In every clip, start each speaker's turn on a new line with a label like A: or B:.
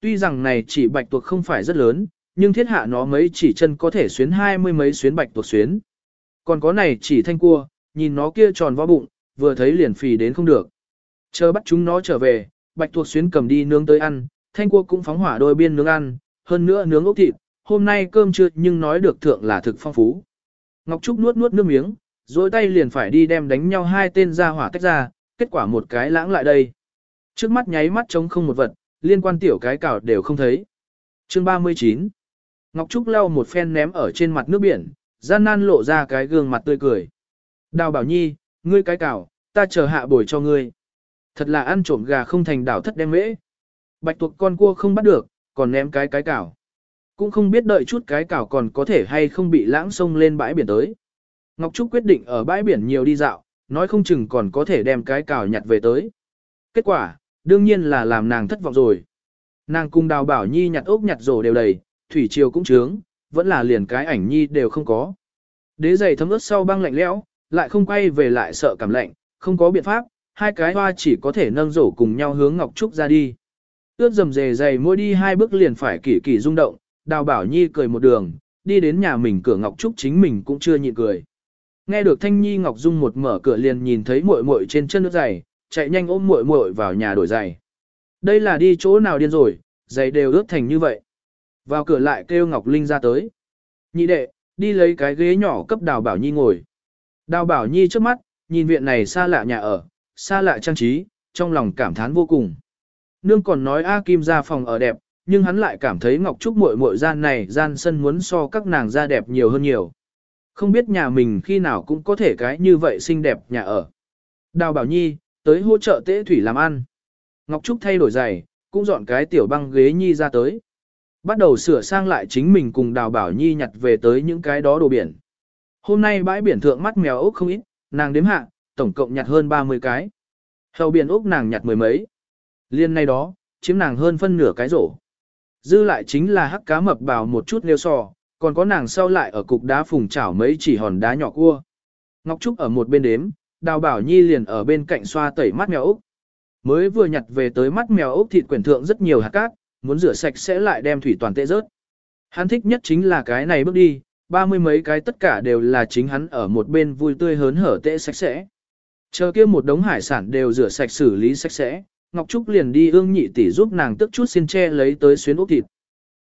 A: Tuy rằng này chỉ bạch tuộc không phải rất lớn, nhưng thiết hạ nó mấy chỉ chân có thể xuyến hai mươi mấy xuyến bạch tuộc xuyến. Còn có này chỉ thanh cua, nhìn nó kia tròn vo bụng, vừa thấy liền phì đến không được. Chờ bắt chúng nó trở về, bạch tuộc xuyến cầm đi nướng tới ăn, thanh cua cũng phóng hỏa đôi biên nướng ăn, hơn nữa nướng ốc thịt, hôm nay cơm chưa nhưng nói được thượng là thực phong phú. Ngọc Trúc nuốt nuốt nước miếng, rồi tay liền phải đi đem đánh nhau hai tên ra hỏa tách ra, kết quả một cái lãng lại đây. Trước mắt nháy mắt trống không một vật, liên quan tiểu cái cào đều không thấy. Chương 39 Ngọc Trúc lau một phen ném ở trên mặt nước biển, gian nan lộ ra cái gương mặt tươi cười. Đào bảo nhi, ngươi cái cào, ta chờ hạ bồi cho ngươi. Thật là ăn trộm gà không thành đảo thất đem mễ. Bạch tuộc con cua không bắt được, còn ném cái cái cào. Cũng không biết đợi chút cái cào còn có thể hay không bị lãng sông lên bãi biển tới. Ngọc Trúc quyết định ở bãi biển nhiều đi dạo, nói không chừng còn có thể đem cái cào nhặt về tới. Kết quả, đương nhiên là làm nàng thất vọng rồi. Nàng cung đào bảo nhi nhặt ốc nhặt rổ đều đầy, thủy triều cũng trướng, vẫn là liền cái ảnh nhi đều không có. Đế giày thấm ướt sau băng lạnh lẽo, lại không quay về lại sợ cảm lạnh, không có biện pháp, hai cái hoa chỉ có thể nâng rổ cùng nhau hướng Ngọc Trúc ra đi. Ướt dầm dề dày mỗi đi hai bước liền phải kỳ kỳ rung động, đào bảo nhi cười một đường, đi đến nhà mình cửa Ngọc Trúc chính mình cũng chưa nhịn cười. Nghe được Thanh Nhi Ngọc Dung một mở cửa liền nhìn thấy muội muội trên chân nước giày, chạy nhanh ôm muội muội vào nhà đổi giày. Đây là đi chỗ nào điên rồi, giày đều ướt thành như vậy. Vào cửa lại kêu Ngọc Linh ra tới. Nhị đệ, đi lấy cái ghế nhỏ cấp Đào Bảo Nhi ngồi. Đào Bảo Nhi trước mắt, nhìn viện này xa lạ nhà ở, xa lạ trang trí, trong lòng cảm thán vô cùng. Nương còn nói A Kim ra phòng ở đẹp, nhưng hắn lại cảm thấy Ngọc Trúc muội muội gian này gian sân muốn so các nàng ra đẹp nhiều hơn nhiều. Không biết nhà mình khi nào cũng có thể cái như vậy xinh đẹp nhà ở. Đào Bảo Nhi, tới hỗ trợ tế thủy làm ăn. Ngọc Trúc thay đổi giày, cũng dọn cái tiểu băng ghế Nhi ra tới. Bắt đầu sửa sang lại chính mình cùng Đào Bảo Nhi nhặt về tới những cái đó đồ biển. Hôm nay bãi biển thượng mắt mèo ốc không ít, nàng đếm hạ, tổng cộng nhặt hơn 30 cái. Hầu biển ốc nàng nhặt mười mấy. Liên này đó, chiếm nàng hơn phân nửa cái rổ. Dư lại chính là hắc cá mập bào một chút nêu sò, còn có nàng sau lại ở cục đá phùng chảo mấy chỉ hòn đá nhỏ cua. Ngọc Trúc ở một bên đếm, Đào Bảo Nhi liền ở bên cạnh xoa tẩy mắt mèo ốc. Mới vừa nhặt về tới mắt mèo ốc thịt quyển thượng rất nhiều hạt cát, muốn rửa sạch sẽ lại đem thủy toàn tệ rớt. Hắn thích nhất chính là cái này bước đi, ba mươi mấy cái tất cả đều là chính hắn ở một bên vui tươi hớn hở tệ sạch sẽ. Chờ kia một đống hải sản đều rửa sạch xử lý sạch sẽ, Ngọc Trúc liền đi ương nhị tỷ giúp nàng tức chút xin che lấy tới xuyến ốc thịt.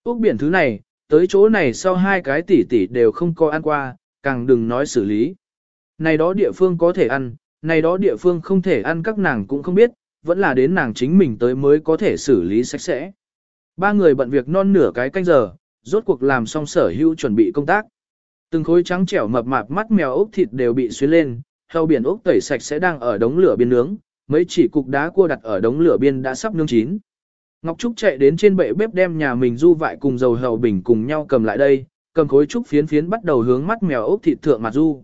A: Ốc biển thứ này, tới chỗ này sau hai cái tỷ tỷ đều không có ăn qua, càng đừng nói xử lý. Này đó địa phương có thể ăn, này đó địa phương không thể ăn các nàng cũng không biết, vẫn là đến nàng chính mình tới mới có thể xử lý sạch sẽ. Ba người bận việc non nửa cái canh giờ, rốt cuộc làm xong sở hữu chuẩn bị công tác. Từng khối trắng trẻo mập mạp mắt mèo ốc thịt đều bị xuyến lên, heo biển ốc tẩy sạch sẽ đang ở đống lửa biên nướng, mấy chỉ cục đá cua đặt ở đống lửa biên đã sắp nướng chín. Ngọc Trúc chạy đến trên bệ bếp đem nhà mình du vại cùng dầu hầu bình cùng nhau cầm lại đây, cầm khối trúc phiến phiến bắt đầu hướng mắt mèo ốc thịt thượng mặt du.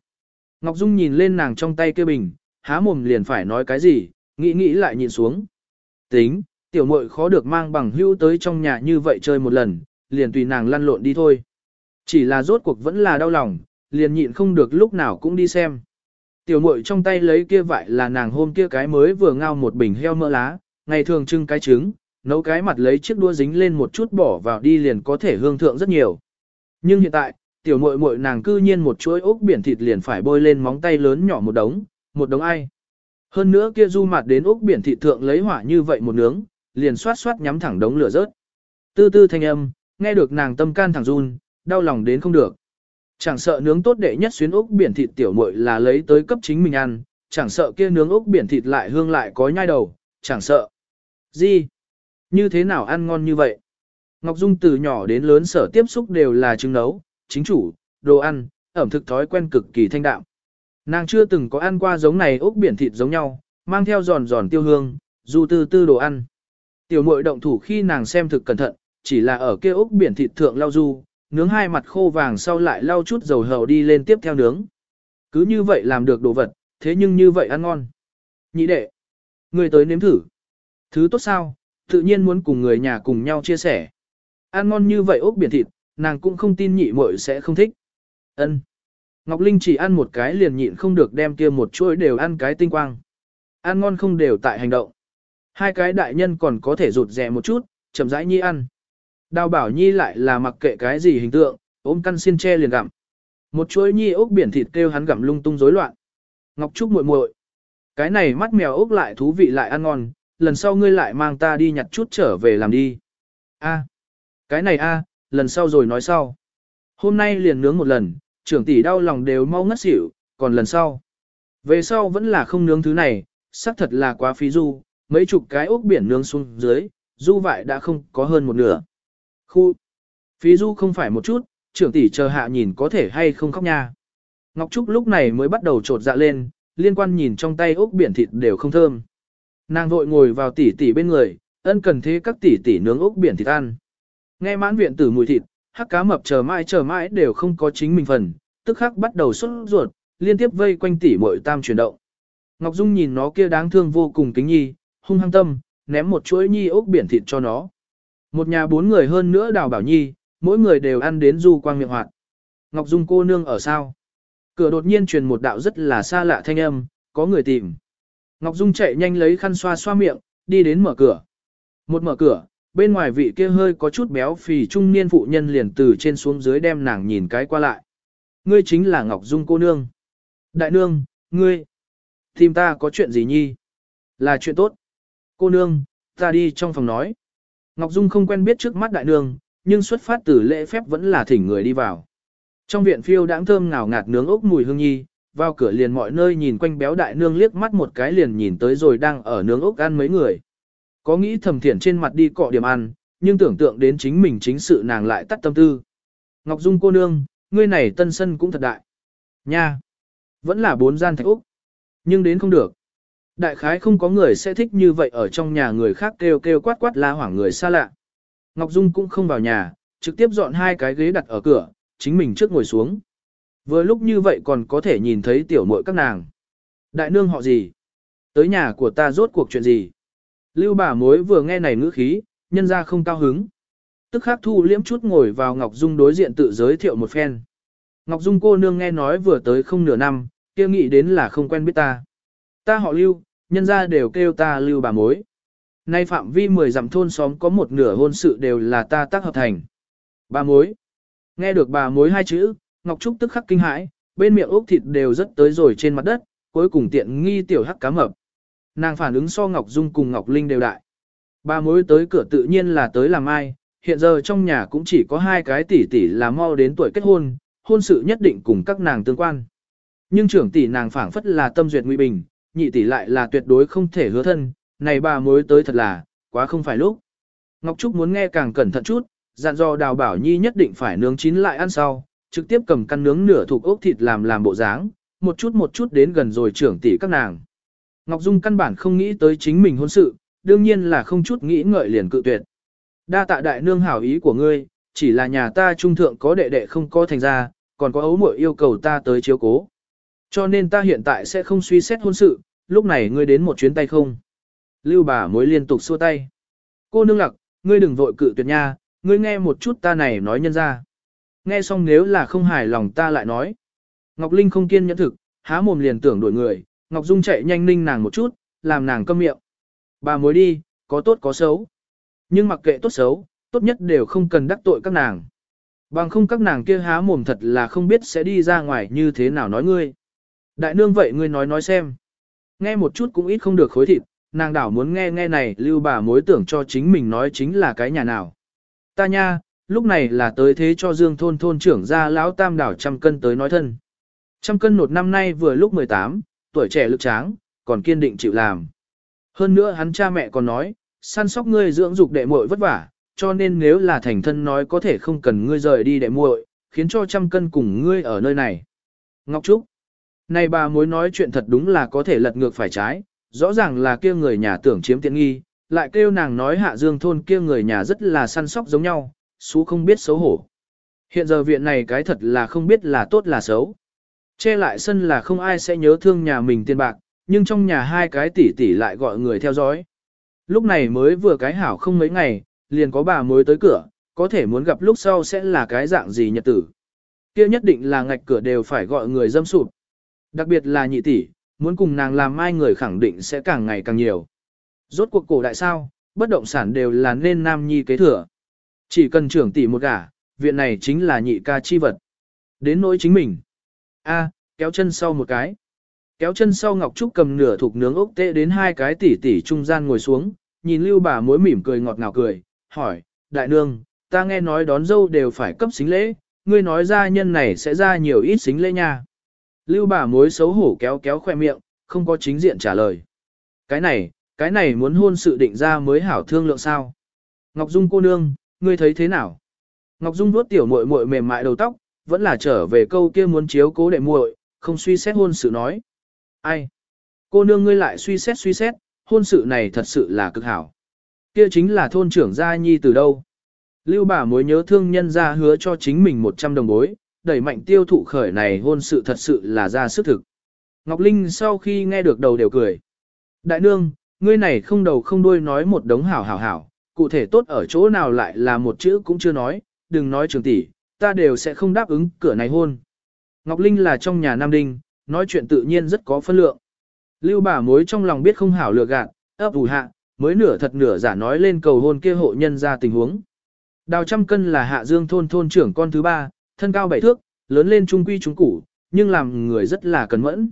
A: Ngọc Dung nhìn lên nàng trong tay kia bình, há mồm liền phải nói cái gì, nghĩ nghĩ lại nhìn xuống. Tính, tiểu muội khó được mang bằng hữu tới trong nhà như vậy chơi một lần, liền tùy nàng lăn lộn đi thôi. Chỉ là rốt cuộc vẫn là đau lòng, liền nhịn không được lúc nào cũng đi xem. Tiểu muội trong tay lấy kia vại là nàng hôm kia cái mới vừa ngao một bình heo mỡ lá, ngày thường trưng cái trứng, nấu cái mặt lấy chiếc đua dính lên một chút bỏ vào đi liền có thể hương thượng rất nhiều. Nhưng hiện tại, tiểu muội muội nàng cư nhiên một chuỗi ốc biển thịt liền phải bôi lên móng tay lớn nhỏ một đống, một đống ai. Hơn nữa kia du mặt đến ốc biển thịt thượng lấy hỏa như vậy một nướng, liền xoát xoát nhắm thẳng đống lửa rớt. Tư tư thanh âm, nghe được nàng tâm can thẳng run, đau lòng đến không được. Chẳng sợ nướng tốt đệ nhất xuyến ốc biển thịt tiểu muội là lấy tới cấp chính mình ăn, chẳng sợ kia nướng ốc biển thịt lại hương lại có nhai đầu, chẳng sợ. Gì? Như thế nào ăn ngon như vậy? Ngọc Dung từ nhỏ đến lớn sở tiếp xúc đều là trứng nấu, chính chủ, đồ ăn, ẩm thực thói quen cực kỳ thanh đạm. Nàng chưa từng có ăn qua giống này ốc biển thịt giống nhau, mang theo giòn giòn tiêu hương, dù tư tư đồ ăn. Tiểu muội động thủ khi nàng xem thực cẩn thận, chỉ là ở kia ốc biển thịt thượng lau du, nướng hai mặt khô vàng sau lại lau chút dầu hầu đi lên tiếp theo nướng. Cứ như vậy làm được đồ vật, thế nhưng như vậy ăn ngon. Nhị đệ, người tới nếm thử. Thứ tốt sao, tự nhiên muốn cùng người nhà cùng nhau chia sẻ. Ăn ngon như vậy ốc biển thịt, nàng cũng không tin nhị muội sẽ không thích. Ân. Ngọc Linh chỉ ăn một cái liền nhịn không được đem kia một chuỗi đều ăn cái tinh quang. Ăn ngon không đều tại hành động. Hai cái đại nhân còn có thể rụt rè một chút, chậm rãi nhi ăn. Đào bảo nhi lại là mặc kệ cái gì hình tượng, ôm căn xiên tre liền gặm. Một chuỗi nhi ốc biển thịt kêu hắn gặm lung tung rối loạn. Ngọc Trúc muội muội, cái này mắt mèo ốc lại thú vị lại ăn ngon, lần sau ngươi lại mang ta đi nhặt chút trở về làm đi. A, cái này a, lần sau rồi nói sau. Hôm nay liền nướng một lần, trưởng tỷ đau lòng đều mau ngất xỉu, còn lần sau. Về sau vẫn là không nướng thứ này, xác thật là quá phí du, mấy chục cái ốc biển nướng xuống dưới, du vại đã không có hơn một nửa. Khu, phí du không phải một chút, trưởng tỷ chờ hạ nhìn có thể hay không khóc nha. Ngọc Trúc lúc này mới bắt đầu trột dạ lên, liên quan nhìn trong tay ốc biển thịt đều không thơm. Nàng vội ngồi vào tỷ tỷ bên người, ân cần thế các tỷ tỷ nướng ốc biển thịt ăn. Nghe mãn viện tử mùi thịt, hắc cá mập chờ mãi chờ mãi đều không có chính mình phần, tức khắc bắt đầu xuất ruột, liên tiếp vây quanh tỷ muội tam chuyển động. Ngọc Dung nhìn nó kia đáng thương vô cùng kính nhi, hung hăng tâm, ném một chuỗi nhi ốc biển thịt cho nó. Một nhà bốn người hơn nữa đào bảo nhi, mỗi người đều ăn đến du quang miệng hoạt. Ngọc Dung cô nương ở sao? Cửa đột nhiên truyền một đạo rất là xa lạ thanh âm, có người tìm. Ngọc Dung chạy nhanh lấy khăn xoa xoa miệng, đi đến mở cửa. Một mở cửa, bên ngoài vị kia hơi có chút béo phì trung niên phụ nhân liền từ trên xuống dưới đem nàng nhìn cái qua lại. Ngươi chính là Ngọc Dung cô nương. Đại nương, ngươi, tìm ta có chuyện gì nhi? Là chuyện tốt. Cô nương, ta đi trong phòng nói. Ngọc Dung không quen biết trước mắt đại nương, nhưng xuất phát từ lễ phép vẫn là thỉnh người đi vào. Trong viện phiêu đãng thơm ngào ngạt nướng ốc mùi hương nhi, vào cửa liền mọi nơi nhìn quanh béo đại nương liếc mắt một cái liền nhìn tới rồi đang ở nướng ốc ăn mấy người. Có nghĩ thầm thiện trên mặt đi cọ điểm ăn, nhưng tưởng tượng đến chính mình chính sự nàng lại tắt tâm tư. Ngọc Dung cô nương, ngươi này tân sân cũng thật đại. Nha! Vẫn là bốn gian thạch úc. Nhưng đến không được. Đại khái không có người sẽ thích như vậy ở trong nhà người khác kêu kêu quát quát la hoảng người xa lạ. Ngọc Dung cũng không vào nhà, trực tiếp dọn hai cái ghế đặt ở cửa, chính mình trước ngồi xuống. Vừa lúc như vậy còn có thể nhìn thấy tiểu muội các nàng. Đại nương họ gì? Tới nhà của ta rốt cuộc chuyện gì? Lưu bà mối vừa nghe này ngữ khí, nhân ra không cao hứng. Tức khắc thu liễm chút ngồi vào Ngọc Dung đối diện tự giới thiệu một phen. Ngọc Dung cô nương nghe nói vừa tới không nửa năm, kia nghĩ đến là không quen biết ta. Ta họ Lưu, nhân ra đều kêu ta Lưu bà mối. Nay phạm vi 10 dặm thôn xóm có một nửa hôn sự đều là ta tác hợp thành. Bà mối. Nghe được bà mối hai chữ, Ngọc Trúc tức khắc kinh hãi, bên miệng ốc thịt đều rất tới rồi trên mặt đất, cuối cùng tiện nghi tiểu hắc cá mập. Nàng phản ứng so Ngọc Dung cùng Ngọc Linh đều đại. Bà mối tới cửa tự nhiên là tới làm ai, hiện giờ trong nhà cũng chỉ có hai cái tỷ tỷ là mau đến tuổi kết hôn, hôn sự nhất định cùng các nàng tương quan. Nhưng trưởng tỷ nàng phảng phất là tâm duyệt nguy bình, nhị tỷ lại là tuyệt đối không thể hứa thân, này bà mối tới thật là, quá không phải lúc. Ngọc Trúc muốn nghe càng cẩn thận chút, dặn dò đào bảo nhi nhất định phải nướng chín lại ăn sau, trực tiếp cầm căn nướng nửa thuộc ốc thịt làm làm bộ dáng, một chút một chút đến gần rồi trưởng tỷ các nàng. Ngọc Dung căn bản không nghĩ tới chính mình hôn sự, đương nhiên là không chút nghĩ ngợi liền cự tuyệt. Đa tạ đại nương hảo ý của ngươi, chỉ là nhà ta trung thượng có đệ đệ không có thành ra, còn có ấu muội yêu cầu ta tới chiếu cố. Cho nên ta hiện tại sẽ không suy xét hôn sự, lúc này ngươi đến một chuyến tay không. Lưu bà mối liên tục xua tay. Cô nương lặc, ngươi đừng vội cự tuyệt nha, ngươi nghe một chút ta này nói nhân ra. Nghe xong nếu là không hài lòng ta lại nói. Ngọc Linh không kiên nhẫn thực, há mồm liền tưởng đuổi người, Ngọc Dung chạy nhanh ninh nàng một chút, làm nàng câm miệng. Bà mối đi, có tốt có xấu. Nhưng mặc kệ tốt xấu, tốt nhất đều không cần đắc tội các nàng. Bằng không các nàng kia há mồm thật là không biết sẽ đi ra ngoài như thế nào nói ngươi. Đại nương vậy ngươi nói nói xem. Nghe một chút cũng ít không được khối thịt, nàng đảo muốn nghe nghe này lưu bà mối tưởng cho chính mình nói chính là cái nhà nào. Ta nha, lúc này là tới thế cho dương thôn thôn trưởng ra lão tam đảo trăm cân tới nói thân. Trăm cân nột năm nay vừa lúc 18, tuổi trẻ lực tráng, còn kiên định chịu làm. Hơn nữa hắn cha mẹ còn nói, săn sóc ngươi dưỡng dục đệ muội vất vả, cho nên nếu là thành thân nói có thể không cần ngươi rời đi đệ muội, khiến cho trăm cân cùng ngươi ở nơi này. Ngọc Trúc, này bà mối nói chuyện thật đúng là có thể lật ngược phải trái, rõ ràng là kia người nhà tưởng chiếm tiện nghi, lại kêu nàng nói hạ dương thôn kia người nhà rất là săn sóc giống nhau, xú không biết xấu hổ. Hiện giờ viện này cái thật là không biết là tốt là xấu. Che lại sân là không ai sẽ nhớ thương nhà mình tiền bạc, nhưng trong nhà hai cái tỷ tỷ lại gọi người theo dõi. Lúc này mới vừa cái hảo không mấy ngày, liền có bà mới tới cửa, có thể muốn gặp lúc sau sẽ là cái dạng gì nhật tử. kia nhất định là ngạch cửa đều phải gọi người dâm sụp. Đặc biệt là nhị tỷ, muốn cùng nàng làm mai người khẳng định sẽ càng ngày càng nhiều. Rốt cuộc cổ đại sao, bất động sản đều là nên nam nhi kế thừa. Chỉ cần trưởng tỷ một gả, viện này chính là nhị ca chi vật. Đến nỗi chính mình. A, kéo chân sau một cái. Kéo chân sau Ngọc Trúc cầm nửa thục nướng ốc tê đến hai cái tỉ tỉ trung gian ngồi xuống, nhìn lưu bà mối mỉm cười ngọt ngào cười, hỏi, đại nương, ta nghe nói đón dâu đều phải cấp xính lễ, ngươi nói ra nhân này sẽ ra nhiều ít xính lễ nha. Lưu bà mối xấu hổ kéo kéo khoe miệng, không có chính diện trả lời. Cái này, cái này muốn hôn sự định ra mới hảo thương lượng sao. Ngọc Dung cô nương, ngươi thấy thế nào? Ngọc Dung vuốt tiểu muội muội mềm mại đầu tóc, vẫn là trở về câu kia muốn chiếu cố đệ muội, không suy xét hôn sự nói. Ai? Cô nương ngươi lại suy xét suy xét, hôn sự này thật sự là cực hảo. Kia chính là thôn trưởng gia nhi từ đâu? Lưu bà mối nhớ thương nhân ra hứa cho chính mình 100 đồng bối, đẩy mạnh tiêu thụ khởi này hôn sự thật sự là ra sức thực. Ngọc Linh sau khi nghe được đầu đều cười. Đại nương, ngươi này không đầu không đuôi nói một đống hảo hảo hảo, cụ thể tốt ở chỗ nào lại là một chữ cũng chưa nói, đừng nói trường tỷ, ta đều sẽ không đáp ứng cửa này hôn. Ngọc Linh là trong nhà Nam Đinh, nói chuyện tự nhiên rất có phân lượng. Lưu bà mối trong lòng biết không hảo lừa gạt, ấp ủ hạ, mới nửa thật nửa giả nói lên cầu hôn kia hộ nhân ra tình huống. Đào trăm cân là hạ dương thôn thôn trưởng con thứ ba, thân cao bảy thước, lớn lên trung quy trung củ, nhưng làm người rất là cẩn mẫn.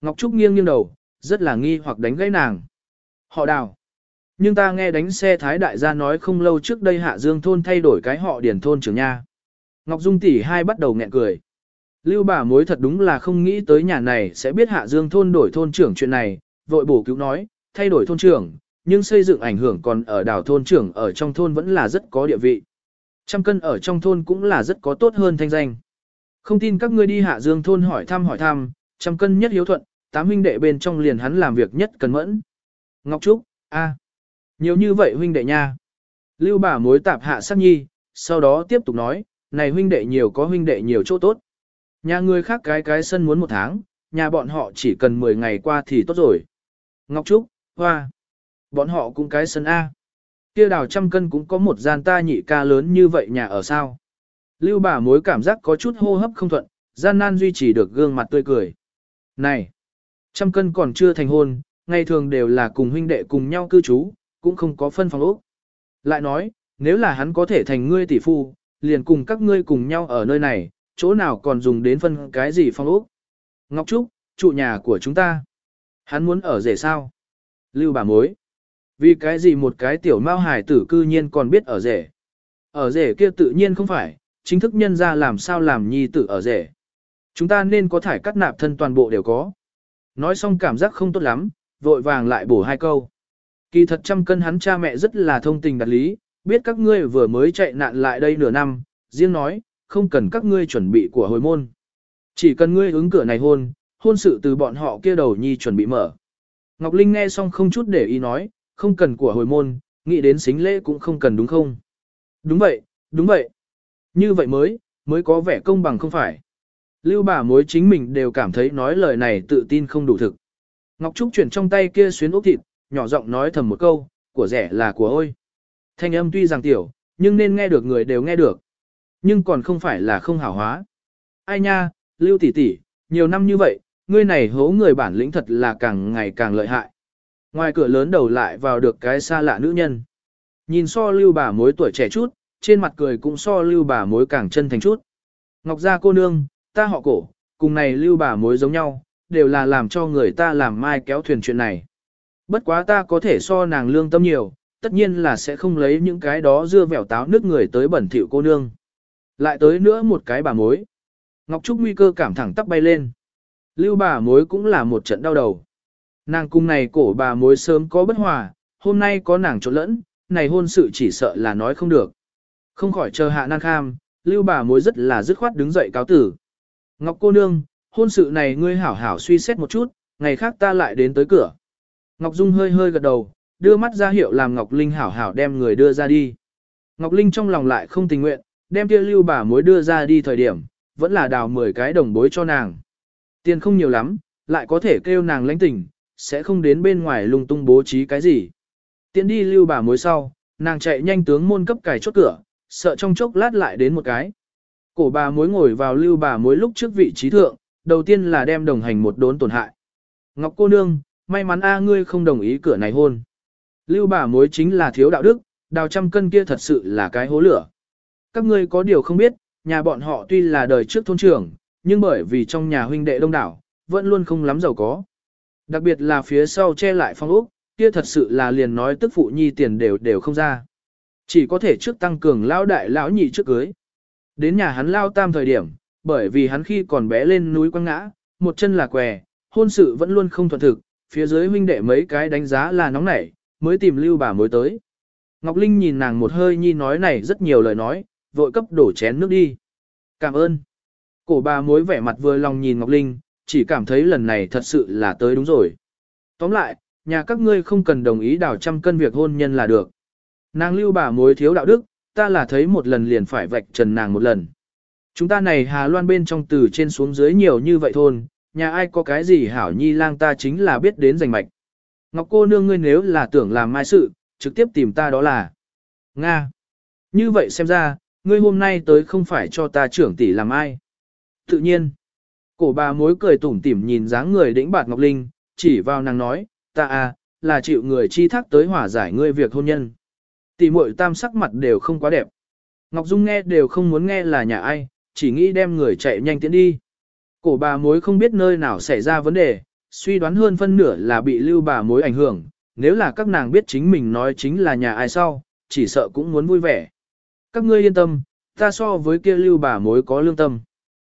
A: Ngọc Trúc nghiêng nghiêng đầu, rất là nghi hoặc đánh gãy nàng. Họ đào. Nhưng ta nghe đánh xe thái đại gia nói không lâu trước đây hạ dương thôn thay đổi cái họ điển thôn trưởng nha. Ngọc Dung tỷ hai bắt đầu nghẹn cười. Lưu bà mối thật đúng là không nghĩ tới nhà này sẽ biết hạ dương thôn đổi thôn trưởng chuyện này, vội bổ cứu nói, thay đổi thôn trưởng, nhưng xây dựng ảnh hưởng còn ở đảo thôn trưởng ở trong thôn vẫn là rất có địa vị. Trăm cân ở trong thôn cũng là rất có tốt hơn thanh danh. Không tin các ngươi đi hạ dương thôn hỏi thăm hỏi thăm, trăm cân nhất hiếu thuận, tám huynh đệ bên trong liền hắn làm việc nhất cần mẫn. Ngọc Trúc, a, nhiều như vậy huynh đệ nha. Lưu bà mối tạp hạ sắc nhi, sau đó tiếp tục nói, này huynh đệ nhiều có huynh đệ nhiều chỗ tốt. Nhà người khác cái cái sân muốn một tháng, nhà bọn họ chỉ cần 10 ngày qua thì tốt rồi. Ngọc Trúc, hoa, bọn họ cũng cái sân A. Kia đào trăm cân cũng có một gian ta nhị ca lớn như vậy nhà ở sao. Lưu bà mối cảm giác có chút hô hấp không thuận, gian nan duy trì được gương mặt tươi cười. Này, trăm cân còn chưa thành hôn, ngày thường đều là cùng huynh đệ cùng nhau cư trú, cũng không có phân phòng ốc. Lại nói, nếu là hắn có thể thành ngươi tỷ phu, liền cùng các ngươi cùng nhau ở nơi này, chỗ nào còn dùng đến phân cái gì phong ốc. Ngọc Trúc, trụ nhà của chúng ta. Hắn muốn ở rể sao? Lưu bà mối. Vì cái gì một cái tiểu mao hải tử cư nhiên còn biết ở rể? Ở rể kia tự nhiên không phải, chính thức nhân ra làm sao làm nhi tử ở rể. Chúng ta nên có thải cắt nạp thân toàn bộ đều có. Nói xong cảm giác không tốt lắm, vội vàng lại bổ hai câu. Kỳ thật trăm cân hắn cha mẹ rất là thông tình đặt lý, biết các ngươi vừa mới chạy nạn lại đây nửa năm, riêng nói, không cần các ngươi chuẩn bị của hồi môn. Chỉ cần ngươi ứng cửa này hôn, hôn sự từ bọn họ kia đầu nhi chuẩn bị mở. Ngọc Linh nghe xong không chút để ý nói, không cần của hồi môn, nghĩ đến xính lễ cũng không cần đúng không? Đúng vậy, đúng vậy. Như vậy mới, mới có vẻ công bằng không phải. Lưu bà mối chính mình đều cảm thấy nói lời này tự tin không đủ thực. Ngọc Trúc chuyển trong tay kia xuyến ốc thịt, nhỏ giọng nói thầm một câu, của rẻ là của ôi. Thanh âm tuy rằng tiểu, nhưng nên nghe được người đều nghe được. Nhưng còn không phải là không hảo hóa. Ai nha, Lưu tỷ tỷ, nhiều năm như vậy, ngươi này hố người bản lĩnh thật là càng ngày càng lợi hại. Ngoài cửa lớn đầu lại vào được cái xa lạ nữ nhân. Nhìn so Lưu bà mối tuổi trẻ chút, trên mặt cười cũng so Lưu bà mối càng chân thành chút. Ngọc gia cô nương, ta họ cổ, cùng này Lưu bà mối giống nhau, đều là làm cho người ta làm mai kéo thuyền chuyện này. Bất quá ta có thể so nàng lương tâm nhiều, tất nhiên là sẽ không lấy những cái đó dưa vẻo táo nước người tới bẩn thỉu cô nương. Lại tới nữa một cái bà mối. Ngọc Trúc nguy cơ cảm thẳng tắp bay lên. Lưu bà mối cũng là một trận đau đầu. Nàng cung này cổ bà mối sớm có bất hòa, hôm nay có nàng trộn lẫn, này hôn sự chỉ sợ là nói không được. Không khỏi chờ hạ nan kham, lưu bà mối rất là dứt khoát đứng dậy cáo tử. Ngọc cô nương, hôn sự này ngươi hảo hảo suy xét một chút, ngày khác ta lại đến tới cửa. Ngọc Dung hơi hơi gật đầu, đưa mắt ra hiệu làm Ngọc Linh hảo hảo đem người đưa ra đi. Ngọc Linh trong lòng lại không tình nguyện, đem kia lưu bà mối đưa ra đi thời điểm, vẫn là đào 10 cái đồng bối cho nàng. Tiền không nhiều lắm, lại có thể kêu nàng lãnh tình, sẽ không đến bên ngoài lung tung bố trí cái gì. Tiến đi lưu bà mối sau, nàng chạy nhanh tướng môn cấp cài chốt cửa, sợ trong chốc lát lại đến một cái. Cổ bà mối ngồi vào lưu bà mối lúc trước vị trí thượng, đầu tiên là đem đồng hành một đốn tổn hại. Ngọc cô nương, may mắn a ngươi không đồng ý cửa này hôn. Lưu bà mối chính là thiếu đạo đức, đào trăm cân kia thật sự là cái hố lửa. Các ngươi có điều không biết, nhà bọn họ tuy là đời trước thôn trưởng, nhưng bởi vì trong nhà huynh đệ đông đảo, vẫn luôn không lắm giàu có. Đặc biệt là phía sau che lại phong ốc, kia thật sự là liền nói tức phụ nhi tiền đều đều không ra. Chỉ có thể trước tăng cường lão đại lão nhị trước cưới. Đến nhà hắn lao tam thời điểm, bởi vì hắn khi còn bé lên núi quăng ngã, một chân là què, hôn sự vẫn luôn không thuận thực, phía dưới huynh đệ mấy cái đánh giá là nóng nảy, mới tìm lưu bà mối tới. Ngọc Linh nhìn nàng một hơi nhi nói này rất nhiều lời nói, vội cấp đổ chén nước đi. Cảm ơn. Cổ bà mối vẻ mặt vừa lòng nhìn Ngọc Linh, chỉ cảm thấy lần này thật sự là tới đúng rồi. Tóm lại, nhà các ngươi không cần đồng ý đào trăm cân việc hôn nhân là được. Nàng lưu bà mối thiếu đạo đức, ta là thấy một lần liền phải vạch trần nàng một lần. Chúng ta này Hà Loan bên trong từ trên xuống dưới nhiều như vậy thôn, nhà ai có cái gì hảo nhi lang ta chính là biết đến giành mạch. Ngọc cô nương ngươi nếu là tưởng làm mai sự, trực tiếp tìm ta đó là Nga. Như vậy xem ra, ngươi hôm nay tới không phải cho ta trưởng tỷ làm ai. Tự nhiên, cổ bà mối cười tủm tỉm nhìn dáng người đĩnh bạt Ngọc Linh, chỉ vào nàng nói, ta à, là chịu người chi thác tới hỏa giải ngươi việc hôn nhân. Tỷ muội tam sắc mặt đều không quá đẹp. Ngọc Dung nghe đều không muốn nghe là nhà ai, chỉ nghĩ đem người chạy nhanh tiến đi. Cổ bà mối không biết nơi nào xảy ra vấn đề, suy đoán hơn phân nửa là bị lưu bà mối ảnh hưởng, nếu là các nàng biết chính mình nói chính là nhà ai sau, chỉ sợ cũng muốn vui vẻ. Các ngươi yên tâm, ta so với kia lưu bà mối có lương tâm.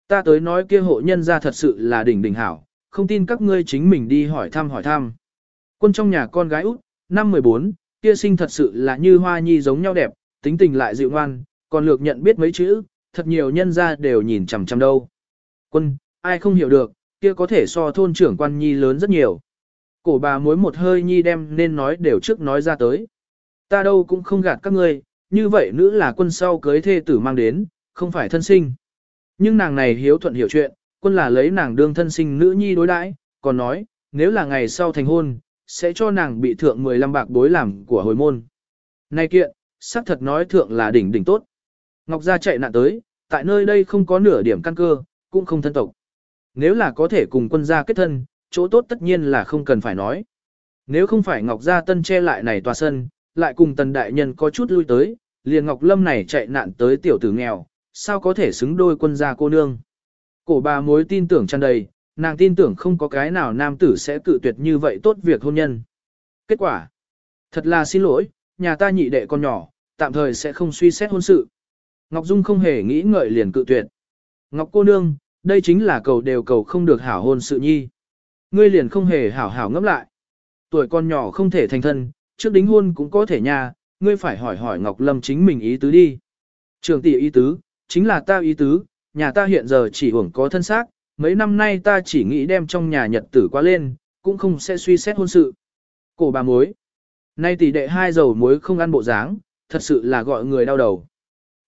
A: Ta tới nói kia hộ nhân ra thật sự là đỉnh đỉnh hảo, không tin các ngươi chính mình đi hỏi thăm hỏi thăm. Quân trong nhà con gái út, năm 14, kia sinh thật sự là như hoa nhi giống nhau đẹp, tính tình lại dịu ngoan, còn lược nhận biết mấy chữ, thật nhiều nhân ra đều nhìn chằm chằm đâu. Quân, ai không hiểu được, kia có thể so thôn trưởng quan nhi lớn rất nhiều. Cổ bà mối một hơi nhi đem nên nói đều trước nói ra tới. Ta đâu cũng không gạt các ngươi, như vậy nữ là quân sau cưới thê tử mang đến, không phải thân sinh. Nhưng nàng này hiếu thuận hiểu chuyện, quân là lấy nàng đương thân sinh nữ nhi đối đãi, còn nói, nếu là ngày sau thành hôn, sẽ cho nàng bị thượng 15 bạc bối làm của hồi môn. nay kiện, xác thật nói thượng là đỉnh đỉnh tốt. Ngọc Gia chạy nạn tới, tại nơi đây không có nửa điểm căn cơ, cũng không thân tộc. Nếu là có thể cùng quân gia kết thân, chỗ tốt tất nhiên là không cần phải nói. Nếu không phải Ngọc Gia Tân che lại này tòa sân, lại cùng tần đại nhân có chút lui tới, liền Ngọc Lâm này chạy nạn tới tiểu tử nghèo, sao có thể xứng đôi quân gia cô nương. Cổ bà mối tin tưởng tràn đầy, nàng tin tưởng không có cái nào nam tử sẽ cự tuyệt như vậy tốt việc hôn nhân. Kết quả, thật là xin lỗi, nhà ta nhị đệ con nhỏ, tạm thời sẽ không suy xét hôn sự. Ngọc Dung không hề nghĩ ngợi liền cự tuyệt. Ngọc cô nương, đây chính là cầu đều cầu không được hảo hôn sự nhi. Ngươi liền không hề hảo hảo ngẫm lại. Tuổi con nhỏ không thể thành thân, trước đính hôn cũng có thể nha, ngươi phải hỏi hỏi Ngọc Lâm chính mình ý tứ đi. Trường tỷ ý tứ, chính là ta ý tứ, nhà ta hiện giờ chỉ hưởng có thân xác, mấy năm nay ta chỉ nghĩ đem trong nhà nhật tử qua lên, cũng không sẽ suy xét hôn sự. Cổ bà mối. Nay tỷ đệ hai dầu muối không ăn bộ dáng, thật sự là gọi người đau đầu.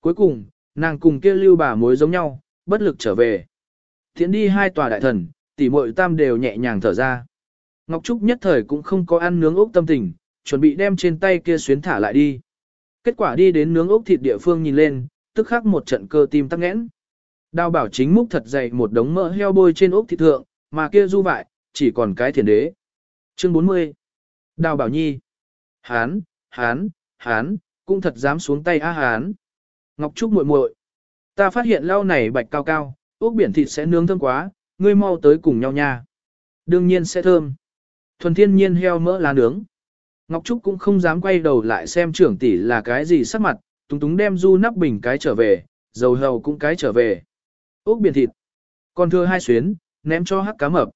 A: Cuối cùng, nàng cùng kia lưu bà mối giống nhau, bất lực trở về. Thiện đi hai tòa đại thần, tỷ muội tam đều nhẹ nhàng thở ra. Ngọc Trúc nhất thời cũng không có ăn nướng ốc tâm tình, chuẩn bị đem trên tay kia xuyến thả lại đi. Kết quả đi đến nướng ốc thịt địa phương nhìn lên, tức khắc một trận cơ tim tắc nghẽn. Đào bảo chính múc thật dày một đống mỡ heo bôi trên ốc thịt thượng, mà kia du vại, chỉ còn cái thiền đế. Chương 40 Đào bảo nhi Hán, hán, hán, cũng thật dám xuống tay á hán. Ngọc Trúc muội muội Ta phát hiện lau này bạch cao cao, ốc biển thịt sẽ nướng thơm quá, ngươi mau tới cùng nhau nha. Đương nhiên sẽ thơm. Thuần thiên nhiên heo mỡ lá nướng. Ngọc Trúc cũng không dám quay đầu lại xem trưởng tỷ là cái gì sắc mặt, túng túng đem du nắp bình cái trở về, dầu hầu cũng cái trở về. Ốc biển thịt. Còn thưa hai xuyến, ném cho hắc cá mập.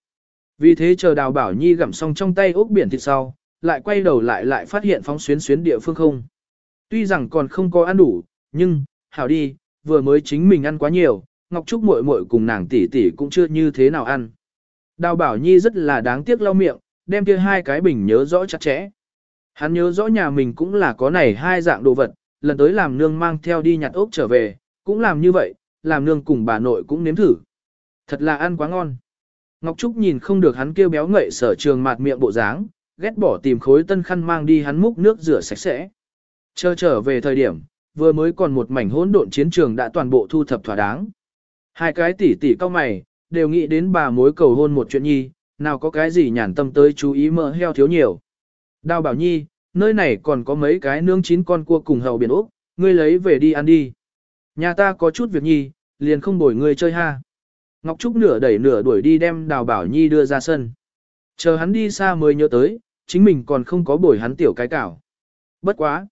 A: Vì thế chờ đào bảo nhi gặm xong trong tay ốc biển thịt sau, lại quay đầu lại lại phát hiện phóng xuyến xuyến địa phương không. Tuy rằng còn không có ăn đủ, nhưng, hảo đi, vừa mới chính mình ăn quá nhiều, Ngọc Trúc muội muội cùng nàng tỷ tỷ cũng chưa như thế nào ăn. Đào Bảo Nhi rất là đáng tiếc lau miệng, đem kia hai cái bình nhớ rõ chặt chẽ. Hắn nhớ rõ nhà mình cũng là có này hai dạng đồ vật, lần tới làm nương mang theo đi nhặt ốc trở về, cũng làm như vậy, làm nương cùng bà nội cũng nếm thử. Thật là ăn quá ngon. Ngọc Trúc nhìn không được hắn kêu béo ngậy sở trường mạt miệng bộ dáng, ghét bỏ tìm khối tân khăn mang đi hắn múc nước rửa sạch sẽ. Chờ trở về thời điểm, vừa mới còn một mảnh hỗn độn chiến trường đã toàn bộ thu thập thỏa đáng. Hai cái tỷ tỷ cao mày, đều nghĩ đến bà mối cầu hôn một chuyện nhi, nào có cái gì nhàn tâm tới chú ý mỡ heo thiếu nhiều. Đào bảo nhi, nơi này còn có mấy cái nướng chín con cua cùng hầu biển Úc, ngươi lấy về đi ăn đi. Nhà ta có chút việc nhi, liền không bồi ngươi chơi ha. Ngọc Trúc nửa đẩy nửa đuổi đi đem Đào Bảo Nhi đưa ra sân. Chờ hắn đi xa mới nhớ tới, chính mình còn không có bồi hắn tiểu cái cảo. Bất quá.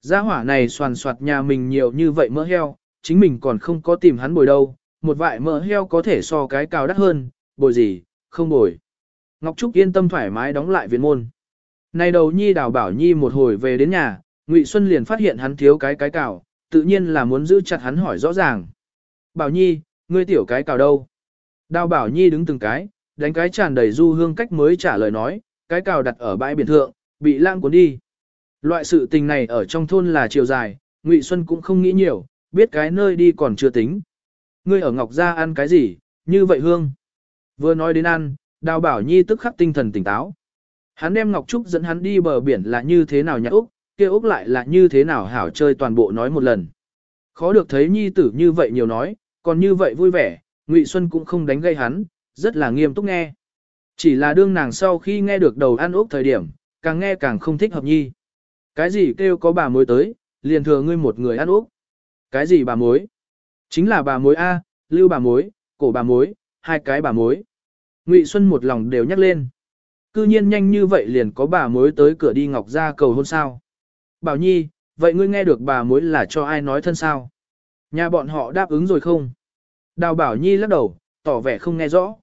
A: Gia hỏa này soàn soạt nhà mình nhiều như vậy mỡ heo, chính mình còn không có tìm hắn bồi đâu, một vại mỡ heo có thể so cái cào đắt hơn, bồi gì, không bồi. Ngọc Trúc yên tâm thoải mái đóng lại viện môn. Này đầu nhi đào bảo nhi một hồi về đến nhà, Ngụy Xuân liền phát hiện hắn thiếu cái cái cào, tự nhiên là muốn giữ chặt hắn hỏi rõ ràng. Bảo nhi, ngươi tiểu cái cào đâu? Đào bảo nhi đứng từng cái, đánh cái tràn đầy du hương cách mới trả lời nói, cái cào đặt ở bãi biển thượng, bị lang cuốn đi. Loại sự tình này ở trong thôn là chiều dài, Ngụy Xuân cũng không nghĩ nhiều, biết cái nơi đi còn chưa tính. Ngươi ở Ngọc Gia ăn cái gì, như vậy hương. Vừa nói đến ăn, Đào Bảo Nhi tức khắc tinh thần tỉnh táo. Hắn đem Ngọc Trúc dẫn hắn đi bờ biển là như thế nào nhặt Úc, kia Úc lại là như thế nào hảo chơi toàn bộ nói một lần. Khó được thấy Nhi tử như vậy nhiều nói, còn như vậy vui vẻ, Ngụy Xuân cũng không đánh gây hắn, rất là nghiêm túc nghe. Chỉ là đương nàng sau khi nghe được đầu ăn Úc thời điểm, càng nghe càng không thích hợp Nhi. Cái gì kêu có bà mối tới, liền thừa ngươi một người ăn Úc. Cái gì bà mối? Chính là bà mối A, lưu bà mối, cổ bà mối, hai cái bà mối. Ngụy Xuân một lòng đều nhắc lên. Cư nhiên nhanh như vậy liền có bà mối tới cửa đi ngọc ra cầu hôn sao. Bảo Nhi, vậy ngươi nghe được bà mối là cho ai nói thân sao? Nhà bọn họ đáp ứng rồi không? Đào Bảo Nhi lắc đầu, tỏ vẻ không nghe rõ.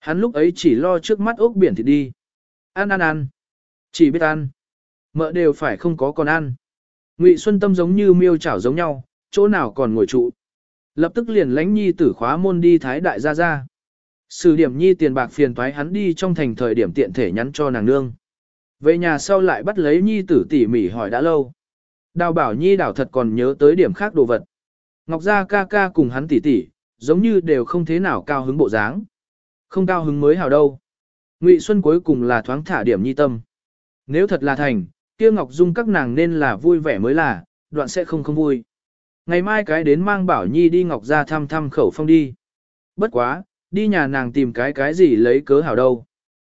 A: Hắn lúc ấy chỉ lo trước mắt ốc biển thì đi. Ăn ăn ăn. Chỉ biết ăn. Mợ đều phải không có còn ăn. Ngụy Xuân Tâm giống như miêu chảo giống nhau, chỗ nào còn ngồi trụ. Lập tức liền lánh nhi tử khóa môn đi thái đại gia gia. Sử điểm nhi tiền bạc phiền thoái hắn đi trong thành thời điểm tiện thể nhắn cho nàng nương. Về nhà sau lại bắt lấy nhi tử tỉ mỉ hỏi đã lâu. Đào bảo nhi đảo thật còn nhớ tới điểm khác đồ vật. Ngọc gia ca ca cùng hắn tỉ tỉ, giống như đều không thế nào cao hứng bộ dáng. Không cao hứng mới hào đâu. Ngụy Xuân cuối cùng là thoáng thả điểm nhi tâm. Nếu thật là thành, kia Ngọc Dung các nàng nên là vui vẻ mới là, đoạn sẽ không không vui. Ngày mai cái đến mang Bảo Nhi đi Ngọc ra thăm thăm khẩu phong đi. Bất quá, đi nhà nàng tìm cái cái gì lấy cớ hảo đâu.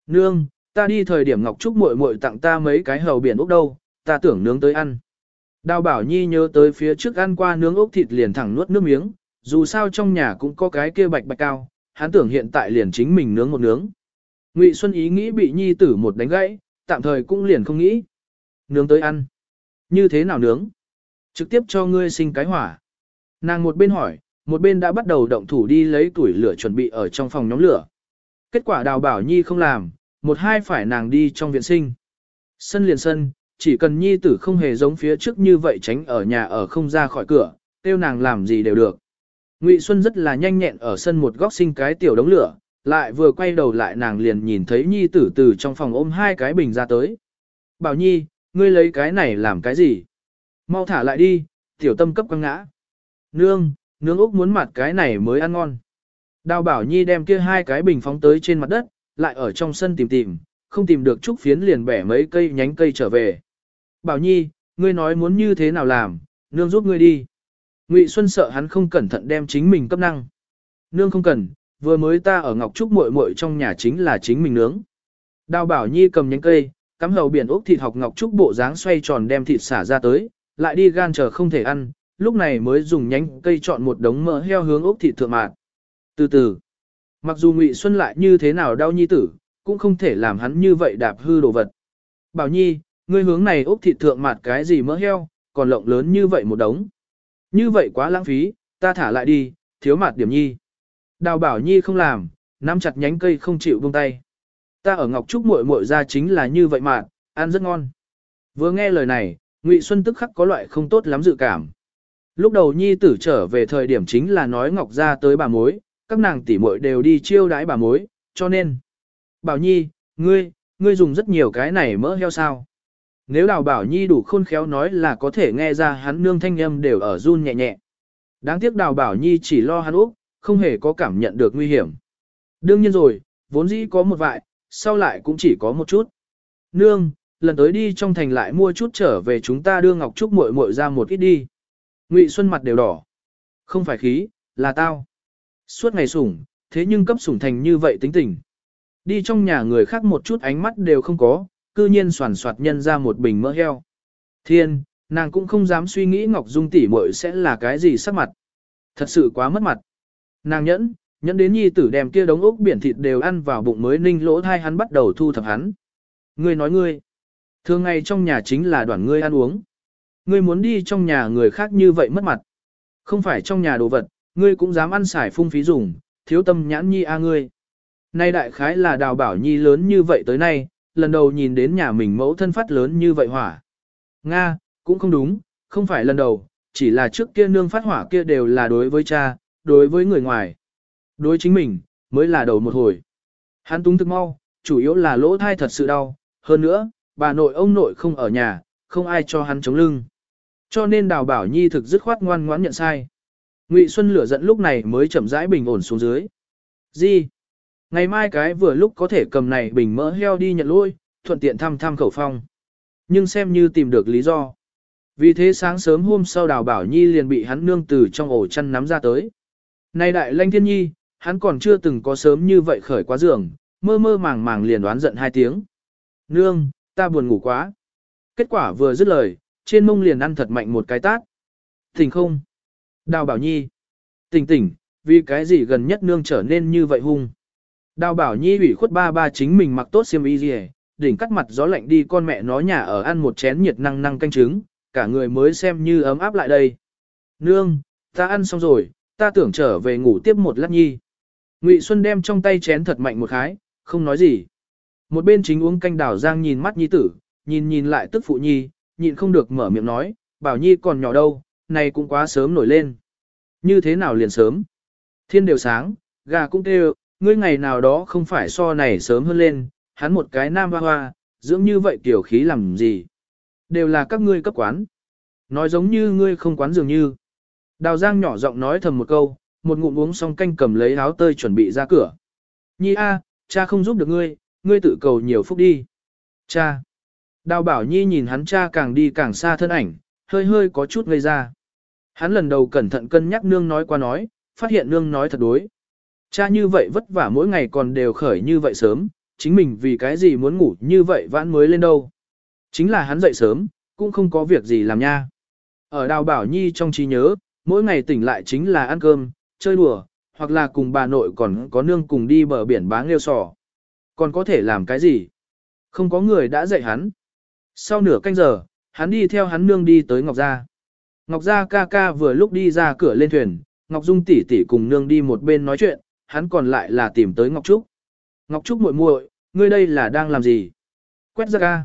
A: Nương, ta đi thời điểm Ngọc Trúc muội muội tặng ta mấy cái hầu biển ốc đâu, ta tưởng nướng tới ăn. Đào Bảo Nhi nhớ tới phía trước ăn qua nướng ốc thịt liền thẳng nuốt nước miếng, dù sao trong nhà cũng có cái kia bạch bạch cao, hắn tưởng hiện tại liền chính mình nướng một nướng. Ngụy Xuân ý nghĩ bị Nhi tử một đánh gãy, tạm thời cũng liền không nghĩ. Nướng tới ăn. Như thế nào nướng? Trực tiếp cho ngươi sinh cái hỏa. Nàng một bên hỏi, một bên đã bắt đầu động thủ đi lấy tuổi lửa chuẩn bị ở trong phòng nhóm lửa. Kết quả đào bảo nhi không làm, một hai phải nàng đi trong viện sinh. Sân liền sân, chỉ cần nhi tử không hề giống phía trước như vậy tránh ở nhà ở không ra khỏi cửa, tiêu nàng làm gì đều được. Ngụy Xuân rất là nhanh nhẹn ở sân một góc sinh cái tiểu đống lửa, lại vừa quay đầu lại nàng liền nhìn thấy nhi tử từ trong phòng ôm hai cái bình ra tới. Bảo nhi, ngươi lấy cái này làm cái gì? Mau thả lại đi, tiểu tâm cấp quăng ngã. Nương, nương Úc muốn mặt cái này mới ăn ngon. Đào bảo nhi đem kia hai cái bình phóng tới trên mặt đất, lại ở trong sân tìm tìm, không tìm được trúc phiến liền bẻ mấy cây nhánh cây trở về. Bảo nhi, ngươi nói muốn như thế nào làm, nương giúp ngươi đi. Ngụy Xuân sợ hắn không cẩn thận đem chính mình cấp năng. Nương không cần, vừa mới ta ở Ngọc Trúc muội muội trong nhà chính là chính mình nướng. Đào bảo nhi cầm nhánh cây, cắm hầu biển ốc thịt học Ngọc Trúc bộ dáng xoay tròn đem thịt xả ra tới, lại đi gan chờ không thể ăn, lúc này mới dùng nhánh cây chọn một đống mỡ heo hướng ốc thịt thượng mạt. Từ từ, mặc dù Ngụy Xuân lại như thế nào đau nhi tử, cũng không thể làm hắn như vậy đạp hư đồ vật. Bảo Nhi, ngươi hướng này ốc thịt thượng mạt cái gì mỡ heo, còn lộng lớn như vậy một đống. Như vậy quá lãng phí, ta thả lại đi, thiếu mạt điểm nhi. Đào Bảo Nhi không làm, nắm chặt nhánh cây không chịu buông tay. Ta ở Ngọc Trúc muội muội ra chính là như vậy mạt, ăn rất ngon. Vừa nghe lời này, Ngụy Xuân tức khắc có loại không tốt lắm dự cảm. Lúc đầu nhi tử trở về thời điểm chính là nói Ngọc ra tới bà mối, các nàng tỷ muội đều đi chiêu đãi bà mối, cho nên. Bảo Nhi, ngươi, ngươi dùng rất nhiều cái này mỡ heo sao. Nếu đào Bảo Nhi đủ khôn khéo nói là có thể nghe ra hắn nương thanh âm đều ở run nhẹ nhẹ. Đáng tiếc đào Bảo Nhi chỉ lo hắn úc, không hề có cảm nhận được nguy hiểm. Đương nhiên rồi, vốn dĩ có một vại, sau lại cũng chỉ có một chút. Nương, lần tới đi trong thành lại mua chút trở về chúng ta đưa Ngọc Trúc muội muội ra một ít đi. Ngụy Xuân mặt đều đỏ. Không phải khí, là tao. Suốt ngày sủng, thế nhưng cấp sủng thành như vậy tính tình. Đi trong nhà người khác một chút ánh mắt đều không có, cư nhiên soàn soạt nhân ra một bình mỡ heo. Thiên, nàng cũng không dám suy nghĩ Ngọc Dung tỷ muội sẽ là cái gì sắc mặt. Thật sự quá mất mặt. Nàng nhẫn, nhẫn đến nhi tử đem kia đống ốc biển thịt đều ăn vào bụng mới ninh lỗ thai hắn bắt đầu thu thập hắn. Ngươi nói ngươi, thường ngày trong nhà chính là đoàn ngươi ăn uống. Ngươi muốn đi trong nhà người khác như vậy mất mặt. Không phải trong nhà đồ vật, ngươi cũng dám ăn xài phung phí dùng, thiếu tâm nhãn nhi a ngươi. Nay đại khái là đào bảo nhi lớn như vậy tới nay, lần đầu nhìn đến nhà mình mẫu thân phát lớn như vậy hỏa. Nga, cũng không đúng, không phải lần đầu, chỉ là trước kia nương phát hỏa kia đều là đối với cha, đối với người ngoài. Đối chính mình, mới là đầu một hồi. Hắn túng thực mau, chủ yếu là lỗ thai thật sự đau, hơn nữa, bà nội ông nội không ở nhà, không ai cho hắn chống lưng. Cho nên đào bảo nhi thực dứt khoát ngoan ngoãn nhận sai. Ngụy Xuân lửa giận lúc này mới chậm rãi bình ổn xuống dưới. Gì? Ngày mai cái vừa lúc có thể cầm này bình mỡ heo đi nhận lôi, thuận tiện thăm thăm khẩu phong. Nhưng xem như tìm được lý do. Vì thế sáng sớm hôm sau đào bảo nhi liền bị hắn nương từ trong ổ chăn nắm ra tới. Này đại lanh thiên nhi, hắn còn chưa từng có sớm như vậy khởi quá giường, mơ mơ màng màng liền đoán giận hai tiếng. Nương, ta buồn ngủ quá. Kết quả vừa dứt lời, trên mông liền ăn thật mạnh một cái tát. Tỉnh không? Đào bảo nhi. Tỉnh tỉnh, vì cái gì gần nhất nương trở nên như vậy hung. Đào bảo nhi ủy khuất ba ba chính mình mặc tốt xiêm y gì đỉnh cắt mặt gió lạnh đi con mẹ nó nhà ở ăn một chén nhiệt năng năng canh trứng, cả người mới xem như ấm áp lại đây. Nương, ta ăn xong rồi, ta tưởng trở về ngủ tiếp một lát nhi. Ngụy Xuân đem trong tay chén thật mạnh một khái, không nói gì. Một bên chính uống canh đào giang nhìn mắt nhi tử, nhìn nhìn lại tức phụ nhi, nhịn không được mở miệng nói, bảo nhi còn nhỏ đâu, này cũng quá sớm nổi lên. Như thế nào liền sớm? Thiên đều sáng, gà cũng kêu, ngươi ngày nào đó không phải so này sớm hơn lên, hắn một cái nam hoa hoa, dưỡng như vậy tiểu khí làm gì? Đều là các ngươi cấp quán. Nói giống như ngươi không quán dường như. Đào Giang nhỏ giọng nói thầm một câu, một ngụm uống xong canh cầm lấy áo tơi chuẩn bị ra cửa. Nhi a, cha không giúp được ngươi, ngươi tự cầu nhiều phúc đi. Cha. Đào Bảo Nhi nhìn hắn cha càng đi càng xa thân ảnh, hơi hơi có chút ngây ra. Hắn lần đầu cẩn thận cân nhắc nương nói qua nói, phát hiện nương nói thật đối. Cha như vậy vất vả mỗi ngày còn đều khởi như vậy sớm, chính mình vì cái gì muốn ngủ như vậy vãn mới lên đâu. Chính là hắn dậy sớm, cũng không có việc gì làm nha. Ở đào bảo nhi trong trí nhớ, mỗi ngày tỉnh lại chính là ăn cơm, chơi đùa, hoặc là cùng bà nội còn có nương cùng đi bờ biển bá nghêu sò. Còn có thể làm cái gì? Không có người đã dạy hắn. Sau nửa canh giờ, hắn đi theo hắn nương đi tới Ngọc Gia. Ngọc Gia ca ca vừa lúc đi ra cửa lên thuyền, Ngọc Dung tỷ tỷ cùng nương đi một bên nói chuyện, hắn còn lại là tìm tới Ngọc Trúc. Ngọc Trúc muội muội, ngươi đây là đang làm gì? Quét ra ca.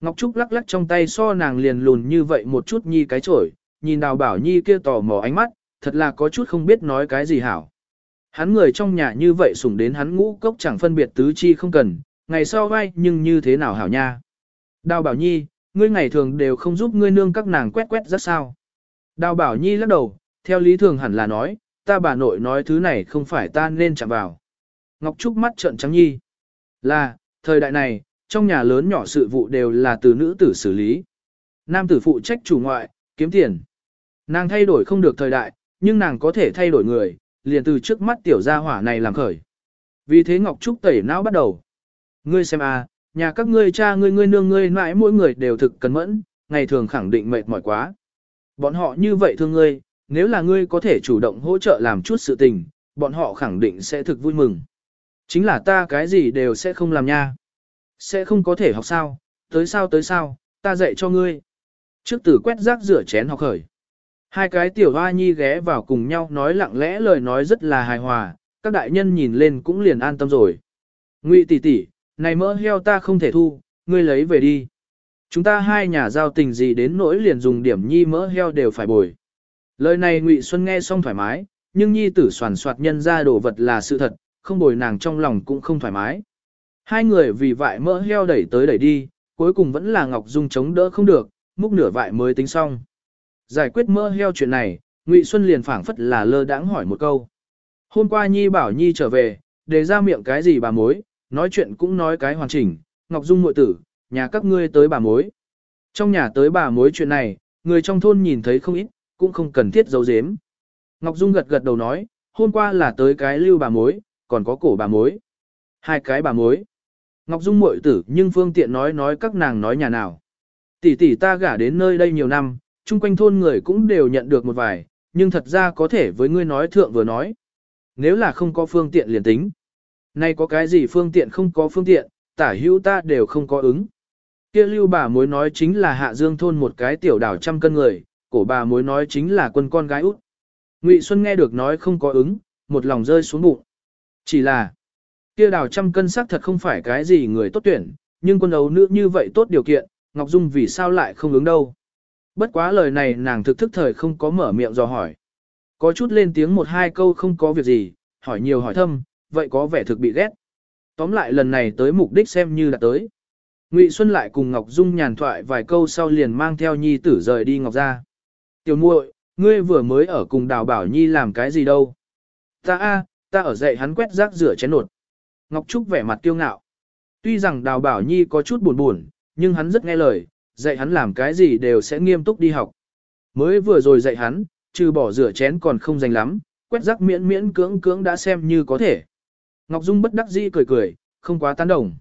A: Ngọc Trúc lắc lắc trong tay so nàng liền lùn như vậy một chút nhi cái chổi, nhìn đào bảo nhi kia tò mò ánh mắt, thật là có chút không biết nói cái gì hảo. Hắn người trong nhà như vậy sủng đến hắn ngũ cốc chẳng phân biệt tứ chi không cần, ngày sau vai nhưng như thế nào hảo nha. Đào bảo nhi, ngươi ngày thường đều không giúp ngươi nương các nàng quét quét rất sao. Đào bảo nhi lắc đầu, theo lý thường hẳn là nói, ta bà nội nói thứ này không phải ta nên chạm vào. Ngọc Trúc mắt trợn trắng nhi. Là, thời đại này, trong nhà lớn nhỏ sự vụ đều là từ nữ tử xử lý. Nam tử phụ trách chủ ngoại, kiếm tiền. Nàng thay đổi không được thời đại, nhưng nàng có thể thay đổi người, liền từ trước mắt tiểu gia hỏa này làm khởi. Vì thế Ngọc Trúc tẩy não bắt đầu. Ngươi xem à, nhà các ngươi cha ngươi ngươi nương ngươi mãi mỗi người đều thực cẩn mẫn, ngày thường khẳng định mệt mỏi quá. Bọn họ như vậy thương ngươi, nếu là ngươi có thể chủ động hỗ trợ làm chút sự tình, bọn họ khẳng định sẽ thực vui mừng. Chính là ta cái gì đều sẽ không làm nha. Sẽ không có thể học sao, tới sao tới sao, ta dạy cho ngươi. Trước tử quét rác rửa chén học khởi. Hai cái tiểu hoa nhi ghé vào cùng nhau nói lặng lẽ lời nói rất là hài hòa, các đại nhân nhìn lên cũng liền an tâm rồi. Ngụy tỷ tỷ, này mỡ heo ta không thể thu, ngươi lấy về đi. Chúng ta hai nhà giao tình gì đến nỗi liền dùng điểm nhi mỡ heo đều phải bồi. Lời này Ngụy Xuân nghe xong thoải mái, nhưng nhi tử soàn soạt nhân ra đồ vật là sự thật, không bồi nàng trong lòng cũng không thoải mái. Hai người vì vại mỡ heo đẩy tới đẩy đi, cuối cùng vẫn là Ngọc Dung chống đỡ không được, múc nửa vại mới tính xong. Giải quyết mơ heo chuyện này, Ngụy Xuân liền phảng phất là lơ đãng hỏi một câu. Hôm qua Nhi bảo Nhi trở về, để ra miệng cái gì bà mối, nói chuyện cũng nói cái hoàn chỉnh, Ngọc Dung muội tử, nhà các ngươi tới bà mối. Trong nhà tới bà mối chuyện này, người trong thôn nhìn thấy không ít, cũng không cần thiết giấu giếm. Ngọc Dung gật gật đầu nói, hôm qua là tới cái lưu bà mối, còn có cổ bà mối. Hai cái bà mối. Ngọc Dung muội tử nhưng phương tiện nói nói các nàng nói nhà nào. Tỷ tỷ ta gả đến nơi đây nhiều năm, chung quanh thôn người cũng đều nhận được một vài, nhưng thật ra có thể với ngươi nói thượng vừa nói. Nếu là không có phương tiện liền tính. Nay có cái gì phương tiện không có phương tiện, tả hữu ta đều không có ứng. Kia lưu bà mối nói chính là hạ dương thôn một cái tiểu đảo trăm cân người, cổ bà mối nói chính là quân con gái út. Ngụy Xuân nghe được nói không có ứng, một lòng rơi xuống bụng. Chỉ là, kia đào trăm cân xác thật không phải cái gì người tốt tuyển, nhưng quân ấu nữ như vậy tốt điều kiện, Ngọc Dung vì sao lại không ứng đâu. Bất quá lời này nàng thực thức thời không có mở miệng dò hỏi. Có chút lên tiếng một hai câu không có việc gì, hỏi nhiều hỏi thâm, vậy có vẻ thực bị ghét. Tóm lại lần này tới mục đích xem như là tới. Ngụy Xuân lại cùng Ngọc Dung nhàn thoại vài câu sau liền mang theo nhi tử rời đi Ngọc ra. Tiểu muội, ngươi vừa mới ở cùng đào bảo nhi làm cái gì đâu? Ta a, ta ở dậy hắn quét rác rửa chén nột. Ngọc Trúc vẻ mặt tiêu ngạo. Tuy rằng đào bảo nhi có chút buồn buồn, nhưng hắn rất nghe lời, dạy hắn làm cái gì đều sẽ nghiêm túc đi học. Mới vừa rồi dạy hắn, trừ bỏ rửa chén còn không dành lắm, quét rác miễn miễn cưỡng cưỡng đã xem như có thể. Ngọc Dung bất đắc dĩ cười cười, không quá tán đồng.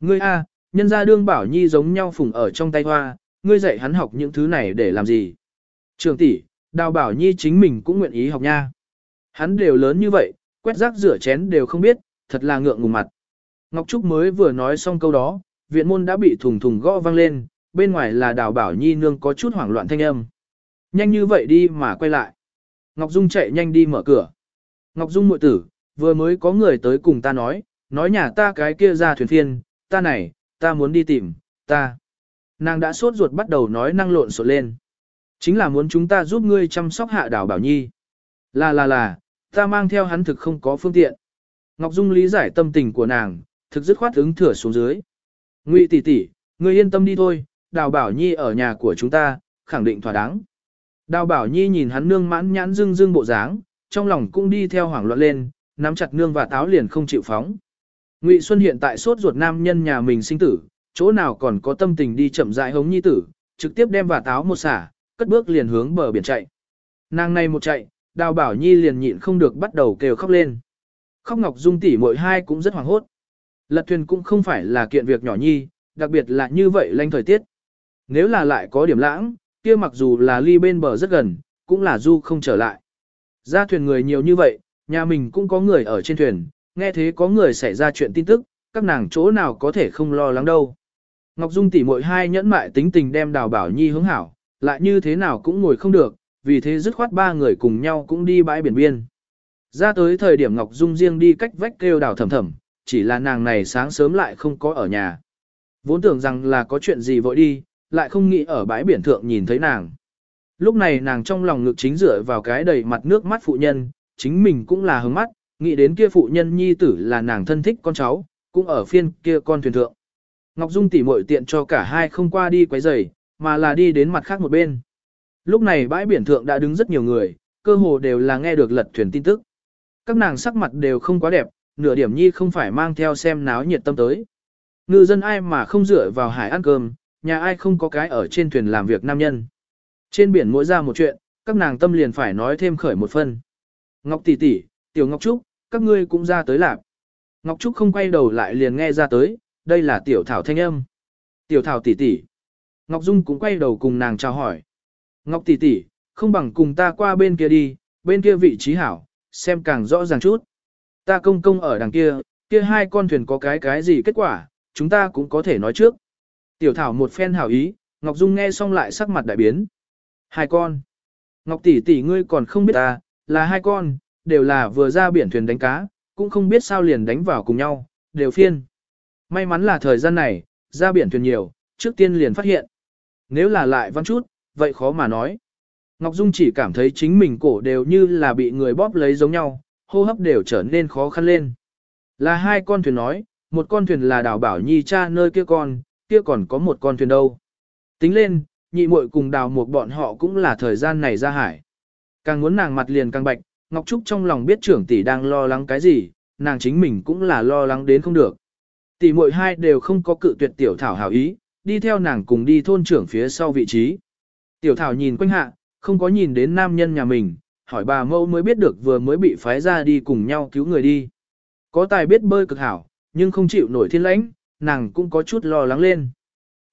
A: Ngươi a, nhân gia đương bảo nhi giống nhau phùng ở trong tay hoa, ngươi dạy hắn học những thứ này để làm gì? Trường tỷ, đào bảo nhi chính mình cũng nguyện ý học nha. Hắn đều lớn như vậy, quét rác rửa chén đều không biết, thật là ngượng ngùng mặt. Ngọc Trúc mới vừa nói xong câu đó, viện môn đã bị thùng thùng gõ vang lên, bên ngoài là đào bảo nhi nương có chút hoảng loạn thanh âm. Nhanh như vậy đi mà quay lại. Ngọc Dung chạy nhanh đi mở cửa. Ngọc Dung muội tử, vừa mới có người tới cùng ta nói, nói nhà ta cái kia ra thuyền phiên, ta này, ta muốn đi tìm, ta. Nàng đã sốt ruột bắt đầu nói năng lộn xộn lên. Chính là muốn chúng ta giúp ngươi chăm sóc hạ đảo bảo nhi. Là là là, ta mang theo hắn thực không có phương tiện. Ngọc Dung lý giải tâm tình của nàng, thực dứt khoát ứng thửa xuống dưới. Ngụy tỷ tỷ, ngươi yên tâm đi thôi, đào bảo nhi ở nhà của chúng ta, khẳng định thỏa đáng. Đào bảo nhi nhìn hắn nương mãn nhãn dưng dưng bộ dáng, trong lòng cũng đi theo hoảng loạn lên, nắm chặt nương và táo liền không chịu phóng. Ngụy Xuân hiện tại sốt ruột nam nhân nhà mình sinh tử, chỗ nào còn có tâm tình đi chậm rãi hống nhi tử, trực tiếp đem và táo một xả, cất bước liền hướng bờ biển chạy. Nàng này một chạy, đào bảo nhi liền nhịn không được bắt đầu kêu khóc lên. Khóc ngọc dung tỷ mỗi hai cũng rất hoảng hốt. Lật thuyền cũng không phải là kiện việc nhỏ nhi, đặc biệt là như vậy lanh thời tiết. Nếu là lại có điểm lãng, kia mặc dù là ly bên bờ rất gần, cũng là du không trở lại. Ra thuyền người nhiều như vậy, nhà mình cũng có người ở trên thuyền, nghe thế có người xảy ra chuyện tin tức, các nàng chỗ nào có thể không lo lắng đâu. Ngọc Dung tỷ muội hai nhẫn mại tính tình đem đào bảo nhi hướng hảo, lại như thế nào cũng ngồi không được, vì thế dứt khoát ba người cùng nhau cũng đi bãi biển biên. Ra tới thời điểm Ngọc Dung riêng đi cách vách kêu đào thầm thầm, chỉ là nàng này sáng sớm lại không có ở nhà. Vốn tưởng rằng là có chuyện gì vội đi, lại không nghĩ ở bãi biển thượng nhìn thấy nàng. Lúc này nàng trong lòng ngực chính dựa vào cái đầy mặt nước mắt phụ nhân, chính mình cũng là hướng mắt, nghĩ đến kia phụ nhân nhi tử là nàng thân thích con cháu, cũng ở phiên kia con thuyền thượng. Ngọc Dung tỉ muội tiện cho cả hai không qua đi quấy rầy, mà là đi đến mặt khác một bên. Lúc này bãi biển thượng đã đứng rất nhiều người, cơ hồ đều là nghe được lật thuyền tin tức. Các nàng sắc mặt đều không quá đẹp, nửa điểm nhi không phải mang theo xem náo nhiệt tâm tới. Ngư dân ai mà không dựa vào hải ăn cơm, nhà ai không có cái ở trên thuyền làm việc nam nhân. Trên biển mỗi ra một chuyện, các nàng tâm liền phải nói thêm khởi một phân. Ngọc tỷ tỷ, tiểu Ngọc Trúc, các ngươi cũng ra tới lạc. Ngọc Trúc không quay đầu lại liền nghe ra tới, đây là tiểu thảo thanh âm. Tiểu thảo tỷ tỷ. Ngọc Dung cũng quay đầu cùng nàng chào hỏi. Ngọc tỷ tỷ, không bằng cùng ta qua bên kia đi, bên kia vị trí hảo, xem càng rõ ràng chút. Ta công công ở đằng kia, kia hai con thuyền có cái cái gì kết quả, chúng ta cũng có thể nói trước. Tiểu thảo một phen hảo ý, Ngọc Dung nghe xong lại sắc mặt đại biến. Hai con. Ngọc tỷ tỷ ngươi còn không biết ta, là hai con, đều là vừa ra biển thuyền đánh cá, cũng không biết sao liền đánh vào cùng nhau, đều phiên. May mắn là thời gian này, ra biển thuyền nhiều, trước tiên liền phát hiện. Nếu là lại văn chút, vậy khó mà nói. Ngọc Dung chỉ cảm thấy chính mình cổ đều như là bị người bóp lấy giống nhau, hô hấp đều trở nên khó khăn lên. Là hai con thuyền nói, một con thuyền là đào bảo nhi cha nơi kia con, kia còn có một con thuyền đâu. Tính lên, nhị muội cùng đào một bọn họ cũng là thời gian này ra hải. Càng muốn nàng mặt liền càng bạch, Ngọc Trúc trong lòng biết trưởng tỷ đang lo lắng cái gì, nàng chính mình cũng là lo lắng đến không được. Tỷ muội hai đều không có cự tuyệt tiểu thảo hảo ý, đi theo nàng cùng đi thôn trưởng phía sau vị trí. Tiểu thảo nhìn quanh hạ, không có nhìn đến nam nhân nhà mình, hỏi bà mâu mới biết được vừa mới bị phái ra đi cùng nhau cứu người đi. Có tài biết bơi cực hảo, nhưng không chịu nổi thiên lãnh, nàng cũng có chút lo lắng lên.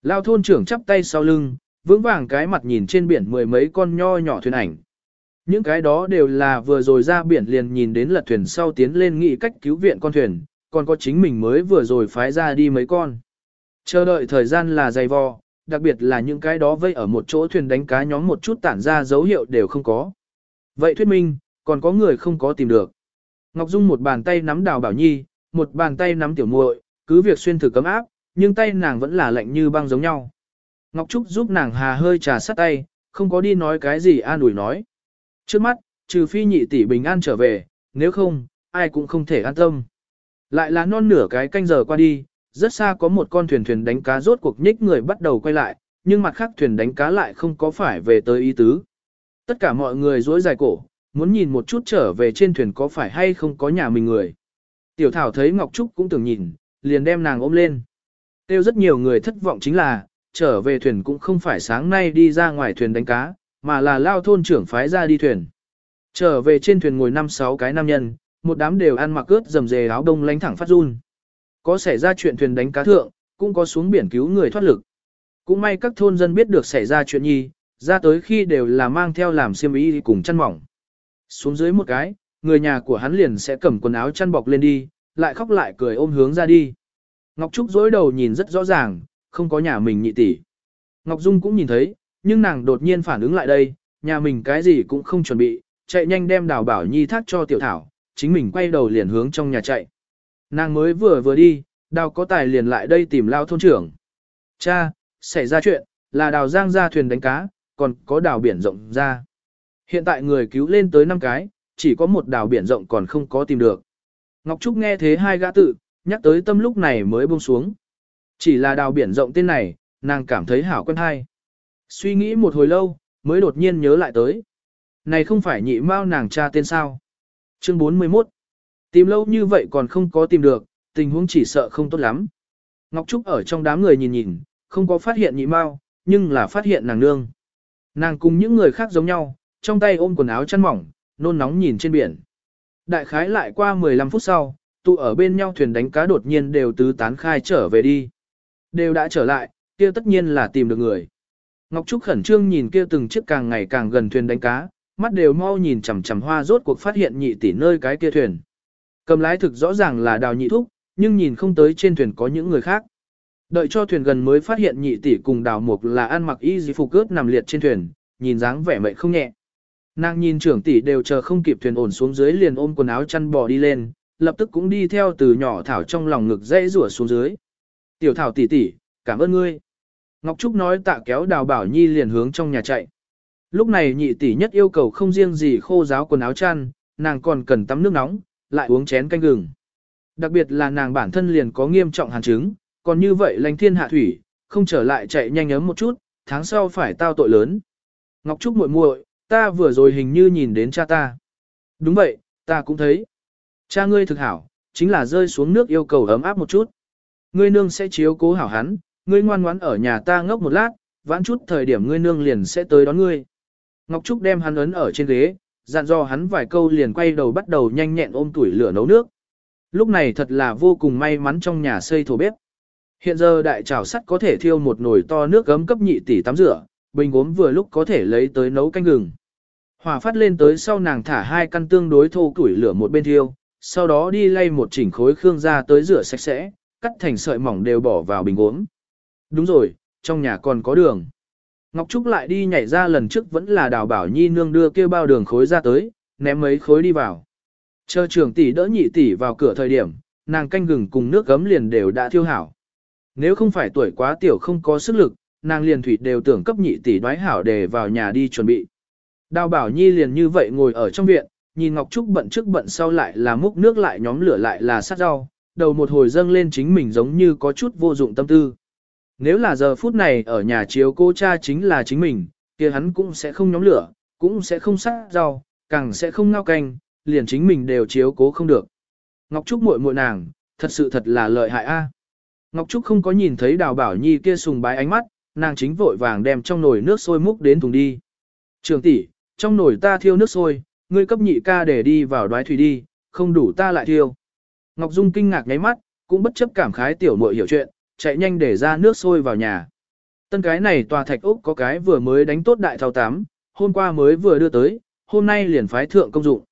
A: Lao thôn trưởng chắp tay sau lưng, vững vàng cái mặt nhìn trên biển mười mấy con nho nhỏ thuyền ảnh. Những cái đó đều là vừa rồi ra biển liền nhìn đến lật thuyền sau tiến lên nghị cách cứu viện con thuyền, còn có chính mình mới vừa rồi phái ra đi mấy con. Chờ đợi thời gian là dày vò, đặc biệt là những cái đó vây ở một chỗ thuyền đánh cá nhóm một chút tản ra dấu hiệu đều không có. Vậy thuyết minh, còn có người không có tìm được. Ngọc Dung một bàn tay nắm đào bảo nhi, một bàn tay nắm tiểu muội, cứ việc xuyên thử cấm áp, nhưng tay nàng vẫn là lạnh như băng giống nhau. Ngọc Trúc giúp nàng hà hơi trà sát tay, không có đi nói cái gì an ủi nói. Trước mắt, trừ phi nhị tỷ bình an trở về, nếu không, ai cũng không thể an tâm. Lại là non nửa cái canh giờ qua đi, rất xa có một con thuyền thuyền đánh cá rốt cuộc nhích người bắt đầu quay lại, nhưng mặt khác thuyền đánh cá lại không có phải về tới ý tứ. Tất cả mọi người dối dài cổ, muốn nhìn một chút trở về trên thuyền có phải hay không có nhà mình người. Tiểu Thảo thấy Ngọc Trúc cũng tưởng nhìn, liền đem nàng ôm lên. Tiêu rất nhiều người thất vọng chính là, trở về thuyền cũng không phải sáng nay đi ra ngoài thuyền đánh cá, mà là lao thôn trưởng phái ra đi thuyền. Trở về trên thuyền ngồi năm sáu cái nam nhân, một đám đều ăn mặc ướt dầm dề áo đông lánh thẳng phát run. Có xảy ra chuyện thuyền đánh cá thượng, cũng có xuống biển cứu người thoát lực. Cũng may các thôn dân biết được xảy ra chuyện nhi, ra tới khi đều là mang theo làm xiêm y cùng chăn mỏng. Xuống dưới một cái, người nhà của hắn liền sẽ cầm quần áo chăn bọc lên đi, lại khóc lại cười ôm hướng ra đi. Ngọc Trúc dối đầu nhìn rất rõ ràng, không có nhà mình nhị tỷ. Ngọc Dung cũng nhìn thấy, nhưng nàng đột nhiên phản ứng lại đây, nhà mình cái gì cũng không chuẩn bị, chạy nhanh đem đào bảo nhi thác cho tiểu thảo, chính mình quay đầu liền hướng trong nhà chạy. Nàng mới vừa vừa đi, đào có tài liền lại đây tìm lao thôn trưởng. Cha, xảy ra chuyện, là đào giang ra thuyền đánh cá, còn có đào biển rộng ra. Hiện tại người cứu lên tới 5 cái, chỉ có một đào biển rộng còn không có tìm được. Ngọc Trúc nghe thế hai gã tự, nhắc tới tâm lúc này mới buông xuống. Chỉ là đào biển rộng tên này, nàng cảm thấy hảo quen hay. Suy nghĩ một hồi lâu, mới đột nhiên nhớ lại tới. Này không phải nhị mao nàng cha tên sao. Chương 41 Tìm lâu như vậy còn không có tìm được, tình huống chỉ sợ không tốt lắm. Ngọc Trúc ở trong đám người nhìn nhìn, không có phát hiện nhị mao, nhưng là phát hiện nàng nương. Nàng cùng những người khác giống nhau, trong tay ôm quần áo chăn mỏng, nôn nóng nhìn trên biển. Đại khái lại qua 15 phút sau, tụ ở bên nhau thuyền đánh cá đột nhiên đều tứ tán khai trở về đi. Đều đã trở lại, kia tất nhiên là tìm được người. Ngọc Trúc khẩn trương nhìn kia từng chiếc càng ngày càng gần thuyền đánh cá, mắt đều mau nhìn chằm chằm hoa rốt cuộc phát hiện nhị tỷ nơi cái kia thuyền. Cầm lái thực rõ ràng là đào nhị thúc, nhưng nhìn không tới trên thuyền có những người khác. Đợi cho thuyền gần mới phát hiện nhị tỷ cùng đào mục là ăn mặc y gì phục cướp nằm liệt trên thuyền, nhìn dáng vẻ mệnh không nhẹ. Nàng nhìn trưởng tỷ đều chờ không kịp thuyền ổn xuống dưới liền ôm quần áo chăn bò đi lên, lập tức cũng đi theo từ nhỏ thảo trong lòng ngực dãy rủa xuống dưới. Tiểu thảo tỷ tỷ, cảm ơn ngươi. Ngọc Trúc nói tạ kéo đào bảo nhi liền hướng trong nhà chạy. Lúc này nhị tỷ nhất yêu cầu không riêng gì khô giáo quần áo chăn, nàng còn cần tắm nước nóng, lại uống chén canh gừng. Đặc biệt là nàng bản thân liền có nghiêm trọng hàn chứng, còn như vậy lành thiên hạ thủy, không trở lại chạy nhanh ấm một chút, tháng sau phải tao tội lớn. Ngọc Trúc muội muội, ta vừa rồi hình như nhìn đến cha ta. Đúng vậy, ta cũng thấy. Cha ngươi thực hảo, chính là rơi xuống nước yêu cầu ấm áp một chút. Ngươi nương sẽ chiếu cố hảo hắn, ngươi ngoan ngoãn ở nhà ta ngốc một lát, vãn chút thời điểm ngươi nương liền sẽ tới đón ngươi. Ngọc Trúc đem hắn ấn ở trên ghế, dặn dò hắn vài câu liền quay đầu bắt đầu nhanh nhẹn ôm tuổi lửa nấu nước. Lúc này thật là vô cùng may mắn trong nhà xây thổ bếp. Hiện giờ đại trảo sắt có thể thiêu một nồi to nước gấm cấp nhị tỷ tắm rửa, bình gốm vừa lúc có thể lấy tới nấu canh gừng. Hỏa phát lên tới sau nàng thả hai căn tương đối thô củi lửa một bên thiêu, sau đó đi lay một chỉnh khối khương ra tới rửa sạch sẽ, cắt thành sợi mỏng đều bỏ vào bình uống. Đúng rồi, trong nhà còn có đường. Ngọc Trúc lại đi nhảy ra lần trước vẫn là đào bảo nhi nương đưa kêu bao đường khối ra tới, ném mấy khối đi vào. Chờ trưởng tỷ đỡ nhị tỷ vào cửa thời điểm, nàng canh gừng cùng nước gấm liền đều đã thiêu hảo. Nếu không phải tuổi quá tiểu không có sức lực, nàng liền thủy đều tưởng cấp nhị tỷ đoái hảo để vào nhà đi chuẩn bị. Đào bảo nhi liền như vậy ngồi ở trong viện, nhìn Ngọc Trúc bận trước bận sau lại là múc nước lại nhóm lửa lại là sát rau, đầu một hồi dâng lên chính mình giống như có chút vô dụng tâm tư. Nếu là giờ phút này ở nhà chiếu cô cha chính là chính mình, kia hắn cũng sẽ không nhóm lửa, cũng sẽ không sát rau, càng sẽ không ngao canh, liền chính mình đều chiếu cố không được. Ngọc Trúc muội muội nàng, thật sự thật là lợi hại a. Ngọc Trúc không có nhìn thấy Đào Bảo Nhi kia sùng bái ánh mắt, nàng chính vội vàng đem trong nồi nước sôi múc đến thùng đi. Trường tỷ, trong nồi ta thiêu nước sôi, ngươi cấp nhị ca để đi vào đoái thủy đi, không đủ ta lại thiêu. Ngọc Dung kinh ngạc nháy mắt, cũng bất chấp cảm khái tiểu muội hiểu chuyện, chạy nhanh để ra nước sôi vào nhà. Tân cái này tòa thạch ốc có cái vừa mới đánh tốt đại thao tám, hôm qua mới vừa đưa tới, hôm nay liền phái thượng công dụng.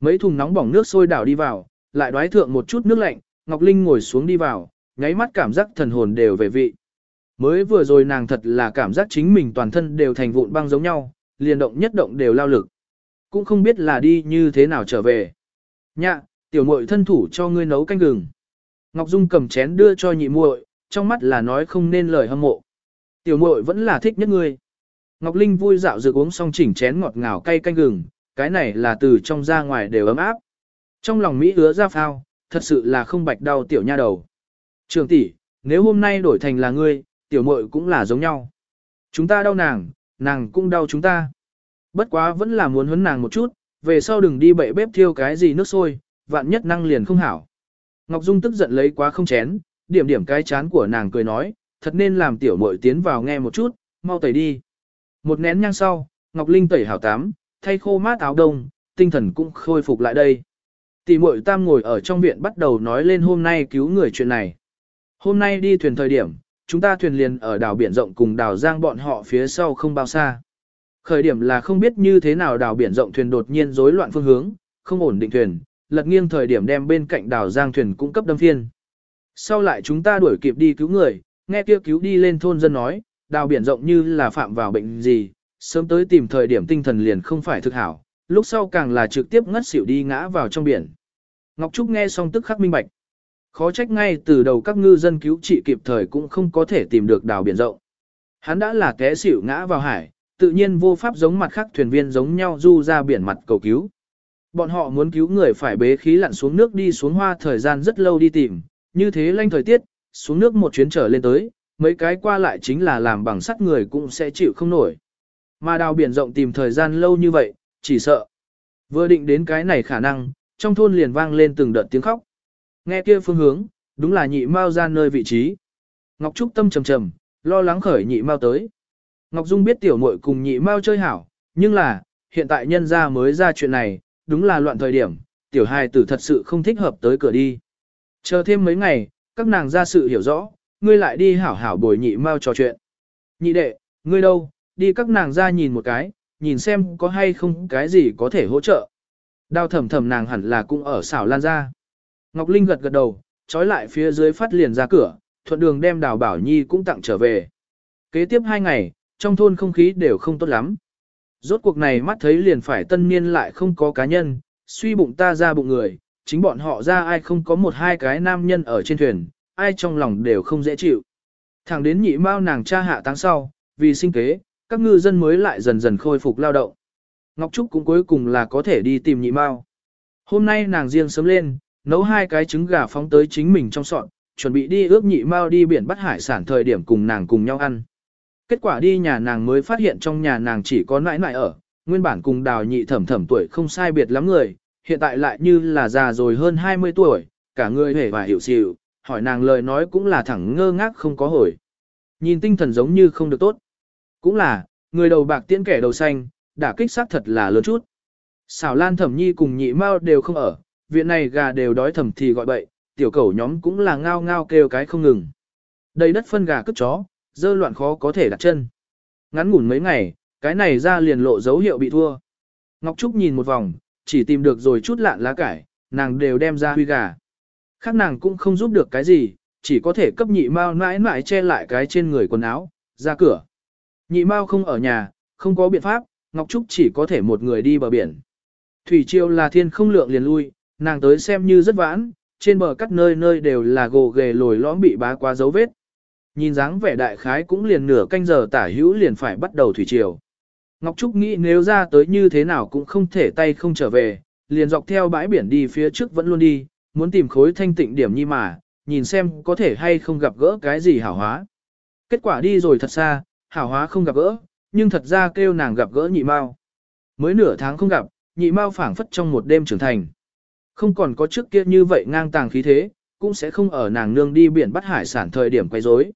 A: Mấy thùng nóng bỏng nước sôi đảo đi vào, lại đoái thượng một chút nước lạnh, Ngọc Linh ngồi xuống đi vào, nháy mắt cảm giác thần hồn đều về vị. Mới vừa rồi nàng thật là cảm giác chính mình toàn thân đều thành vụn băng giống nhau, liền động nhất động đều lao lực. Cũng không biết là đi như thế nào trở về. Nhạ, tiểu muội thân thủ cho ngươi nấu canh gừng. Ngọc Dung cầm chén đưa cho nhị muội, trong mắt là nói không nên lời hâm mộ. Tiểu muội vẫn là thích nhất ngươi. Ngọc Linh vui dạo dược uống xong chỉnh chén ngọt ngào cay canh gừng, cái này là từ trong ra ngoài đều ấm áp. Trong lòng Mỹ ứa ra phao, thật sự là không bạch đau tiểu nha đầu. Trường tỷ, nếu hôm nay đổi thành là ngươi, tiểu muội cũng là giống nhau. Chúng ta đau nàng, nàng cũng đau chúng ta. Bất quá vẫn là muốn huấn nàng một chút, về sau đừng đi bậy bếp thiêu cái gì nước sôi, vạn nhất năng liền không hảo. Ngọc Dung tức giận lấy quá không chén, điểm điểm cái chán của nàng cười nói, thật nên làm tiểu muội tiến vào nghe một chút, mau tẩy đi. Một nén nhang sau, Ngọc Linh tẩy hảo tám, thay khô mát áo đông, tinh thần cũng khôi phục lại đây. Tỷ muội tam ngồi ở trong viện bắt đầu nói lên hôm nay cứu người chuyện này. Hôm nay đi thuyền thời điểm, chúng ta thuyền liền ở đảo biển rộng cùng đảo giang bọn họ phía sau không bao xa. Khởi điểm là không biết như thế nào đảo biển rộng thuyền đột nhiên rối loạn phương hướng, không ổn định thuyền, lật nghiêng thời điểm đem bên cạnh đảo giang thuyền cung cấp đâm phiên. Sau lại chúng ta đuổi kịp đi cứu người, nghe kia cứu đi lên thôn dân nói, đảo biển rộng như là phạm vào bệnh gì, sớm tới tìm thời điểm tinh thần liền không phải thực hảo, lúc sau càng là trực tiếp ngất xỉu đi ngã vào trong biển. Ngọc Trúc nghe xong tức khắc minh bạch. Khó trách ngay từ đầu các ngư dân cứu trị kịp thời cũng không có thể tìm được đảo biển rộng. Hắn đã là té xỉu ngã vào hải, tự nhiên vô pháp giống mặt khác thuyền viên giống nhau du ra biển mặt cầu cứu. Bọn họ muốn cứu người phải bế khí lặn xuống nước đi xuống hoa thời gian rất lâu đi tìm, như thế lanh thời tiết, xuống nước một chuyến trở lên tới, mấy cái qua lại chính là làm bằng sắt người cũng sẽ chịu không nổi. Mà đào biển rộng tìm thời gian lâu như vậy, chỉ sợ. Vừa định đến cái này khả năng, trong thôn liền vang lên từng đợt tiếng khóc. Nghe kia phương hướng, đúng là nhị mao ra nơi vị trí. Ngọc Trúc tâm trầm trầm, lo lắng khởi nhị mao tới. Ngọc Dung biết tiểu muội cùng nhị mao chơi hảo, nhưng là, hiện tại nhân gia mới ra chuyện này, đúng là loạn thời điểm, tiểu hài tử thật sự không thích hợp tới cửa đi. Chờ thêm mấy ngày, các nàng ra sự hiểu rõ, ngươi lại đi hảo hảo bồi nhị mao trò chuyện. Nhị đệ, ngươi đâu, đi các nàng ra nhìn một cái, nhìn xem có hay không cái gì có thể hỗ trợ. Đào thầm thầm nàng hẳn là cũng ở xảo lan ra. Ngọc Linh gật gật đầu, trói lại phía dưới phát liền ra cửa, thuận đường đem đào bảo nhi cũng tặng trở về. Kế tiếp hai ngày, trong thôn không khí đều không tốt lắm. Rốt cuộc này mắt thấy liền phải tân niên lại không có cá nhân, suy bụng ta ra bụng người, chính bọn họ ra ai không có một hai cái nam nhân ở trên thuyền, ai trong lòng đều không dễ chịu. Thẳng đến nhị mao nàng cha hạ tháng sau, vì sinh kế, các ngư dân mới lại dần dần khôi phục lao động. Ngọc Trúc cũng cuối cùng là có thể đi tìm nhị mao. Hôm nay nàng riêng sớm lên, nấu hai cái trứng gà phóng tới chính mình trong sọn, chuẩn bị đi ước nhị mao đi biển bắt hải sản thời điểm cùng nàng cùng nhau ăn. Kết quả đi nhà nàng mới phát hiện trong nhà nàng chỉ có nãi nãi ở, nguyên bản cùng đào nhị thẩm thẩm tuổi không sai biệt lắm người, hiện tại lại như là già rồi hơn 20 tuổi, cả người hề và hiểu xịu, hỏi nàng lời nói cũng là thẳng ngơ ngác không có hồi. Nhìn tinh thần giống như không được tốt. Cũng là, người đầu bạc tiễn kẻ đầu xanh, đả kích xác thật là lớn chút. Xảo Lan Thẩm Nhi cùng nhị mao đều không ở, viện này gà đều đói thầm thì gọi bậy, tiểu cẩu nhóm cũng là ngao ngao kêu cái không ngừng. Đầy đất phân gà cướp chó, dơ loạn khó có thể đặt chân. Ngắn ngủn mấy ngày, cái này ra liền lộ dấu hiệu bị thua. Ngọc Trúc nhìn một vòng, chỉ tìm được rồi chút lạn lá cải, nàng đều đem ra huy gà. Khác nàng cũng không giúp được cái gì, chỉ có thể cấp nhị mao mãi mãi che lại cái trên người quần áo, ra cửa. Nhị mao không ở nhà, không có biện pháp, Ngọc Trúc chỉ có thể một người đi bờ biển. Thủy triều là thiên không lượng liền lui, nàng tới xem như rất vãn, trên bờ cắt nơi nơi đều là gồ ghề lồi lõm bị bá qua dấu vết. Nhìn dáng vẻ đại khái cũng liền nửa canh giờ tả hữu liền phải bắt đầu thủy triều. Ngọc Trúc nghĩ nếu ra tới như thế nào cũng không thể tay không trở về, liền dọc theo bãi biển đi phía trước vẫn luôn đi, muốn tìm khối thanh tịnh điểm nhi mà, nhìn xem có thể hay không gặp gỡ cái gì hảo hóa. Kết quả đi rồi thật xa, hảo hóa không gặp gỡ, nhưng thật ra kêu nàng gặp gỡ nhị mao. Mới nửa tháng không gặp, nhị mao phảng phất trong một đêm trưởng thành. Không còn có trước kia như vậy ngang tàng khí thế, cũng sẽ không ở nàng nương đi biển bắt hải sản thời điểm quay rối.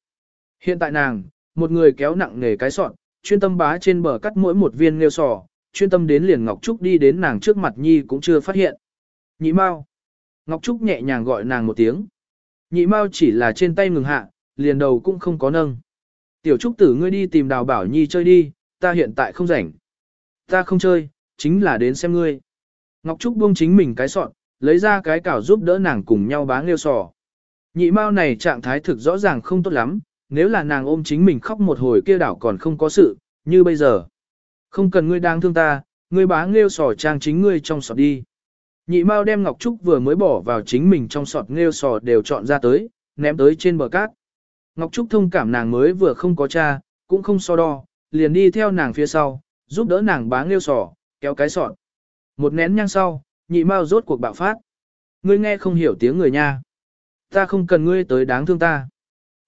A: Hiện tại nàng, một người kéo nặng nghề cái sọn, chuyên tâm bá trên bờ cắt mỗi một viên nêu sò, chuyên tâm đến liền Ngọc Trúc đi đến nàng trước mặt Nhi cũng chưa phát hiện. Nhị Mao. Ngọc Trúc nhẹ nhàng gọi nàng một tiếng. Nhị Mao chỉ là trên tay ngừng hạ, liền đầu cũng không có nâng. Tiểu Trúc tử ngươi đi tìm Đào Bảo Nhi chơi đi, ta hiện tại không rảnh. Ta không chơi, chính là đến xem ngươi. Ngọc Trúc buông chính mình cái sọn, lấy ra cái cảo giúp đỡ nàng cùng nhau bá nghêu sò. Nhị mao này trạng thái thực rõ ràng không tốt lắm, nếu là nàng ôm chính mình khóc một hồi kia đảo còn không có sự, như bây giờ. Không cần ngươi đang thương ta, ngươi bá nghêu sò trang chính ngươi trong sọt đi. Nhị mao đem Ngọc Trúc vừa mới bỏ vào chính mình trong sọt nghêu sò đều chọn ra tới, ném tới trên bờ cát. Ngọc Trúc thông cảm nàng mới vừa không có cha, cũng không so đo, liền đi theo nàng phía sau, giúp đỡ nàng bá nghêu sò, kéo cái sọt. Một nén nhang sau, nhị mao rốt cuộc bạo phát. Ngươi nghe không hiểu tiếng người nha. Ta không cần ngươi tới đáng thương ta.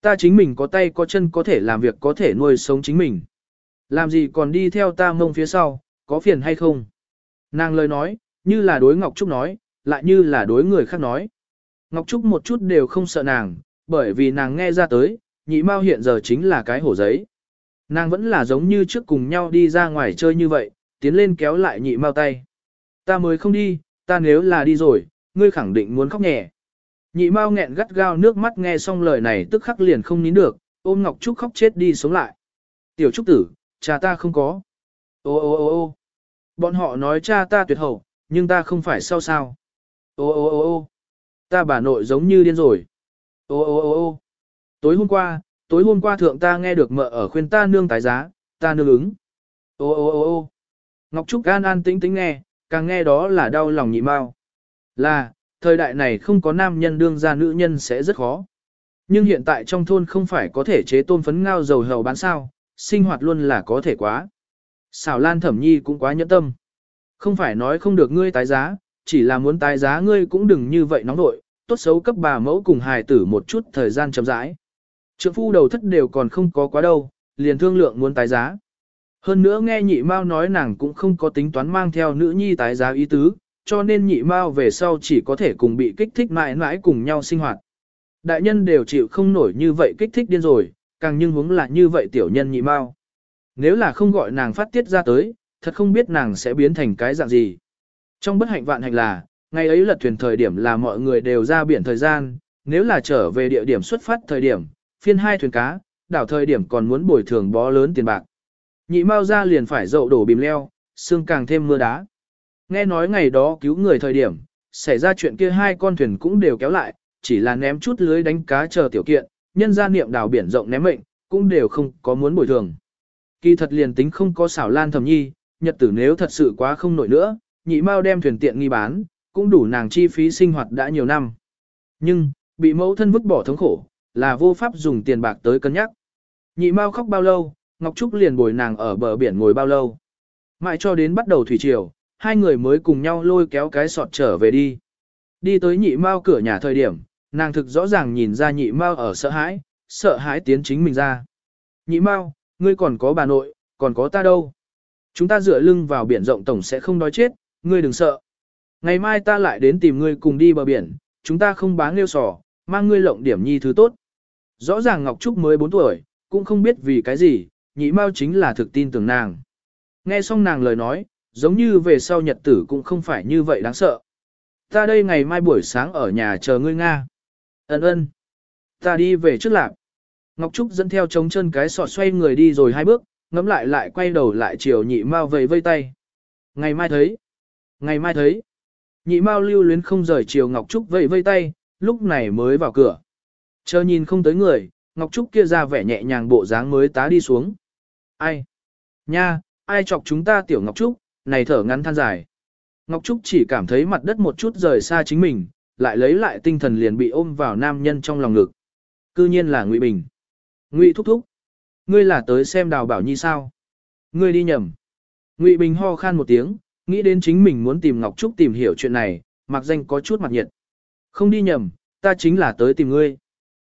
A: Ta chính mình có tay có chân có thể làm việc có thể nuôi sống chính mình. Làm gì còn đi theo ta mông phía sau, có phiền hay không? Nàng lời nói, như là đối Ngọc Trúc nói, lại như là đối người khác nói. Ngọc Trúc một chút đều không sợ nàng, bởi vì nàng nghe ra tới, nhị mao hiện giờ chính là cái hổ giấy. Nàng vẫn là giống như trước cùng nhau đi ra ngoài chơi như vậy, tiến lên kéo lại nhị mao tay. Ta mới không đi, ta nếu là đi rồi, ngươi khẳng định muốn khóc nhẹ. Nhị mau nghẹn gắt gao nước mắt nghe xong lời này tức khắc liền không nín được, ôm Ngọc Trúc khóc chết đi sống lại. Tiểu Trúc tử, cha ta không có. Ô ô ô ô bọn họ nói cha ta tuyệt hậu, nhưng ta không phải sao sao. Ô ô ô ô ta bà nội giống như điên rồi. Ô ô ô ô tối hôm qua, tối hôm qua thượng ta nghe được mợ ở khuyên ta nương tái giá, ta nương ứng. Ô ô ô ô Ngọc Trúc an an tĩnh tĩnh nghe, càng nghe đó là đau lòng nhị mao. Là, thời đại này không có nam nhân đương ra nữ nhân sẽ rất khó. Nhưng hiện tại trong thôn không phải có thể chế tôn phấn ngao dầu hầu bán sao, sinh hoạt luôn là có thể quá. Xảo Lan Thẩm Nhi cũng quá nhẫn tâm. Không phải nói không được ngươi tái giá, chỉ là muốn tái giá ngươi cũng đừng như vậy nóng nội, tốt xấu cấp bà mẫu cùng hài tử một chút thời gian chậm rãi. Trượng phu đầu thất đều còn không có quá đâu, liền thương lượng muốn tái giá. Hơn nữa nghe nhị mao nói nàng cũng không có tính toán mang theo nữ nhi tái giá ý tứ, cho nên nhị mao về sau chỉ có thể cùng bị kích thích mãi mãi cùng nhau sinh hoạt. Đại nhân đều chịu không nổi như vậy kích thích điên rồi, càng nhưng hướng là như vậy tiểu nhân nhị mao. Nếu là không gọi nàng phát tiết ra tới, thật không biết nàng sẽ biến thành cái dạng gì. Trong bất hạnh vạn hạnh là, ngày ấy lật thuyền thời điểm là mọi người đều ra biển thời gian, nếu là trở về địa điểm xuất phát thời điểm, phiên hai thuyền cá, đảo thời điểm còn muốn bồi thường bó lớn tiền bạc. Nhị mao ra liền phải dậu đổ bìm leo, xương càng thêm mưa đá. Nghe nói ngày đó cứu người thời điểm, xảy ra chuyện kia hai con thuyền cũng đều kéo lại, chỉ là ném chút lưới đánh cá chờ tiểu kiện, nhân gia niệm đảo biển rộng ném mệnh, cũng đều không có muốn bồi thường. Kỳ thật liền tính không có xảo lan thầm nhi, nhật tử nếu thật sự quá không nổi nữa, nhị mao đem thuyền tiện nghi bán, cũng đủ nàng chi phí sinh hoạt đã nhiều năm. Nhưng, bị mẫu thân vứt bỏ thống khổ, là vô pháp dùng tiền bạc tới cân nhắc. Nhị mao khóc bao lâu, Ngọc Trúc liền bồi nàng ở bờ biển ngồi bao lâu. Mãi cho đến bắt đầu thủy triều, hai người mới cùng nhau lôi kéo cái sọt trở về đi. Đi tới nhị mao cửa nhà thời điểm, nàng thực rõ ràng nhìn ra nhị mao ở sợ hãi, sợ hãi tiến chính mình ra. Nhị mao, ngươi còn có bà nội, còn có ta đâu. Chúng ta dựa lưng vào biển rộng tổng sẽ không đói chết, ngươi đừng sợ. Ngày mai ta lại đến tìm ngươi cùng đi bờ biển, chúng ta không bán liêu sò, mang ngươi lộng điểm nhi thứ tốt. Rõ ràng Ngọc Trúc mới 4 tuổi, cũng không biết vì cái gì, nhị mao chính là thực tin tưởng nàng. Nghe xong nàng lời nói, giống như về sau nhật tử cũng không phải như vậy đáng sợ. Ta đây ngày mai buổi sáng ở nhà chờ ngươi Nga. Ấn ơn. Ta đi về trước lạc. Ngọc Trúc dẫn theo trống chân cái sọt xoay người đi rồi hai bước, ngắm lại lại quay đầu lại chiều nhị mao vầy vây tay. Ngày mai thấy. Ngày mai thấy. Nhị mao lưu luyến không rời chiều Ngọc Trúc vẫy vây tay, lúc này mới vào cửa. Chờ nhìn không tới người, Ngọc Trúc kia ra vẻ nhẹ nhàng bộ dáng mới tá đi xuống. Ai? Nha, ai chọc chúng ta tiểu Ngọc Trúc, này thở ngắn than dài. Ngọc Trúc chỉ cảm thấy mặt đất một chút rời xa chính mình, lại lấy lại tinh thần liền bị ôm vào nam nhân trong lòng ngực. Cư nhiên là Ngụy Bình. Ngụy thúc thúc. Ngươi là tới xem đào bảo nhi sao? Ngươi đi nhầm. Ngụy Bình ho khan một tiếng, nghĩ đến chính mình muốn tìm Ngọc Trúc tìm hiểu chuyện này, mặc danh có chút mặt nhiệt. Không đi nhầm, ta chính là tới tìm ngươi.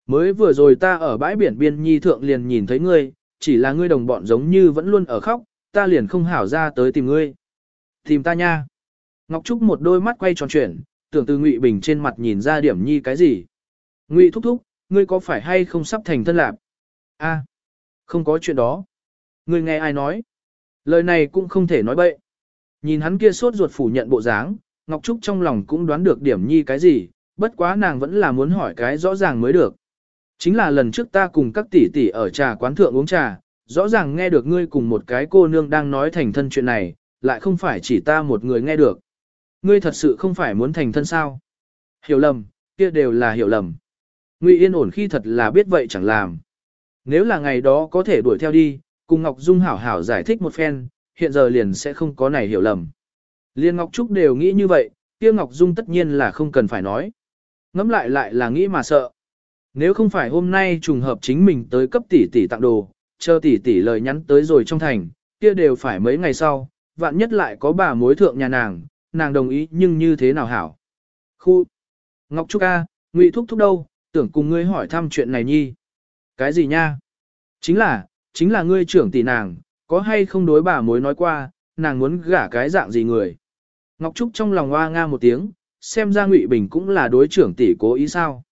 A: Mới vừa rồi ta ở bãi biển biên nhi thượng liền nhìn thấy ngươi, chỉ là ngươi đồng bọn giống như vẫn luôn ở khóc, ta liền không hảo ra tới tìm ngươi. Tìm ta nha. Ngọc Trúc một đôi mắt quay tròn chuyển, tưởng từ Ngụy Bình trên mặt nhìn ra điểm nhi cái gì. Ngụy thúc thúc, ngươi có phải hay không sắp thành thân lạc? A, không có chuyện đó. Ngươi nghe ai nói? Lời này cũng không thể nói bậy. Nhìn hắn kia sốt ruột phủ nhận bộ dáng, Ngọc Trúc trong lòng cũng đoán được điểm nhi cái gì, bất quá nàng vẫn là muốn hỏi cái rõ ràng mới được. Chính là lần trước ta cùng các tỷ tỷ ở trà quán thượng uống trà, rõ ràng nghe được ngươi cùng một cái cô nương đang nói thành thân chuyện này, lại không phải chỉ ta một người nghe được. Ngươi thật sự không phải muốn thành thân sao? Hiểu lầm, kia đều là hiểu lầm. Ngụy Yên ổn khi thật là biết vậy chẳng làm. Nếu là ngày đó có thể đuổi theo đi, cùng Ngọc Dung hảo hảo giải thích một phen, hiện giờ liền sẽ không có này hiểu lầm. Liên Ngọc Trúc đều nghĩ như vậy, kia Ngọc Dung tất nhiên là không cần phải nói. Ngắm lại lại là nghĩ mà sợ. Nếu không phải hôm nay trùng hợp chính mình tới cấp tỷ tỷ tặng đồ, chờ tỷ tỷ lời nhắn tới rồi trong thành, kia đều phải mấy ngày sau, vạn nhất lại có bà mối thượng nhà nàng, nàng đồng ý nhưng như thế nào hảo. Khu! Ngọc Trúc A, Ngụy Thúc Thúc đâu, tưởng cùng ngươi hỏi thăm chuyện này nhi. Cái gì nha? Chính là, chính là ngươi trưởng tỷ nàng, có hay không đối bà mối nói qua, nàng muốn gả cái dạng gì người. Ngọc Trúc trong lòng hoa nga một tiếng, xem ra Ngụy Bình cũng là đối trưởng tỷ cố ý sao.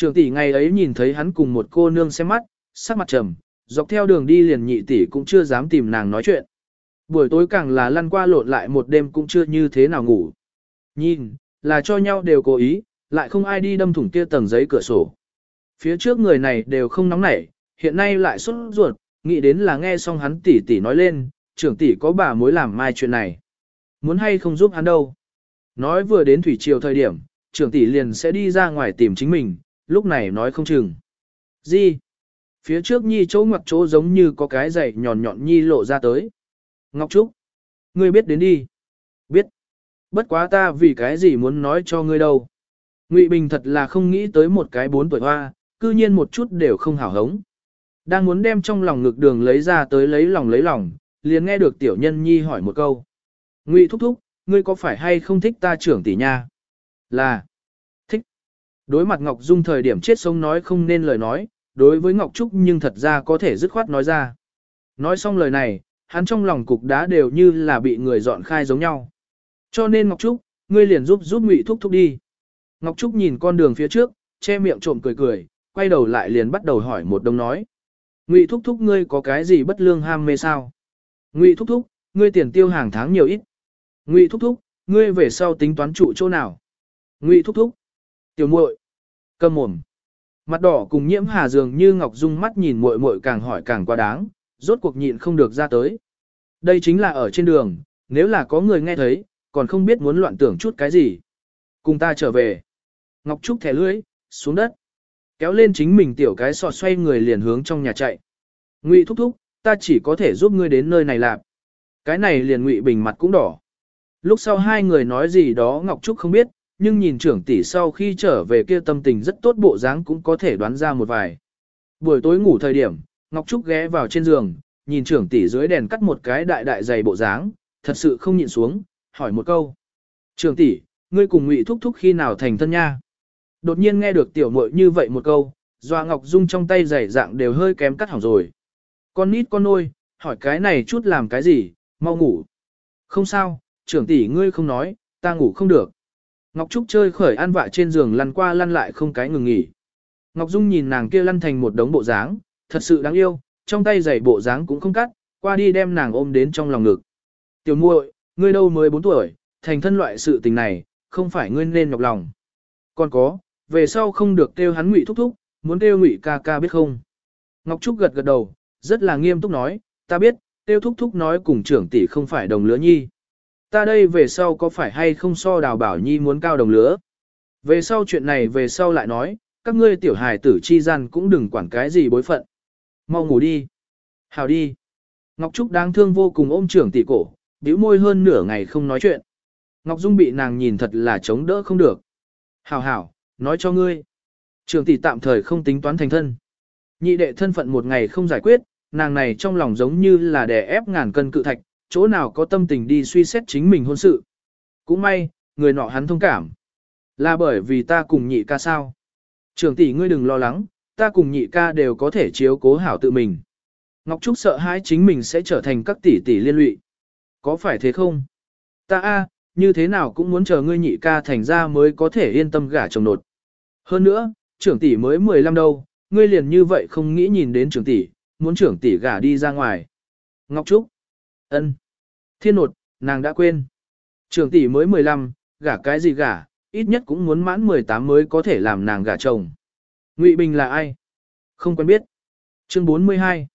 A: Trường tỷ ngày ấy nhìn thấy hắn cùng một cô nương xem mắt, sắc mặt trầm, dọc theo đường đi liền nhị tỷ cũng chưa dám tìm nàng nói chuyện. Buổi tối càng là lăn qua lộn lại một đêm cũng chưa như thế nào ngủ. Nhìn, là cho nhau đều cố ý, lại không ai đi đâm thủng kia tầng giấy cửa sổ. Phía trước người này đều không nóng nảy, hiện nay lại xuất ruột, nghĩ đến là nghe xong hắn tỷ tỷ nói lên, trưởng tỷ có bà mối làm mai chuyện này. Muốn hay không giúp hắn đâu. Nói vừa đến thủy triều thời điểm, trưởng tỷ liền sẽ đi ra ngoài tìm chính mình, lúc này nói không chừng. Gì? Phía trước nhi chỗ ngoặt chỗ giống như có cái dày nhọn nhọn nhi lộ ra tới. Ngọc Trúc, ngươi biết đến đi. Biết. Bất quá ta vì cái gì muốn nói cho ngươi đâu. Ngụy Bình thật là không nghĩ tới một cái bốn tuổi hoa, cư nhiên một chút đều không hảo hống. Đang muốn đem trong lòng ngực đường lấy ra tới lấy lòng lấy lòng, liền nghe được tiểu nhân nhi hỏi một câu. Ngụy thúc thúc, ngươi có phải hay không thích ta trưởng tỷ nha? Là. Đối mặt Ngọc Dung thời điểm chết sống nói không nên lời nói, đối với Ngọc Trúc nhưng thật ra có thể dứt khoát nói ra. Nói xong lời này, hắn trong lòng cục đá đều như là bị người dọn khai giống nhau. Cho nên Ngọc Trúc, ngươi liền giúp giúp Ngụy thúc thúc đi. Ngọc Trúc nhìn con đường phía trước, che miệng trộm cười cười, quay đầu lại liền bắt đầu hỏi một đông nói. Ngụy thúc thúc ngươi có cái gì bất lương ham mê sao? Ngụy thúc thúc, ngươi tiền tiêu hàng tháng nhiều ít. Ngụy thúc thúc, ngươi về sau tính toán trụ chỗ nào? Ngụy thúc thúc. Tiểu muội, câm mồm. Mặt đỏ cùng nhiễm hà dường như ngọc dung mắt nhìn muội muội càng hỏi càng quá đáng, rốt cuộc nhịn không được ra tới. Đây chính là ở trên đường, nếu là có người nghe thấy, còn không biết muốn loạn tưởng chút cái gì. Cùng ta trở về. Ngọc Trúc thẻ lưỡi, xuống đất. Kéo lên chính mình tiểu cái sọt xoay người liền hướng trong nhà chạy. Ngụy thúc thúc, ta chỉ có thể giúp ngươi đến nơi này làm. Cái này liền Ngụy Bình mặt cũng đỏ. Lúc sau hai người nói gì đó Ngọc Trúc không biết, nhưng nhìn trưởng tỷ sau khi trở về kia tâm tình rất tốt bộ dáng cũng có thể đoán ra một vài. Buổi tối ngủ thời điểm, Ngọc Trúc ghé vào trên giường, nhìn trưởng tỷ dưới đèn cắt một cái đại đại dày bộ dáng, thật sự không nhịn xuống, hỏi một câu. Trưởng tỷ, ngươi cùng Ngụy thúc thúc khi nào thành thân nha? Đột nhiên nghe được tiểu muội như vậy một câu, Doa Ngọc Dung trong tay giày dạng đều hơi kém cắt hỏng rồi. Con nít con nôi, hỏi cái này chút làm cái gì, mau ngủ. Không sao, trưởng tỷ ngươi không nói, ta ngủ không được. Ngọc Trúc chơi khởi an vạ trên giường lăn qua lăn lại không cái ngừng nghỉ. Ngọc Dung nhìn nàng kia lăn thành một đống bộ dáng, thật sự đáng yêu, trong tay giày bộ dáng cũng không cắt, qua đi đem nàng ôm đến trong lòng ngực. Tiểu muội, ngươi đâu mới 4 tuổi, thành thân loại sự tình này, không phải ngươi nên nhọc lòng. Còn có, về sau không được kêu hắn ngụy thúc thúc, muốn kêu ngụy ca ca biết không. Ngọc Trúc gật gật đầu, rất là nghiêm túc nói, ta biết, kêu thúc thúc nói cùng trưởng tỷ không phải đồng lứa nhi. Ta đây về sau có phải hay không so đào bảo nhi muốn cao đồng lứa. Về sau chuyện này về sau lại nói, các ngươi tiểu hài tử chi gian cũng đừng quản cái gì bối phận. Mau ngủ đi. Hào đi. Ngọc Trúc đáng thương vô cùng ôm trưởng tỷ cổ, bĩu môi hơn nửa ngày không nói chuyện. Ngọc Dung bị nàng nhìn thật là chống đỡ không được. Hảo hảo, nói cho ngươi. Trường tỷ tạm thời không tính toán thành thân. Nhị đệ thân phận một ngày không giải quyết, nàng này trong lòng giống như là đè ép ngàn cân cự thạch, chỗ nào có tâm tình đi suy xét chính mình hôn sự. Cũng may, người nọ hắn thông cảm. Là bởi vì ta cùng nhị ca sao. Trường tỷ ngươi đừng lo lắng, ta cùng nhị ca đều có thể chiếu cố hảo tự mình. Ngọc Trúc sợ hãi chính mình sẽ trở thành các tỷ tỷ liên lụy. Có phải thế không? Ta a, như thế nào cũng muốn chờ ngươi nhị ca thành ra mới có thể yên tâm gả chồng nột. Hơn nữa, trưởng tỷ mới 15 đâu, ngươi liền như vậy không nghĩ nhìn đến trưởng tỷ, muốn trưởng tỷ gả đi ra ngoài. Ngọc Trúc ân, Thiên nột, nàng đã quên. Trường tỷ mới 15, gả cái gì gả, ít nhất cũng muốn mãn 18 mới có thể làm nàng gả chồng. Ngụy Bình là ai? Không quen biết. Chương 42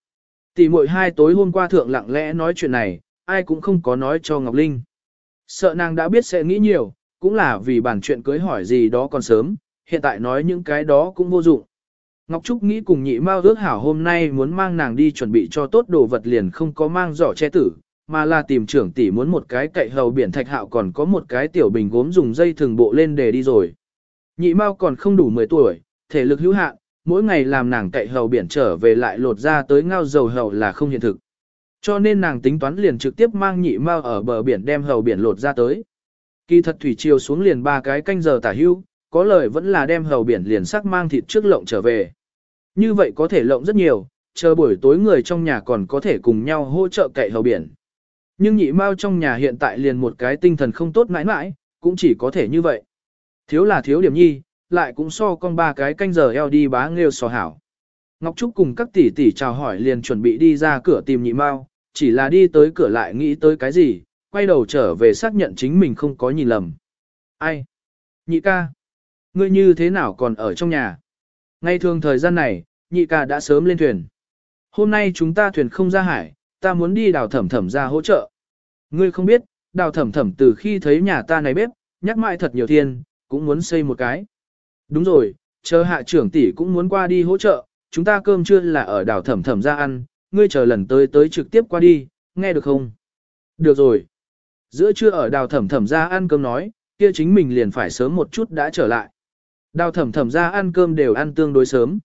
A: Tỷ muội hai tối hôm qua thượng lặng lẽ nói chuyện này, ai cũng không có nói cho Ngọc Linh. Sợ nàng đã biết sẽ nghĩ nhiều, cũng là vì bản chuyện cưới hỏi gì đó còn sớm, hiện tại nói những cái đó cũng vô dụng. Ngọc Trúc nghĩ cùng nhị mao ước hảo hôm nay muốn mang nàng đi chuẩn bị cho tốt đồ vật liền không có mang giỏ che tử, mà là tìm trưởng tỷ muốn một cái cậy hầu biển thạch hạo còn có một cái tiểu bình gốm dùng dây thường bộ lên để đi rồi. Nhị mao còn không đủ 10 tuổi, thể lực hữu hạn, mỗi ngày làm nàng cậy hầu biển trở về lại lột ra tới ngao dầu hầu là không hiện thực. Cho nên nàng tính toán liền trực tiếp mang nhị mao ở bờ biển đem hầu biển lột ra tới. Kỳ thật thủy triều xuống liền ba cái canh giờ tả hưu, có lời vẫn là đem hầu biển liền sắc mang thịt trước lộng trở về. Như vậy có thể lộng rất nhiều, chờ buổi tối người trong nhà còn có thể cùng nhau hỗ trợ cậy hầu biển. Nhưng nhị mao trong nhà hiện tại liền một cái tinh thần không tốt mãi mãi, cũng chỉ có thể như vậy. Thiếu là thiếu điểm nhi, lại cũng so con ba cái canh giờ eo đi bá nghêu so hảo. Ngọc Trúc cùng các tỷ tỷ chào hỏi liền chuẩn bị đi ra cửa tìm nhị mao, chỉ là đi tới cửa lại nghĩ tới cái gì, quay đầu trở về xác nhận chính mình không có nhìn lầm. Ai? Nhị ca? Ngươi như thế nào còn ở trong nhà? Ngay thường thời gian này, nhị ca đã sớm lên thuyền. Hôm nay chúng ta thuyền không ra hải, ta muốn đi đào thẩm thẩm ra hỗ trợ. Ngươi không biết, đào thẩm thẩm từ khi thấy nhà ta này bếp, nhắc mãi thật nhiều thiên, cũng muốn xây một cái. Đúng rồi, chờ hạ trưởng tỷ cũng muốn qua đi hỗ trợ, chúng ta cơm trưa là ở đảo thẩm thẩm ra ăn, ngươi chờ lần tới tới trực tiếp qua đi, nghe được không? Được rồi. Giữa trưa ở đào thẩm thẩm ra ăn cơm nói, kia chính mình liền phải sớm một chút đã trở lại. Đào thẩm thẩm ra ăn cơm đều ăn tương đối sớm.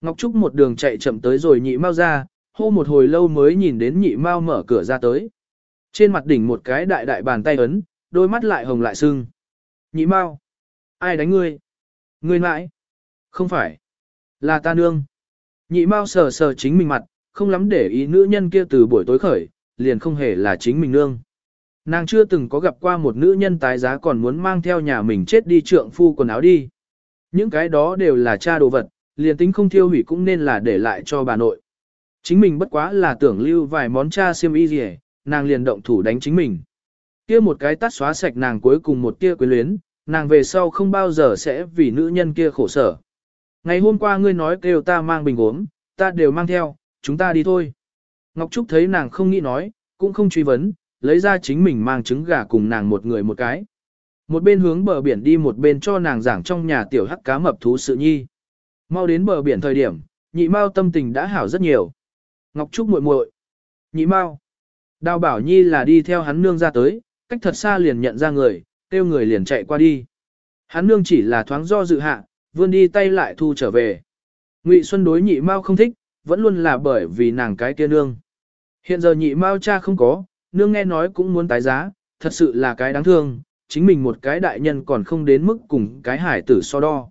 A: Ngọc Trúc một đường chạy chậm tới rồi nhị mau ra, hô một hồi lâu mới nhìn đến nhị mau mở cửa ra tới. Trên mặt đỉnh một cái đại đại bàn tay ấn, đôi mắt lại hồng lại sưng. Nhị mau, ai đánh ngươi? Ngươi mãi? Không phải. Là ta nương. Nhị mau sờ sờ chính mình mặt, không lắm để ý nữ nhân kia từ buổi tối khởi, liền không hề là chính mình nương. Nàng chưa từng có gặp qua một nữ nhân tái giá còn muốn mang theo nhà mình chết đi trượng phu quần áo đi. Những cái đó đều là cha đồ vật, liền tính không thiêu hủy cũng nên là để lại cho bà nội. Chính mình bất quá là tưởng lưu vài món cha xiêm y gì, nàng liền động thủ đánh chính mình. Kia một cái tắt xóa sạch nàng cuối cùng một tia quyến luyến, nàng về sau không bao giờ sẽ vì nữ nhân kia khổ sở. Ngày hôm qua ngươi nói kêu ta mang bình uống, ta đều mang theo, chúng ta đi thôi. Ngọc Trúc thấy nàng không nghĩ nói, cũng không truy vấn, lấy ra chính mình mang trứng gà cùng nàng một người một cái. Một bên hướng bờ biển đi một bên cho nàng giảng trong nhà tiểu hắc cá mập thú sự nhi. Mau đến bờ biển thời điểm, nhị mao tâm tình đã hảo rất nhiều. Ngọc Trúc muội muội, Nhị mao. Đào bảo nhi là đi theo hắn nương ra tới, cách thật xa liền nhận ra người, kêu người liền chạy qua đi. Hắn nương chỉ là thoáng do dự hạ, vươn đi tay lại thu trở về. Ngụy Xuân đối nhị mao không thích, vẫn luôn là bởi vì nàng cái kia nương. Hiện giờ nhị mao cha không có, nương nghe nói cũng muốn tái giá, thật sự là cái đáng thương, chính mình một cái đại nhân còn không đến mức cùng cái hải tử so đo.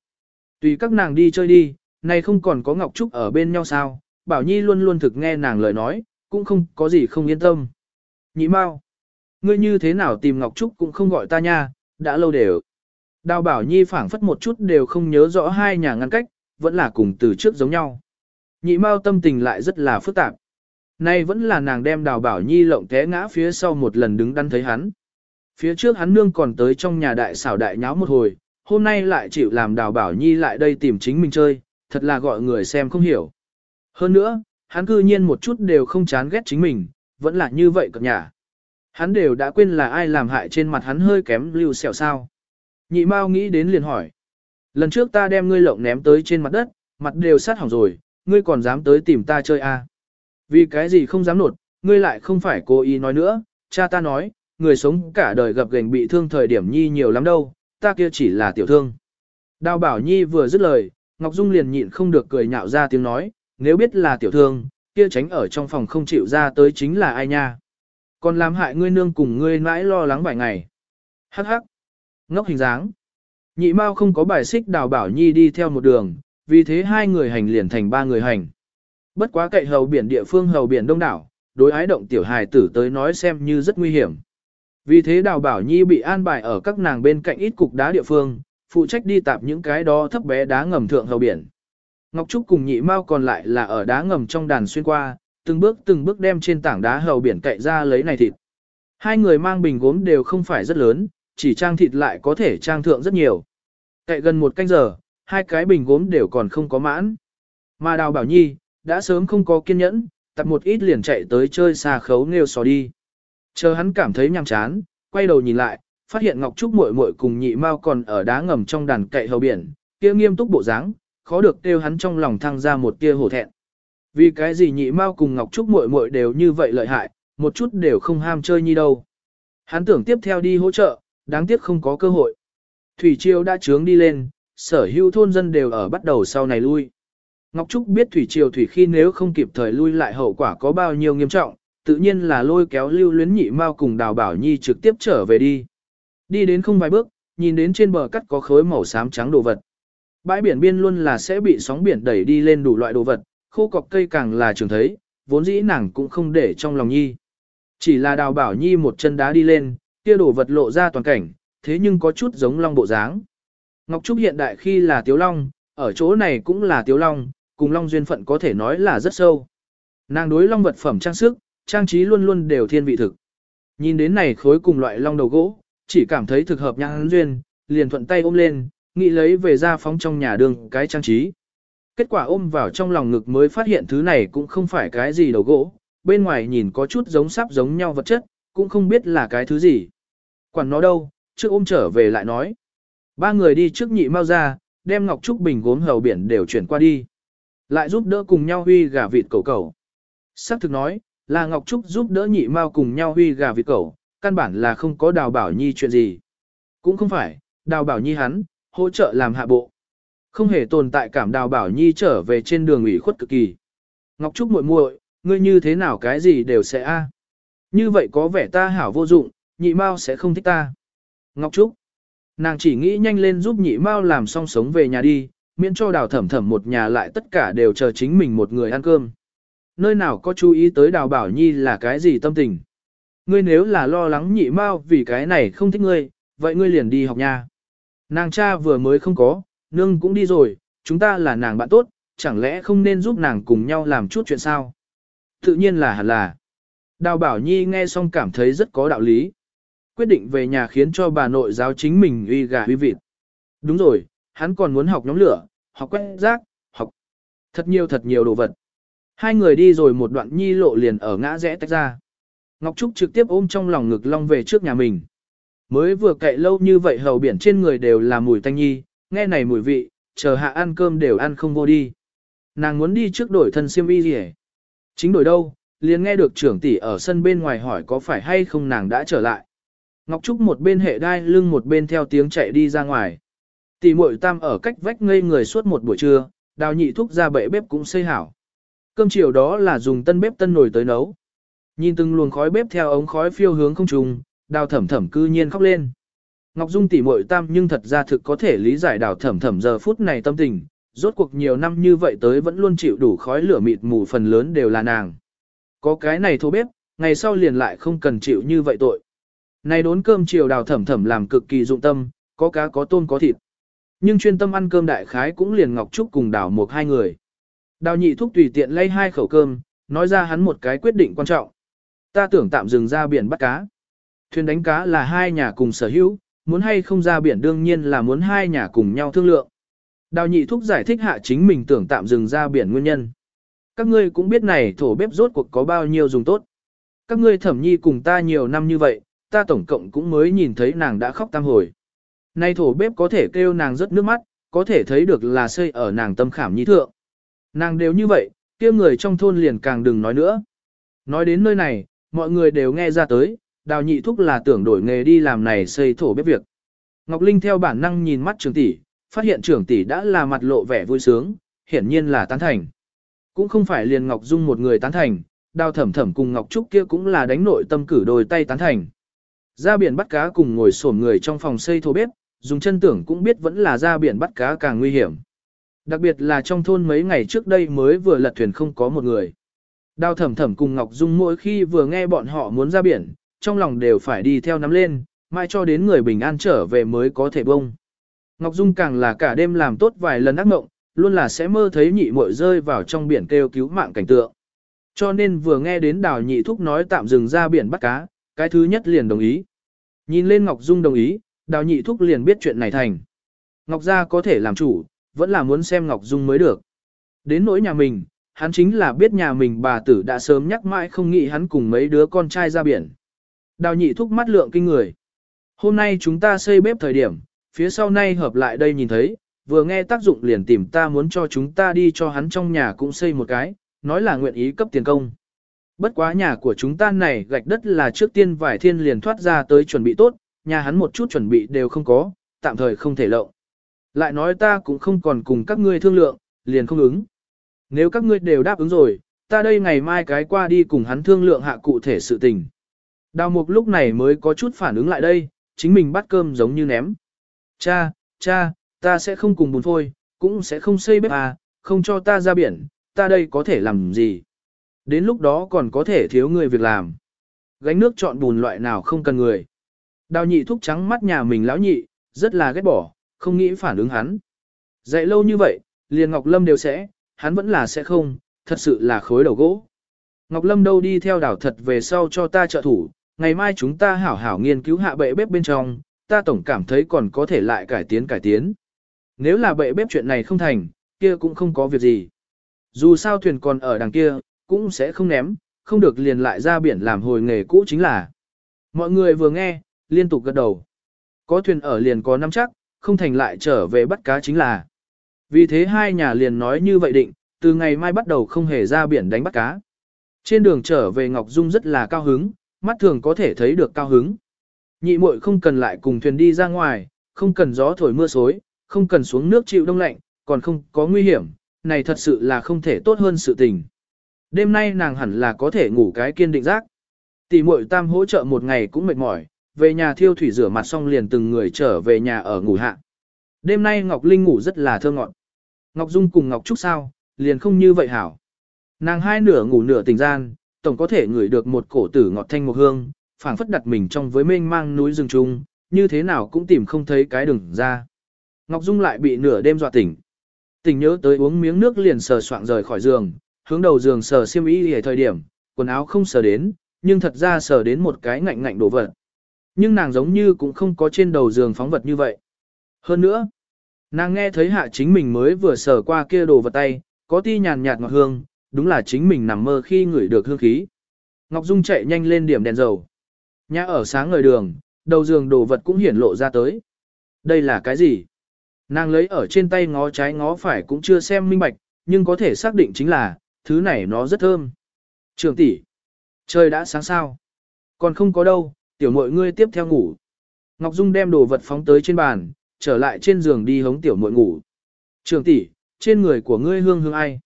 A: Tùy các nàng đi chơi đi, nay không còn có Ngọc Trúc ở bên nhau sao, Bảo Nhi luôn luôn thực nghe nàng lời nói, cũng không có gì không yên tâm. Nhị Mao, ngươi như thế nào tìm Ngọc Trúc cũng không gọi ta nha, đã lâu đều. Đào Bảo Nhi phảng phất một chút đều không nhớ rõ hai nhà ngăn cách, vẫn là cùng từ trước giống nhau. Nhị Mao tâm tình lại rất là phức tạp. Nay vẫn là nàng đem Đào Bảo Nhi lộng té ngã phía sau một lần đứng đắn thấy hắn. Phía trước hắn nương còn tới trong nhà đại xảo đại nháo một hồi, hôm nay lại chịu làm Đào Bảo Nhi lại đây tìm chính mình chơi, thật là gọi người xem không hiểu. Hơn nữa, hắn cư nhiên một chút đều không chán ghét chính mình, vẫn là như vậy cập nhà. Hắn đều đã quên là ai làm hại trên mặt hắn hơi kém lưu sẹo sao. Nhị Mao nghĩ đến liền hỏi. Lần trước ta đem ngươi lộng ném tới trên mặt đất, mặt đều sát hỏng rồi, ngươi còn dám tới tìm ta chơi à. Vì cái gì không dám nột, ngươi lại không phải cố ý nói nữa, cha ta nói, người sống cả đời gặp gành bị thương thời điểm nhi nhiều lắm đâu, ta kia chỉ là tiểu thương. Đào bảo nhi vừa dứt lời, Ngọc Dung liền nhịn không được cười nhạo ra tiếng nói, nếu biết là tiểu thương, kia tránh ở trong phòng không chịu ra tới chính là ai nha. Còn làm hại ngươi nương cùng ngươi mãi lo lắng vài ngày. Hắc hắc. Ngốc hình dáng. Nhị Mao không có bài xích đào bảo nhi đi theo một đường, vì thế hai người hành liền thành ba người hành. Bất quá cậy hầu biển địa phương hầu biển đông đảo, đối ái động tiểu hài tử tới nói xem như rất nguy hiểm. Vì thế đào bảo nhi bị an bài ở các nàng bên cạnh ít cục đá địa phương, phụ trách đi tạp những cái đó thấp bé đá ngầm thượng hầu biển. Ngọc Trúc cùng nhị mao còn lại là ở đá ngầm trong đàn xuyên qua, từng bước từng bước đem trên tảng đá hầu biển cậy ra lấy này thịt. Hai người mang bình gốm đều không phải rất lớn, chỉ trang thịt lại có thể trang thượng rất nhiều. Cậy gần một canh giờ, hai cái bình gốm đều còn không có mãn. Mà Đào Bảo Nhi, đã sớm không có kiên nhẫn, tập một ít liền chạy tới chơi xa khấu nghêu sò đi. Chờ hắn cảm thấy nhàm chán, quay đầu nhìn lại, phát hiện Ngọc Trúc muội muội cùng nhị mao còn ở đá ngầm trong đàn cậy hầu biển, kia nghiêm túc bộ dáng, khó được kêu hắn trong lòng thăng ra một tia hổ thẹn. Vì cái gì nhị mao cùng Ngọc Trúc muội muội đều như vậy lợi hại, một chút đều không ham chơi nhi đâu. Hắn tưởng tiếp theo đi hỗ trợ, đáng tiếc không có cơ hội. Thủy Triều đã trướng đi lên, sở hữu thôn dân đều ở bắt đầu sau này lui. Ngọc Trúc biết Thủy Triều Thủy khi nếu không kịp thời lui lại hậu quả có bao nhiêu nghiêm trọng, tự nhiên là lôi kéo lưu luyến nhị mao cùng đào bảo nhi trực tiếp trở về đi. Đi đến không vài bước, nhìn đến trên bờ cắt có khối màu xám trắng đồ vật. Bãi biển biên luôn là sẽ bị sóng biển đẩy đi lên đủ loại đồ vật, khô cọc cây càng là trường thấy, vốn dĩ nàng cũng không để trong lòng nhi. Chỉ là đào bảo nhi một chân đá đi lên, kia đồ vật lộ ra toàn cảnh, thế nhưng có chút giống long bộ dáng. Ngọc Trúc hiện đại khi là tiếu long, ở chỗ này cũng là tiếu long, cùng long duyên phận có thể nói là rất sâu. Nàng đối long vật phẩm trang sức, trang trí luôn luôn đều thiên vị thực. Nhìn đến này khối cùng loại long đầu gỗ, chỉ cảm thấy thực hợp nhãn duyên, liền thuận tay ôm lên, nghĩ lấy về ra phóng trong nhà đường cái trang trí. Kết quả ôm vào trong lòng ngực mới phát hiện thứ này cũng không phải cái gì đầu gỗ, bên ngoài nhìn có chút giống sáp giống nhau vật chất, cũng không biết là cái thứ gì. Quản nó đâu, trước ôm trở về lại nói. Ba người đi trước nhị mau ra, đem Ngọc Trúc Bình gốm hầu biển đều chuyển qua đi. Lại giúp đỡ cùng nhau huy gà vịt cầu cầu. Sắc thực nói, là Ngọc Trúc giúp đỡ nhị mau cùng nhau huy gà vịt cẩu, căn bản là không có đào bảo nhi chuyện gì. Cũng không phải, đào bảo nhi hắn, hỗ trợ làm hạ bộ. Không hề tồn tại cảm đào bảo nhi trở về trên đường ủy khuất cực kỳ. Ngọc Trúc muội muội, ngươi như thế nào cái gì đều sẽ a. Như vậy có vẻ ta hảo vô dụng, nhị mao sẽ không thích ta. Ngọc Trúc, nàng chỉ nghĩ nhanh lên giúp nhị mao làm xong sống về nhà đi, miễn cho đào thẩm thẩm một nhà lại tất cả đều chờ chính mình một người ăn cơm. Nơi nào có chú ý tới đào bảo nhi là cái gì tâm tình. Ngươi nếu là lo lắng nhị mao vì cái này không thích ngươi, vậy ngươi liền đi học nha. Nàng cha vừa mới không có, nương cũng đi rồi, chúng ta là nàng bạn tốt, chẳng lẽ không nên giúp nàng cùng nhau làm chút chuyện sao? Tự nhiên là hẳn là. Đào Bảo Nhi nghe xong cảm thấy rất có đạo lý. Quyết định về nhà khiến cho bà nội giáo chính mình uy gà uy vịt. Đúng rồi, hắn còn muốn học nhóm lửa, học quét rác, học thật nhiều thật nhiều đồ vật. Hai người đi rồi một đoạn nhi lộ liền ở ngã rẽ tách ra. Ngọc Trúc trực tiếp ôm trong lòng ngực long về trước nhà mình. Mới vừa cậy lâu như vậy hầu biển trên người đều là mùi tanh nhi, nghe này mùi vị, chờ hạ ăn cơm đều ăn không vô đi. Nàng muốn đi trước đổi thân xiêm y gì Chính đổi đâu, liền nghe được trưởng tỷ ở sân bên ngoài hỏi có phải hay không nàng đã trở lại. Ngọc Trúc một bên hệ đai lưng một bên theo tiếng chạy đi ra ngoài. Tỷ muội tam ở cách vách ngây người suốt một buổi trưa, đào nhị thúc ra bệ bếp cũng xây hảo. Cơm chiều đó là dùng tân bếp tân nồi tới nấu. Nhìn từng luồng khói bếp theo ống khói phiêu hướng không trùng, đào thẩm thẩm cư nhiên khóc lên. Ngọc Dung tỉ muội tam nhưng thật ra thực có thể lý giải đào thẩm thẩm giờ phút này tâm tình, rốt cuộc nhiều năm như vậy tới vẫn luôn chịu đủ khói lửa mịt mù phần lớn đều là nàng. Có cái này thô bếp, ngày sau liền lại không cần chịu như vậy tội. Này đốn cơm chiều đào thẩm thẩm làm cực kỳ dụng tâm, có cá có tôm có thịt. Nhưng chuyên tâm ăn cơm đại khái cũng liền Ngọc Trúc cùng đào một hai người. Đào nhị thúc tùy tiện lay hai khẩu cơm, nói ra hắn một cái quyết định quan trọng. Ta tưởng tạm dừng ra biển bắt cá. Thuyền đánh cá là hai nhà cùng sở hữu, muốn hay không ra biển đương nhiên là muốn hai nhà cùng nhau thương lượng. Đào nhị thúc giải thích hạ chính mình tưởng tạm dừng ra biển nguyên nhân. Các ngươi cũng biết này thổ bếp rốt cuộc có bao nhiêu dùng tốt. Các ngươi thẩm nhi cùng ta nhiều năm như vậy, ta tổng cộng cũng mới nhìn thấy nàng đã khóc tam hồi. Nay thổ bếp có thể kêu nàng rất nước mắt, có thể thấy được là xây ở nàng tâm khảm nhi thượng. Nàng đều như vậy, kia người trong thôn liền càng đừng nói nữa. Nói đến nơi này, mọi người đều nghe ra tới, đào nhị thúc là tưởng đổi nghề đi làm này xây thổ bếp việc. Ngọc Linh theo bản năng nhìn mắt trưởng tỷ, phát hiện trưởng tỷ đã là mặt lộ vẻ vui sướng, hiển nhiên là tán thành. Cũng không phải liền Ngọc Dung một người tán thành, đào thẩm thẩm cùng Ngọc Trúc kia cũng là đánh nội tâm cử đôi tay tán thành. Ra biển bắt cá cùng ngồi xổm người trong phòng xây thô bếp, dùng chân tưởng cũng biết vẫn là ra biển bắt cá càng nguy hiểm. Đặc biệt là trong thôn mấy ngày trước đây mới vừa lật thuyền không có một người. Đào thẩm thẩm cùng Ngọc Dung mỗi khi vừa nghe bọn họ muốn ra biển, trong lòng đều phải đi theo nắm lên, mai cho đến người bình an trở về mới có thể bông. Ngọc Dung càng là cả đêm làm tốt vài lần ác mộng, luôn là sẽ mơ thấy nhị muội rơi vào trong biển kêu cứu mạng cảnh tượng. Cho nên vừa nghe đến đào nhị thúc nói tạm dừng ra biển bắt cá, cái thứ nhất liền đồng ý. Nhìn lên Ngọc Dung đồng ý, đào nhị thúc liền biết chuyện này thành. Ngọc gia có thể làm chủ, vẫn là muốn xem Ngọc Dung mới được. Đến nỗi nhà mình, hắn chính là biết nhà mình bà tử đã sớm nhắc mãi không nghĩ hắn cùng mấy đứa con trai ra biển. Đào nhị thúc mắt lượng kinh người. Hôm nay chúng ta xây bếp thời điểm, phía sau nay hợp lại đây nhìn thấy, vừa nghe tác dụng liền tìm ta muốn cho chúng ta đi cho hắn trong nhà cũng xây một cái, nói là nguyện ý cấp tiền công. Bất quá nhà của chúng ta này gạch đất là trước tiên vải thiên liền thoát ra tới chuẩn bị tốt, nhà hắn một chút chuẩn bị đều không có, tạm thời không thể lộng. Lại nói ta cũng không còn cùng các ngươi thương lượng, liền không ứng. Nếu các ngươi đều đáp ứng rồi, ta đây ngày mai cái qua đi cùng hắn thương lượng hạ cụ thể sự tình. Đào mục lúc này mới có chút phản ứng lại đây, chính mình bắt cơm giống như ném. Cha, cha, ta sẽ không cùng bùn phôi, cũng sẽ không xây bếp à, không cho ta ra biển, ta đây có thể làm gì. Đến lúc đó còn có thể thiếu người việc làm. Gánh nước chọn bùn loại nào không cần người. Đào nhị thúc trắng mắt nhà mình lão nhị, rất là ghét bỏ, không nghĩ phản ứng hắn. Dạy lâu như vậy, liền Ngọc Lâm đều sẽ, hắn vẫn là sẽ không, thật sự là khối đầu gỗ. Ngọc Lâm đâu đi theo đảo thật về sau cho ta trợ thủ, ngày mai chúng ta hảo hảo nghiên cứu hạ bệ bếp bên trong, ta tổng cảm thấy còn có thể lại cải tiến cải tiến. Nếu là bệ bếp chuyện này không thành, kia cũng không có việc gì. Dù sao thuyền còn ở đằng kia, cũng sẽ không ném, không được liền lại ra biển làm hồi nghề cũ chính là. Mọi người vừa nghe, liên tục gật đầu. Có thuyền ở liền có năm chắc, không thành lại trở về bắt cá chính là. Vì thế hai nhà liền nói như vậy định, từ ngày mai bắt đầu không hề ra biển đánh bắt cá. Trên đường trở về Ngọc Dung rất là cao hứng, mắt thường có thể thấy được cao hứng. Nhị muội không cần lại cùng thuyền đi ra ngoài, không cần gió thổi mưa xối, không cần xuống nước chịu đông lạnh, còn không có nguy hiểm, này thật sự là không thể tốt hơn sự tình. Đêm nay nàng hẳn là có thể ngủ cái kiên định giác. Tỷ muội tam hỗ trợ một ngày cũng mệt mỏi, về nhà thiêu thủy rửa mặt xong liền từng người trở về nhà ở ngủ hạ. Đêm nay Ngọc Linh ngủ rất là thơ ngọn. Ngọc Dung cùng Ngọc Trúc sao, liền không như vậy hảo. Nàng hai nửa ngủ nửa tình gian, tổng có thể ngửi được một cổ tử ngọt thanh một hương, phảng phất đặt mình trong với mênh mang núi rừng trung, như thế nào cũng tìm không thấy cái đường ra. Ngọc Dung lại bị nửa đêm dọa tỉnh. Tỉnh nhớ tới uống miếng nước liền sờ soạng rời khỏi giường, hướng đầu giường sờ xiêm y ở thời điểm, quần áo không sờ đến, nhưng thật ra sờ đến một cái ngạnh ngạnh đồ vật. Nhưng nàng giống như cũng không có trên đầu giường phóng vật như vậy. Hơn nữa, nàng nghe thấy hạ chính mình mới vừa sờ qua kia đồ vật tay, có ti nhàn nhạt ngọt hương, đúng là chính mình nằm mơ khi ngửi được hương khí. Ngọc Dung chạy nhanh lên điểm đèn dầu. Nhà ở sáng ngời đường, đầu giường đồ vật cũng hiển lộ ra tới. Đây là cái gì? Nàng lấy ở trên tay ngó trái ngó phải cũng chưa xem minh bạch, nhưng có thể xác định chính là, thứ này nó rất thơm. Trường tỷ, trời đã sáng sao? Còn không có đâu, tiểu muội ngươi tiếp theo ngủ. Ngọc Dung đem đồ vật phóng tới trên bàn, trở lại trên giường đi hống tiểu muội ngủ. Trường tỷ, trên người của ngươi hương hương ai?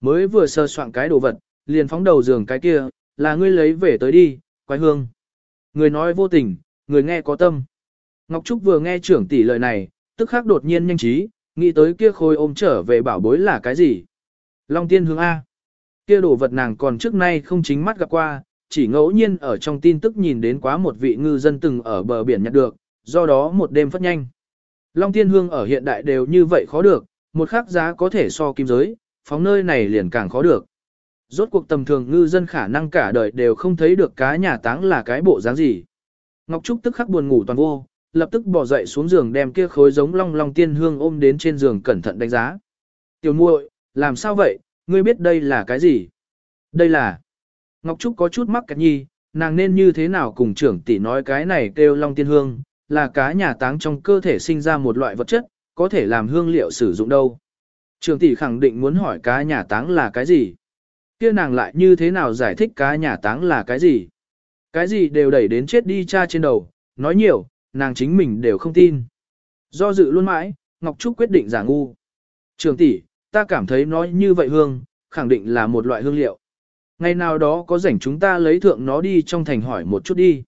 A: Mới vừa sơ soạn cái đồ vật, liền phóng đầu giường cái kia, là ngươi lấy về tới đi, quái hương. Người nói vô tình, người nghe có tâm. Ngọc Trúc vừa nghe trưởng tỷ lời này, tức khắc đột nhiên nhanh trí, nghĩ tới kia khôi ôm trở về bảo bối là cái gì. Long tiên Hương A. Kia đồ vật nàng còn trước nay không chính mắt gặp qua, chỉ ngẫu nhiên ở trong tin tức nhìn đến quá một vị ngư dân từng ở bờ biển nhặt được, do đó một đêm phất nhanh. Long tiên hương ở hiện đại đều như vậy khó được, một khắc giá có thể so kim giới, phóng nơi này liền càng khó được. Rốt cuộc tầm thường ngư dân khả năng cả đời đều không thấy được cá nhà táng là cái bộ dáng gì. Ngọc Trúc tức khắc buồn ngủ toàn vô, lập tức bỏ dậy xuống giường đem kia khối giống long long tiên hương ôm đến trên giường cẩn thận đánh giá. Tiểu muội, làm sao vậy, ngươi biết đây là cái gì? Đây là... Ngọc Trúc có chút mắc kẹt nhi, nàng nên như thế nào cùng trưởng tỷ nói cái này kêu long tiên hương, là cá nhà táng trong cơ thể sinh ra một loại vật chất, có thể làm hương liệu sử dụng đâu. Trưởng tỷ khẳng định muốn hỏi cá nhà táng là cái gì? kia nàng lại như thế nào giải thích cá nhà táng là cái gì? Cái gì đều đẩy đến chết đi cha trên đầu, nói nhiều, nàng chính mình đều không tin. Do dự luôn mãi, Ngọc Trúc quyết định giả ngu. Trường tỷ, ta cảm thấy nói như vậy hương, khẳng định là một loại hương liệu. Ngày nào đó có rảnh chúng ta lấy thượng nó đi trong thành hỏi một chút đi.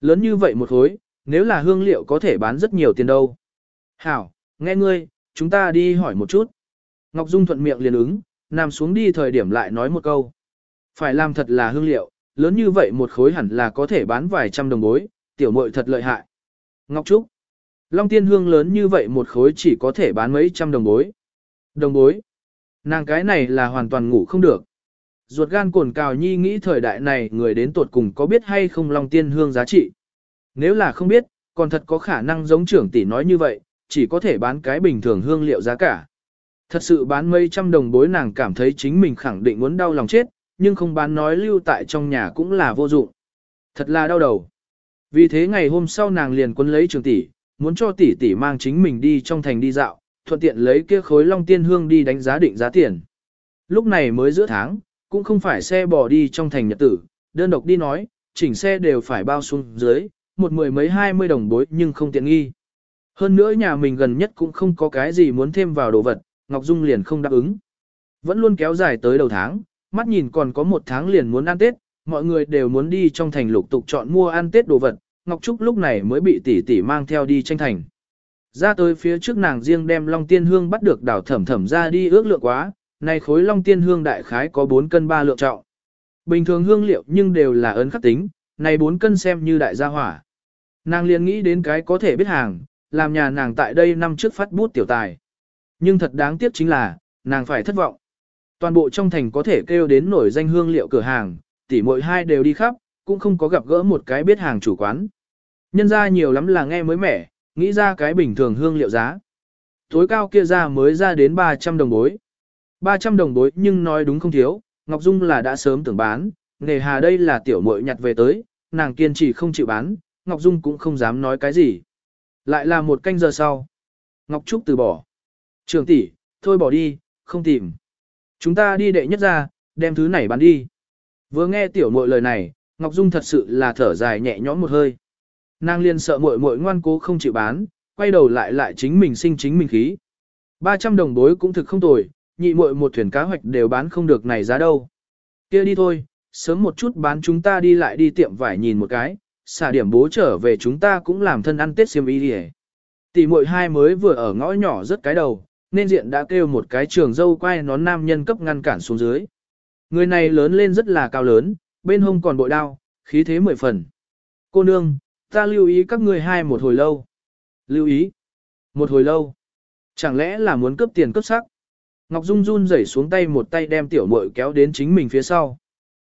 A: Lớn như vậy một khối, nếu là hương liệu có thể bán rất nhiều tiền đâu. Hảo, nghe ngươi, chúng ta đi hỏi một chút. Ngọc Dung thuận miệng liền ứng, nằm xuống đi thời điểm lại nói một câu. Phải làm thật là hương liệu, lớn như vậy một khối hẳn là có thể bán vài trăm đồng bối, tiểu muội thật lợi hại. Ngọc Trúc, Long tiên hương lớn như vậy một khối chỉ có thể bán mấy trăm đồng bối. Đồng bối, nàng cái này là hoàn toàn ngủ không được. Ruột gan cồn cào nhi nghĩ thời đại này người đến tuột cùng có biết hay không Long tiên hương giá trị. Nếu là không biết, còn thật có khả năng giống trưởng tỷ nói như vậy, chỉ có thể bán cái bình thường hương liệu giá cả. Thật sự bán mấy trăm đồng bối nàng cảm thấy chính mình khẳng định muốn đau lòng chết, nhưng không bán nói lưu tại trong nhà cũng là vô dụng. Thật là đau đầu. Vì thế ngày hôm sau nàng liền quấn lấy trường tỷ, muốn cho tỷ tỷ mang chính mình đi trong thành đi dạo, thuận tiện lấy kia khối long tiên hương đi đánh giá định giá tiền. Lúc này mới giữa tháng, cũng không phải xe bò đi trong thành nhật tử, đơn độc đi nói, chỉnh xe đều phải bao xuống dưới, một mười mấy hai mươi đồng bối nhưng không tiện nghi. Hơn nữa nhà mình gần nhất cũng không có cái gì muốn thêm vào đồ vật, Ngọc Dung liền không đáp ứng. Vẫn luôn kéo dài tới đầu tháng, mắt nhìn còn có một tháng liền muốn ăn Tết, mọi người đều muốn đi trong thành lục tục chọn mua ăn Tết đồ vật, Ngọc Trúc lúc này mới bị tỷ tỷ mang theo đi tranh thành. Ra tới phía trước nàng riêng đem Long Tiên Hương bắt được đảo thẩm thẩm ra đi ước lượng quá, này khối Long Tiên Hương đại khái có 4 cân 3 lượng trọng. Bình thường hương liệu nhưng đều là ấn khắc tính, này 4 cân xem như đại gia hỏa. Nàng liền nghĩ đến cái có thể biết hàng, làm nhà nàng tại đây năm trước phát bút tiểu tài. Nhưng thật đáng tiếc chính là, nàng phải thất vọng. Toàn bộ trong thành có thể kêu đến nổi danh hương liệu cửa hàng, tỷ mỗi hai đều đi khắp, cũng không có gặp gỡ một cái biết hàng chủ quán. Nhân ra nhiều lắm là nghe mới mẻ, nghĩ ra cái bình thường hương liệu giá. Tối cao kia ra mới ra đến 300 đồng bối. 300 đồng bối nhưng nói đúng không thiếu, Ngọc Dung là đã sớm tưởng bán, nghề hà đây là tiểu muội nhặt về tới, nàng kiên trì không chịu bán, Ngọc Dung cũng không dám nói cái gì. Lại là một canh giờ sau. Ngọc Trúc từ bỏ. Trường tỷ, thôi bỏ đi, không tìm. Chúng ta đi đệ nhất ra, đem thứ này bán đi. Vừa nghe tiểu muội lời này, Ngọc Dung thật sự là thở dài nhẹ nhõm một hơi. Nàng liền sợ muội muội ngoan cố không chịu bán, quay đầu lại lại chính mình sinh chính mình khí. 300 đồng bối cũng thực không tồi, nhị muội một thuyền cá hoạch đều bán không được này giá đâu. Kia đi thôi, sớm một chút bán chúng ta đi lại đi tiệm vải nhìn một cái, xả điểm bố trở về chúng ta cũng làm thân ăn tết xiêm y đi Tỷ muội hai mới vừa ở ngõ nhỏ rất cái đầu, nên diện đã kêu một cái trường dâu quay nón nam nhân cấp ngăn cản xuống dưới. Người này lớn lên rất là cao lớn, bên hông còn bội đao, khí thế mười phần. Cô nương, ta lưu ý các ngươi hai một hồi lâu. Lưu ý. Một hồi lâu. Chẳng lẽ là muốn cướp tiền cướp sắc? Ngọc Dung run rẩy xuống tay một tay đem tiểu muội kéo đến chính mình phía sau.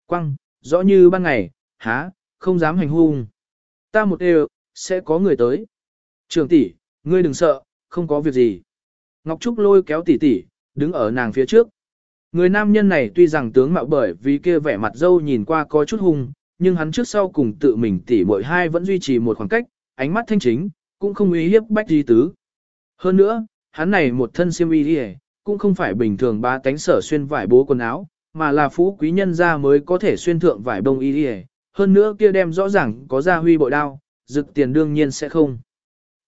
A: Quăng, rõ như ban ngày, há, không dám hành hung. Ta một đều, sẽ có người tới. Trường tỷ, ngươi đừng sợ, không có việc gì. Ngọc Trúc lôi kéo tỷ tỷ, đứng ở nàng phía trước. Người nam nhân này tuy rằng tướng mạo bởi vì kia vẻ mặt dâu nhìn qua có chút hung, nhưng hắn trước sau cùng tự mình tỷ muội hai vẫn duy trì một khoảng cách, ánh mắt thanh chính, cũng không uy hiếp bách di tứ. Hơn nữa, hắn này một thân siêm y đi cũng không phải bình thường ba tánh sở xuyên vải bố quần áo, mà là phú quý nhân gia mới có thể xuyên thượng vải bông y đi hơn nữa kia đem rõ ràng có gia huy bội đao, rực tiền đương nhiên sẽ không.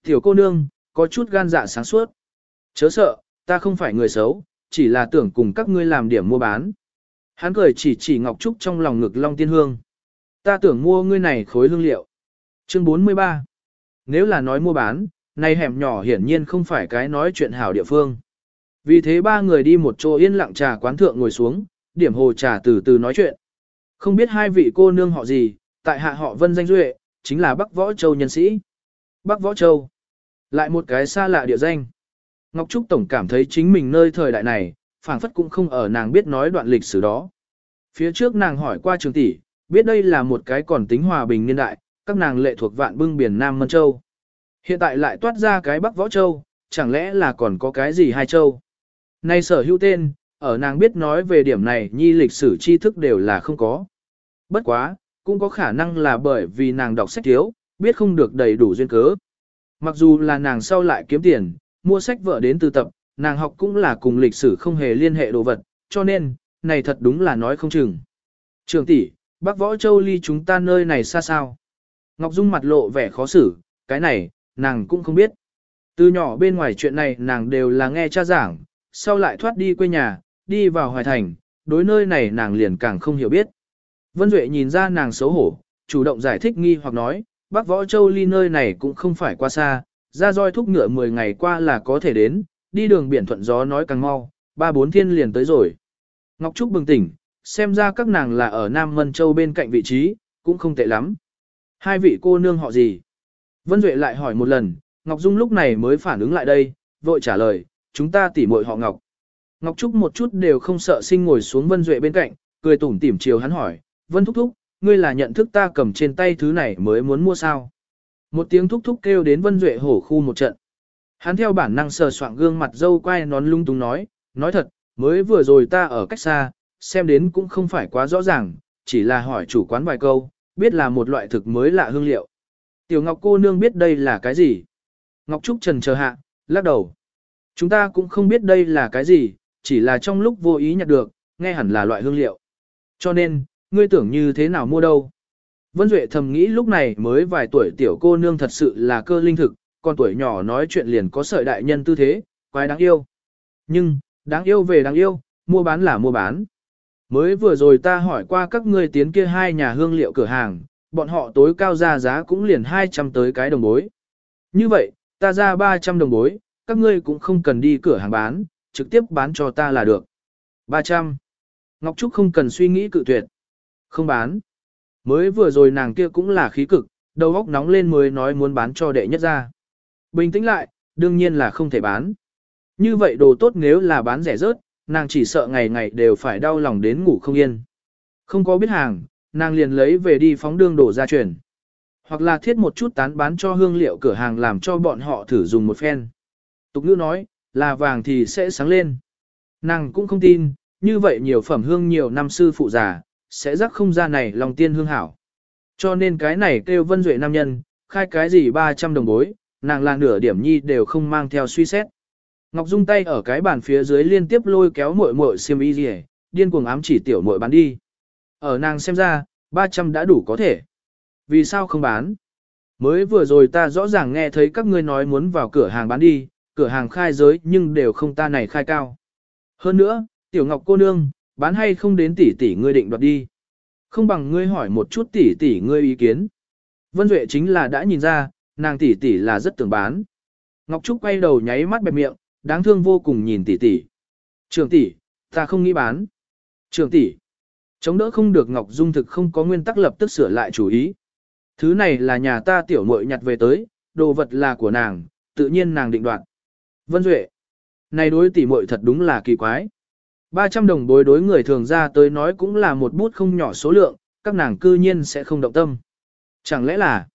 A: Tiểu cô nương, có chút gan dạ sáng suốt. Chớ sợ, ta không phải người xấu, chỉ là tưởng cùng các ngươi làm điểm mua bán. Hắn cười chỉ chỉ Ngọc Trúc trong lòng ngực Long Tiên Hương. Ta tưởng mua ngươi này khối hương liệu. Chương 43 Nếu là nói mua bán, này hẻm nhỏ hiển nhiên không phải cái nói chuyện hảo địa phương. Vì thế ba người đi một chỗ yên lặng trà quán thượng ngồi xuống, điểm hồ trà từ từ nói chuyện. Không biết hai vị cô nương họ gì, tại hạ họ Vân Danh Duệ, chính là Bắc Võ Châu nhân sĩ. Bắc Võ Châu. Lại một cái xa lạ địa danh. Ngọc Trúc Tổng cảm thấy chính mình nơi thời đại này, phảng phất cũng không ở nàng biết nói đoạn lịch sử đó. Phía trước nàng hỏi qua trường tỷ, biết đây là một cái còn tính hòa bình niên đại, các nàng lệ thuộc vạn bưng biển Nam Mân Châu. Hiện tại lại toát ra cái Bắc Võ Châu, chẳng lẽ là còn có cái gì hai châu? Nay sở hữu tên, ở nàng biết nói về điểm này nhi lịch sử tri thức đều là không có. Bất quá, cũng có khả năng là bởi vì nàng đọc sách thiếu, biết không được đầy đủ duyên cớ. Mặc dù là nàng sau lại kiếm tiền, mua sách vợ đến từ tập, nàng học cũng là cùng lịch sử không hề liên hệ đồ vật, cho nên, này thật đúng là nói không chừng. Trường tỷ, bác võ châu ly chúng ta nơi này xa sao? Ngọc Dung mặt lộ vẻ khó xử, cái này, nàng cũng không biết. Từ nhỏ bên ngoài chuyện này nàng đều là nghe cha giảng, sau lại thoát đi quê nhà, đi vào hoài thành, đối nơi này nàng liền càng không hiểu biết. Vân Duệ nhìn ra nàng xấu hổ, chủ động giải thích nghi hoặc nói, bác võ châu ly nơi này cũng không phải qua xa, ra roi thúc ngựa 10 ngày qua là có thể đến, đi đường biển thuận gió nói càng mau, ba bốn thiên liền tới rồi. Ngọc Trúc bừng tỉnh, xem ra các nàng là ở Nam Mân Châu bên cạnh vị trí, cũng không tệ lắm. Hai vị cô nương họ gì? Vân Duệ lại hỏi một lần, Ngọc Dung lúc này mới phản ứng lại đây, vội trả lời, chúng ta tỉ muội họ Ngọc. Ngọc Trúc một chút đều không sợ sinh ngồi xuống Vân Duệ bên cạnh, cười tủm tỉm chiều hắn hỏi, Vân Thúc Thúc, ngươi là nhận thức ta cầm trên tay thứ này mới muốn mua sao? Một tiếng thúc thúc kêu đến Vân Duệ hổ khu một trận. Hắn theo bản năng sờ soạng gương mặt dâu quay nón lung tung nói, nói thật, mới vừa rồi ta ở cách xa, xem đến cũng không phải quá rõ ràng, chỉ là hỏi chủ quán vài câu, biết là một loại thực mới lạ hương liệu. Tiểu Ngọc cô nương biết đây là cái gì? Ngọc Trúc Trần chờ hạ, lắc đầu. Chúng ta cũng không biết đây là cái gì, chỉ là trong lúc vô ý nhặt được, nghe hẳn là loại hương liệu. Cho nên, ngươi tưởng như thế nào mua đâu? Vân Duệ thầm nghĩ lúc này mới vài tuổi tiểu cô nương thật sự là cơ linh thực, còn tuổi nhỏ nói chuyện liền có sợi đại nhân tư thế, quái đáng yêu. Nhưng, đáng yêu về đáng yêu, mua bán là mua bán. Mới vừa rồi ta hỏi qua các ngươi tiến kia hai nhà hương liệu cửa hàng, bọn họ tối cao ra giá cũng liền 200 tới cái đồng bối. Như vậy, ta ra 300 đồng bối, các ngươi cũng không cần đi cửa hàng bán, trực tiếp bán cho ta là được. 300. Ngọc Trúc không cần suy nghĩ cự tuyệt. Không bán. Mới vừa rồi nàng kia cũng là khí cực, đầu óc nóng lên mới nói muốn bán cho đệ nhất ra. Bình tĩnh lại, đương nhiên là không thể bán. Như vậy đồ tốt nếu là bán rẻ rớt, nàng chỉ sợ ngày ngày đều phải đau lòng đến ngủ không yên. Không có biết hàng, nàng liền lấy về đi phóng đương đổ ra truyền. Hoặc là thiết một chút tán bán cho hương liệu cửa hàng làm cho bọn họ thử dùng một phen. Tục ngữ nói, là vàng thì sẽ sáng lên. Nàng cũng không tin, như vậy nhiều phẩm hương nhiều năm sư phụ già, sẽ rắc không ra này lòng tiên hương hảo. Cho nên cái này kêu vân duệ nam nhân, khai cái gì 300 đồng bối, nàng là nửa điểm nhi đều không mang theo suy xét. Ngọc Dung tay ở cái bàn phía dưới liên tiếp lôi kéo muội muội xiêm y gì, điên cuồng ám chỉ tiểu muội bán đi. Ở nàng xem ra, 300 đã đủ có thể. Vì sao không bán? Mới vừa rồi ta rõ ràng nghe thấy các ngươi nói muốn vào cửa hàng bán đi, cửa hàng khai giới nhưng đều không ta này khai cao. Hơn nữa, tiểu ngọc cô nương, bán hay không đến tỷ tỷ ngươi định đoạt đi. Không bằng ngươi hỏi một chút tỷ tỷ ngươi ý kiến. Vân Duệ chính là đã nhìn ra, nàng tỷ tỷ là rất tưởng bán. Ngọc Trúc quay đầu nháy mắt bẹp miệng, đáng thương vô cùng nhìn tỷ tỷ. Trường tỷ, ta không nghĩ bán. Trường tỷ, chống đỡ không được Ngọc Dung thực không có nguyên tắc lập tức sửa lại chủ ý. Thứ này là nhà ta tiểu muội nhặt về tới, đồ vật là của nàng, tự nhiên nàng định đoạt. Vân Duệ, này đối tỷ muội thật đúng là kỳ quái. 300 đồng bối đối người thường ra tới nói cũng là một bút không nhỏ số lượng, các nàng cư nhiên sẽ không động tâm. Chẳng lẽ là,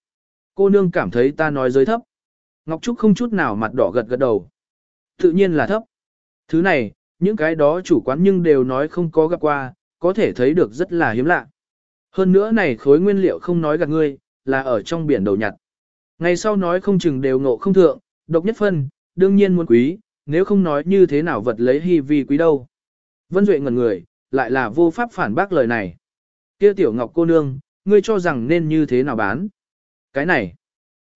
A: cô nương cảm thấy ta nói giới thấp. Ngọc Trúc không chút nào mặt đỏ gật gật đầu. Tự nhiên là thấp. Thứ này, những cái đó chủ quán nhưng đều nói không có gặp qua, có thể thấy được rất là hiếm lạ. Hơn nữa này khối nguyên liệu không nói gạt ngươi, là ở trong biển đầu nhặt. Ngày sau nói không chừng đều ngộ không thượng, độc nhất phân, đương nhiên muốn quý, nếu không nói như thế nào vật lấy hy vi quý đâu. Vân Duệ ngẩn người, lại là vô pháp phản bác lời này. Kia tiểu Ngọc cô nương, ngươi cho rằng nên như thế nào bán? Cái này,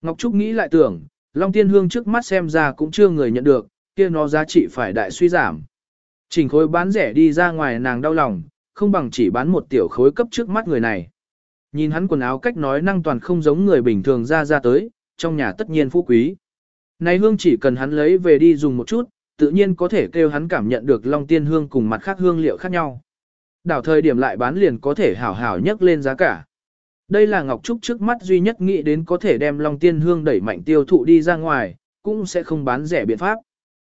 A: Ngọc Trúc nghĩ lại tưởng, Long Tiên Hương trước mắt xem ra cũng chưa người nhận được, kia nó giá trị phải đại suy giảm. Trình khối bán rẻ đi ra ngoài nàng đau lòng, không bằng chỉ bán một tiểu khối cấp trước mắt người này. Nhìn hắn quần áo cách nói năng toàn không giống người bình thường ra ra tới, trong nhà tất nhiên phú quý. Này hương chỉ cần hắn lấy về đi dùng một chút, tự nhiên có thể kêu hắn cảm nhận được long tiên hương cùng mặt khác hương liệu khác nhau. Đảo thời điểm lại bán liền có thể hảo hảo nhấc lên giá cả. Đây là Ngọc Trúc trước mắt duy nhất nghĩ đến có thể đem long tiên hương đẩy mạnh tiêu thụ đi ra ngoài, cũng sẽ không bán rẻ biện pháp.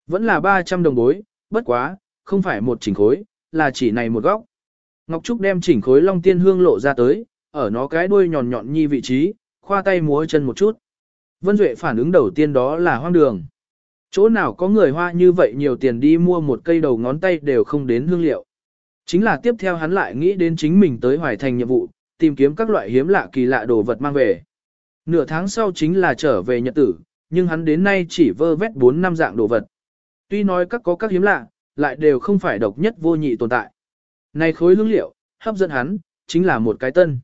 A: Vẫn là 300 đồng bối, bất quá, không phải một chỉnh khối, là chỉ này một góc. Ngọc Trúc đem chỉnh khối long tiên hương lộ ra tới, ở nó cái đuôi nhọn nhọn nhi vị trí, khoa tay múa chân một chút. Vân Duệ phản ứng đầu tiên đó là hoang đường. Chỗ nào có người hoa như vậy nhiều tiền đi mua một cây đầu ngón tay đều không đến hương liệu. Chính là tiếp theo hắn lại nghĩ đến chính mình tới hoài thành nhiệm vụ, tìm kiếm các loại hiếm lạ kỳ lạ đồ vật mang về. Nửa tháng sau chính là trở về nhật tử, nhưng hắn đến nay chỉ vơ vét 4 năm dạng đồ vật. Tuy nói các có các hiếm lạ, lại đều không phải độc nhất vô nhị tồn tại. Này khối hương liệu, hấp dẫn hắn, chính là một cái tân.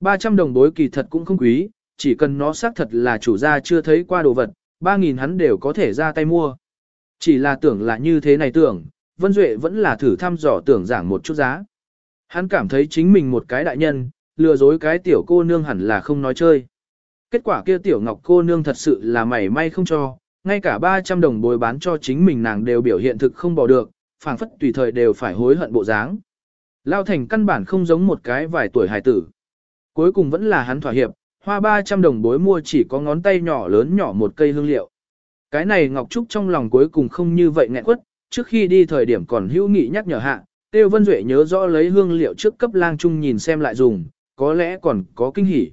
A: 300 đồng bối kỳ thật cũng không quý, chỉ cần nó xác thật là chủ gia chưa thấy qua đồ vật, 3.000 hắn đều có thể ra tay mua. Chỉ là tưởng là như thế này tưởng, Vân Duệ vẫn là thử thăm dò tưởng giảng một chút giá. Hắn cảm thấy chính mình một cái đại nhân, lừa dối cái tiểu cô nương hẳn là không nói chơi. Kết quả kia tiểu ngọc cô nương thật sự là mảy may không cho, ngay cả 300 đồng bồi bán cho chính mình nàng đều biểu hiện thực không bỏ được, phảng phất tùy thời đều phải hối hận bộ dáng. Lao thành căn bản không giống một cái vài tuổi hài tử. Cuối cùng vẫn là hắn thỏa hiệp, hoa 300 đồng bối mua chỉ có ngón tay nhỏ lớn nhỏ một cây hương liệu. Cái này Ngọc Trúc trong lòng cuối cùng không như vậy nghẹn quất, trước khi đi thời điểm còn hữu nghị nhắc nhở hạ, Tiêu Vân Duệ nhớ rõ lấy hương liệu trước cấp lang trung nhìn xem lại dùng, có lẽ còn có kinh hỉ.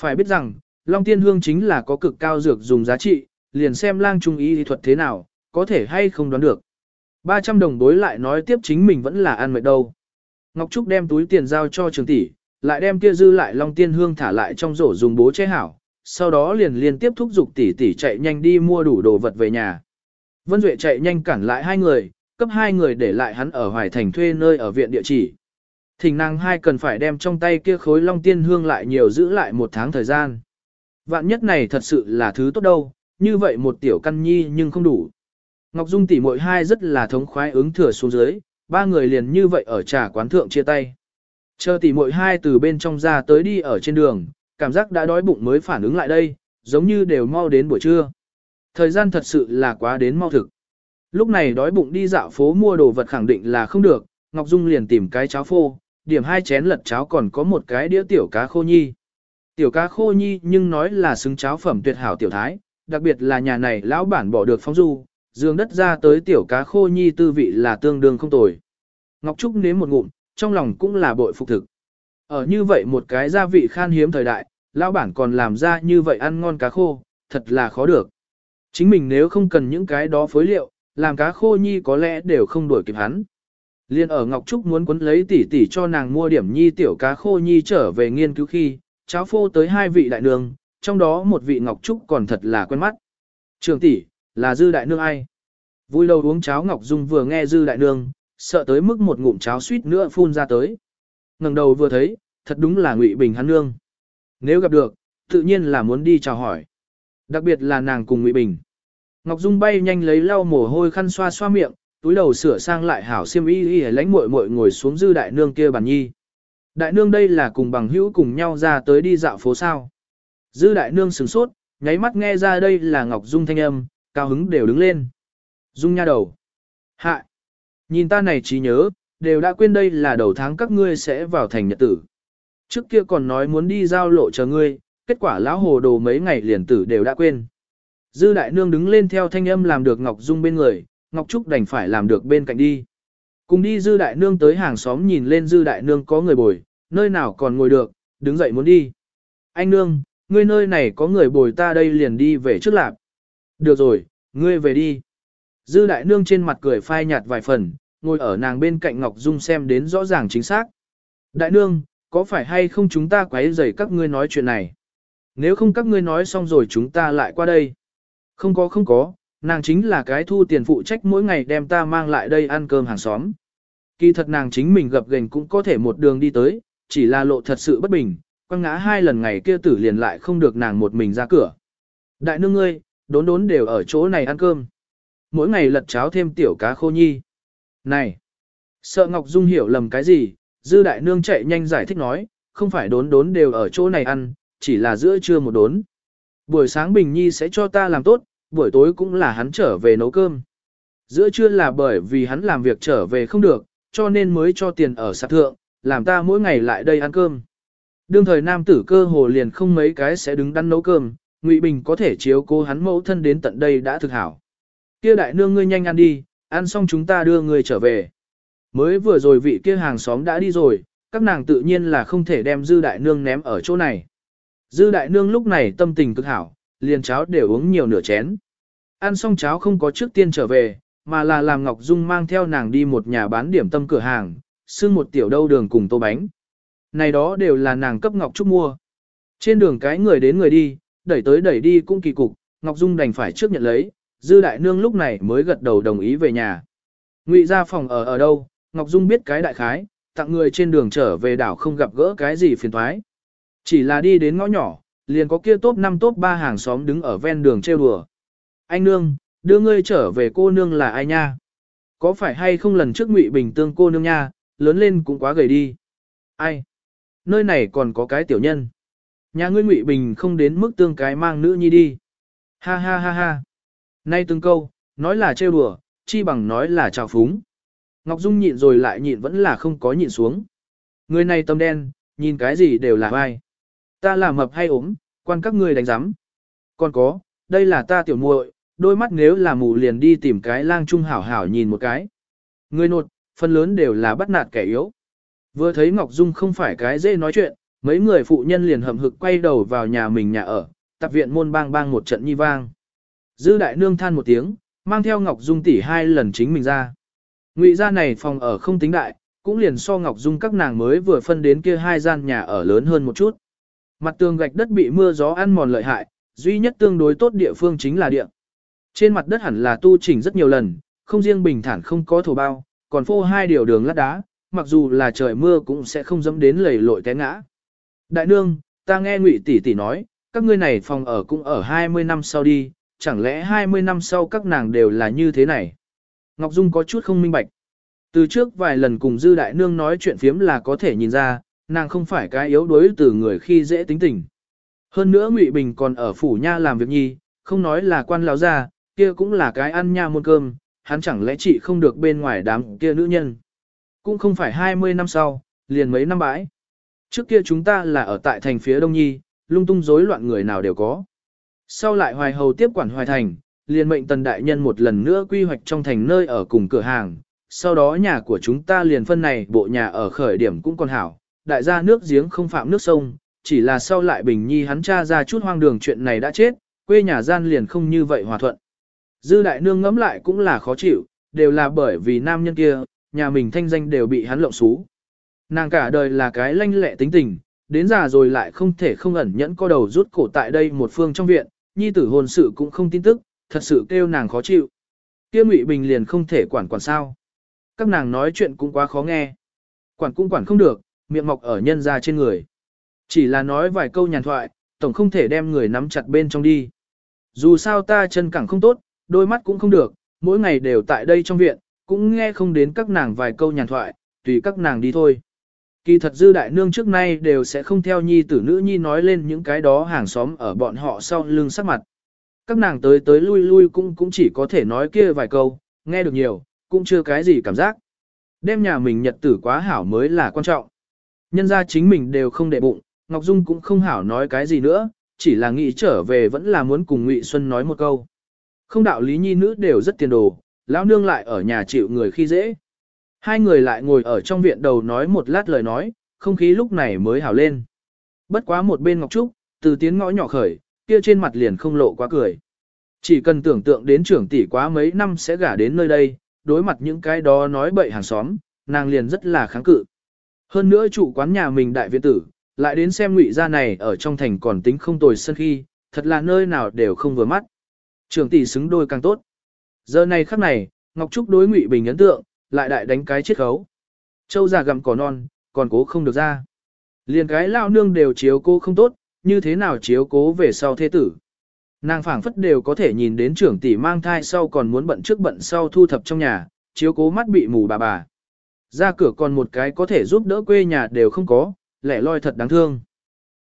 A: Phải biết rằng, Long Tiên Hương chính là có cực cao dược dùng giá trị, liền xem lang trung ý thuật thế nào, có thể hay không đoán được. 300 đồng bối lại nói tiếp chính mình vẫn là ăn mệt đâu. Ngọc Trúc đem túi tiền giao cho trường tỷ, lại đem kia dư lại long tiên hương thả lại trong rổ dùng bố che hảo, sau đó liền liên tiếp thúc giục tỷ tỷ chạy nhanh đi mua đủ đồ vật về nhà. Vân Duệ chạy nhanh cản lại hai người, cấp hai người để lại hắn ở Hoài Thành thuê nơi ở viện địa chỉ. Thỉnh nàng hai cần phải đem trong tay kia khối long tiên hương lại nhiều giữ lại một tháng thời gian. Vạn nhất này thật sự là thứ tốt đâu, như vậy một tiểu căn nhi nhưng không đủ. Ngọc Dung tỷ muội hai rất là thống khoái ứng thừa xuống dưới, ba người liền như vậy ở trà quán thượng chia tay. Chờ tỷ muội hai từ bên trong ra tới đi ở trên đường, cảm giác đã đói bụng mới phản ứng lại đây, giống như đều mau đến buổi trưa. Thời gian thật sự là quá đến mau thực. Lúc này đói bụng đi dạo phố mua đồ vật khẳng định là không được, Ngọc Dung liền tìm cái cháo phô, điểm hai chén lật cháo còn có một cái đĩa tiểu cá khô nhi. Tiểu cá khô nhi nhưng nói là xứng cháo phẩm tuyệt hảo tiểu thái, đặc biệt là nhà này lão bản bỏ được phóng du, dương đất ra tới tiểu cá khô nhi tư vị là tương đương không tồi. Ngọc Trúc nếm một ngụm, trong lòng cũng là bội phục thực. Ở như vậy một cái gia vị khan hiếm thời đại, lão bản còn làm ra như vậy ăn ngon cá khô, thật là khó được. Chính mình nếu không cần những cái đó phối liệu, làm cá khô nhi có lẽ đều không đuổi kịp hắn. Liên ở Ngọc Trúc muốn quấn lấy tỷ tỷ cho nàng mua điểm nhi tiểu cá khô nhi trở về nghiên cứu khi, cháo phô tới hai vị đại nương, trong đó một vị Ngọc Trúc còn thật là quen mắt. Trường tỷ, là dư đại nương ai? Vui đầu uống cháo Ngọc Dung vừa nghe dư đại nương, sợ tới mức một ngụm cháo suýt nữa phun ra tới. ngẩng đầu vừa thấy, thật đúng là Ngụy Bình hắn nương. Nếu gặp được, tự nhiên là muốn đi chào hỏi. Đặc biệt là nàng cùng Ngụy Bình. Ngọc Dung bay nhanh lấy lau mồ hôi khăn xoa xoa miệng, túi đầu sửa sang lại hảo xiêm y y lánh muội muội ngồi xuống dư đại nương kia bàn nhi. Đại nương đây là cùng bằng hữu cùng nhau ra tới đi dạo phố sao. Dư đại nương sửng sốt, nháy mắt nghe ra đây là Ngọc Dung thanh âm, cao hứng đều đứng lên. Dung nha đầu. Hạ. Nhìn ta này trí nhớ, đều đã quên đây là đầu tháng các ngươi sẽ vào thành nhật tử. Trước kia còn nói muốn đi giao lộ chờ ngươi, kết quả lão hồ đồ mấy ngày liền tử đều đã quên. Dư đại nương đứng lên theo thanh âm làm được Ngọc Dung bên người, Ngọc Trúc đành phải làm được bên cạnh đi. Cùng đi dư đại nương tới hàng xóm nhìn lên dư đại nương có người bồi, nơi nào còn ngồi được, đứng dậy muốn đi. Anh nương, ngươi nơi này có người bồi ta đây liền đi về trước lạp. Được rồi, ngươi về đi. Dư đại nương trên mặt cười phai nhạt vài phần, ngồi ở nàng bên cạnh Ngọc Dung xem đến rõ ràng chính xác. Đại nương, có phải hay không chúng ta quấy rầy các ngươi nói chuyện này? Nếu không các ngươi nói xong rồi chúng ta lại qua đây. Không có không có, nàng chính là cái thu tiền phụ trách mỗi ngày đem ta mang lại đây ăn cơm hàng xóm. Kỳ thật nàng chính mình gặp gành cũng có thể một đường đi tới, chỉ là lộ thật sự bất bình, quăng ngã hai lần ngày kia tử liền lại không được nàng một mình ra cửa. Đại nương ngươi, đốn đốn đều ở chỗ này ăn cơm. Mỗi ngày lật cháo thêm tiểu cá khô nhi. Này! Sợ Ngọc Dung hiểu lầm cái gì, dư đại nương chạy nhanh giải thích nói, không phải đốn đốn đều ở chỗ này ăn, chỉ là giữa trưa một đốn. Buổi sáng Bình Nhi sẽ cho ta làm tốt, buổi tối cũng là hắn trở về nấu cơm. Giữa trưa là bởi vì hắn làm việc trở về không được, cho nên mới cho tiền ở sạp thượng, làm ta mỗi ngày lại đây ăn cơm. Đương thời nam tử cơ hồ liền không mấy cái sẽ đứng đắn nấu cơm, Ngụy Bình có thể chiếu cố hắn mẫu thân đến tận đây đã thực hảo. Kia đại nương ngươi nhanh ăn đi, ăn xong chúng ta đưa ngươi trở về. Mới vừa rồi vị kia hàng xóm đã đi rồi, các nàng tự nhiên là không thể đem dư đại nương ném ở chỗ này. Dư đại nương lúc này tâm tình cực hảo, liền cháo đều uống nhiều nửa chén. Ăn xong cháo không có trước tiên trở về, mà là làm Ngọc Dung mang theo nàng đi một nhà bán điểm tâm cửa hàng, xưng một tiểu đâu đường cùng tô bánh. Này đó đều là nàng cấp Ngọc Trúc mua. Trên đường cái người đến người đi, đẩy tới đẩy đi cũng kỳ cục, Ngọc Dung đành phải trước nhận lấy, Dư Đại Nương lúc này mới gật đầu đồng ý về nhà. Ngụy ra phòng ở ở đâu, Ngọc Dung biết cái đại khái, tặng người trên đường trở về đảo không gặp gỡ cái gì phiền thoái. Chỉ là đi đến ngõ nhỏ, liền có kia top 5 top 3 hàng xóm đứng ở ven đường trêu đùa. Anh nương, đưa ngươi trở về cô nương là ai nha? Có phải hay không lần trước Ngụy Bình tương cô nương nha, lớn lên cũng quá gầy đi. Ai? Nơi này còn có cái tiểu nhân. Nhà ngươi Ngụy Bình không đến mức tương cái mang nữ nhi đi. Ha ha ha ha. Nay từng câu, nói là trêu đùa, chi bằng nói là trào phúng. Ngọc Dung nhịn rồi lại nhịn vẫn là không có nhịn xuống. Người này tâm đen, nhìn cái gì đều là vai. Ta là mập hay ốm, quan các ngươi đánh giám. Còn có, đây là ta tiểu muội, đôi mắt nếu là mù liền đi tìm cái lang trung hảo hảo nhìn một cái. Người nột, phần lớn đều là bắt nạt kẻ yếu. Vừa thấy Ngọc Dung không phải cái dễ nói chuyện, mấy người phụ nhân liền hầm hực quay đầu vào nhà mình nhà ở, tập viện môn bang bang một trận nhi vang. Dư đại nương than một tiếng, mang theo Ngọc Dung tỷ hai lần chính mình ra. Ngụy gia này phòng ở không tính đại, cũng liền so Ngọc Dung các nàng mới vừa phân đến kia hai gian nhà ở lớn hơn một chút. Mặt tường gạch đất bị mưa gió ăn mòn lợi hại, duy nhất tương đối tốt địa phương chính là địa. Trên mặt đất hẳn là tu chỉnh rất nhiều lần, không riêng bình thản không có thổ bao, còn phô hai điều đường lát đá, mặc dù là trời mưa cũng sẽ không dẫm đến lầy lội té ngã. Đại nương, ta nghe Ngụy tỷ tỷ nói, các ngươi này phòng ở cũng ở 20 năm sau đi, chẳng lẽ 20 năm sau các nàng đều là như thế này? Ngọc Dung có chút không minh bạch. Từ trước vài lần cùng Dư Đại Nương nói chuyện phiếm là có thể nhìn ra, nàng không phải cái yếu đuối từ người khi dễ tính tình. Hơn nữa Ngụy Bình còn ở phủ nha làm việc nhi, không nói là quan lão gia, kia cũng là cái ăn nha muôn cơm, hắn chẳng lẽ chị không được bên ngoài đám kia nữ nhân. Cũng không phải 20 năm sau, liền mấy năm bãi. Trước kia chúng ta là ở tại thành phía Đông Nhi, lung tung rối loạn người nào đều có. Sau lại hoài hầu tiếp quản hoài thành, liền mệnh tần đại nhân một lần nữa quy hoạch trong thành nơi ở cùng cửa hàng. Sau đó nhà của chúng ta liền phân này bộ nhà ở khởi điểm cũng còn hảo, đại gia nước giếng không phạm nước sông, chỉ là sau lại Bình Nhi hắn cha ra chút hoang đường chuyện này đã chết, quê nhà gian liền không như vậy hòa thuận. Dư đại nương ngẫm lại cũng là khó chịu, đều là bởi vì nam nhân kia, nhà mình thanh danh đều bị hắn lộng xú. Nàng cả đời là cái lanh lẹ tính tình, đến già rồi lại không thể không ẩn nhẫn co đầu rút cổ tại đây một phương trong viện, nhi tử hôn sự cũng không tin tức, thật sự kêu nàng khó chịu. Kia Ngụy Bình liền không thể quản quản sao. Các nàng nói chuyện cũng quá khó nghe. Quản cũng quản không được, miệng mọc ở nhân ra trên người. Chỉ là nói vài câu nhàn thoại, tổng không thể đem người nắm chặt bên trong đi. Dù sao ta chân cẳng không tốt, đôi mắt cũng không được, mỗi ngày đều tại đây trong viện, cũng nghe không đến các nàng vài câu nhàn thoại, tùy các nàng đi thôi. Kỳ thật dư đại nương trước nay đều sẽ không theo nhi tử nữ nhi nói lên những cái đó hàng xóm ở bọn họ sau lưng sắc mặt. Các nàng tới tới lui lui cũng cũng chỉ có thể nói kia vài câu, nghe được nhiều, cũng chưa cái gì cảm giác. Đem nhà mình nhật tử quá hảo mới là quan trọng. Nhân ra chính mình đều không đệ bụng, Ngọc Dung cũng không hảo nói cái gì nữa, chỉ là nghĩ trở về vẫn là muốn cùng Ngụy Xuân nói một câu. Không đạo lý nhi nữ đều rất tiền đồ, lão nương lại ở nhà chịu người khi dễ. Hai người lại ngồi ở trong viện đầu nói một lát lời nói, không khí lúc này mới hào lên. Bất quá một bên Ngọc Trúc, từ tiếng ngõ nhỏ khởi, kia trên mặt liền không lộ quá cười. Chỉ cần tưởng tượng đến trưởng tỷ quá mấy năm sẽ gả đến nơi đây, đối mặt những cái đó nói bậy hàng xóm, nàng liền rất là kháng cự. Hơn nữa chủ quán nhà mình đại viện tử, lại đến xem ngụy gia này ở trong thành còn tính không tồi sân khi, thật là nơi nào đều không vừa mắt. Trưởng tỷ xứng đôi càng tốt. Giờ này khắc này, Ngọc Trúc đối ngụy bình ấn tượng, lại đại đánh cái chết khấu. Châu già gặm cỏ non, còn cố không được ra. Liền cái lao nương đều chiếu cố không tốt, như thế nào chiếu cố về sau thế tử. Nàng phảng phất đều có thể nhìn đến trưởng tỷ mang thai sau còn muốn bận trước bận sau thu thập trong nhà, chiếu cố mắt bị mù bà bà. Ra cửa còn một cái có thể giúp đỡ quê nhà đều không có, lẻ loi thật đáng thương.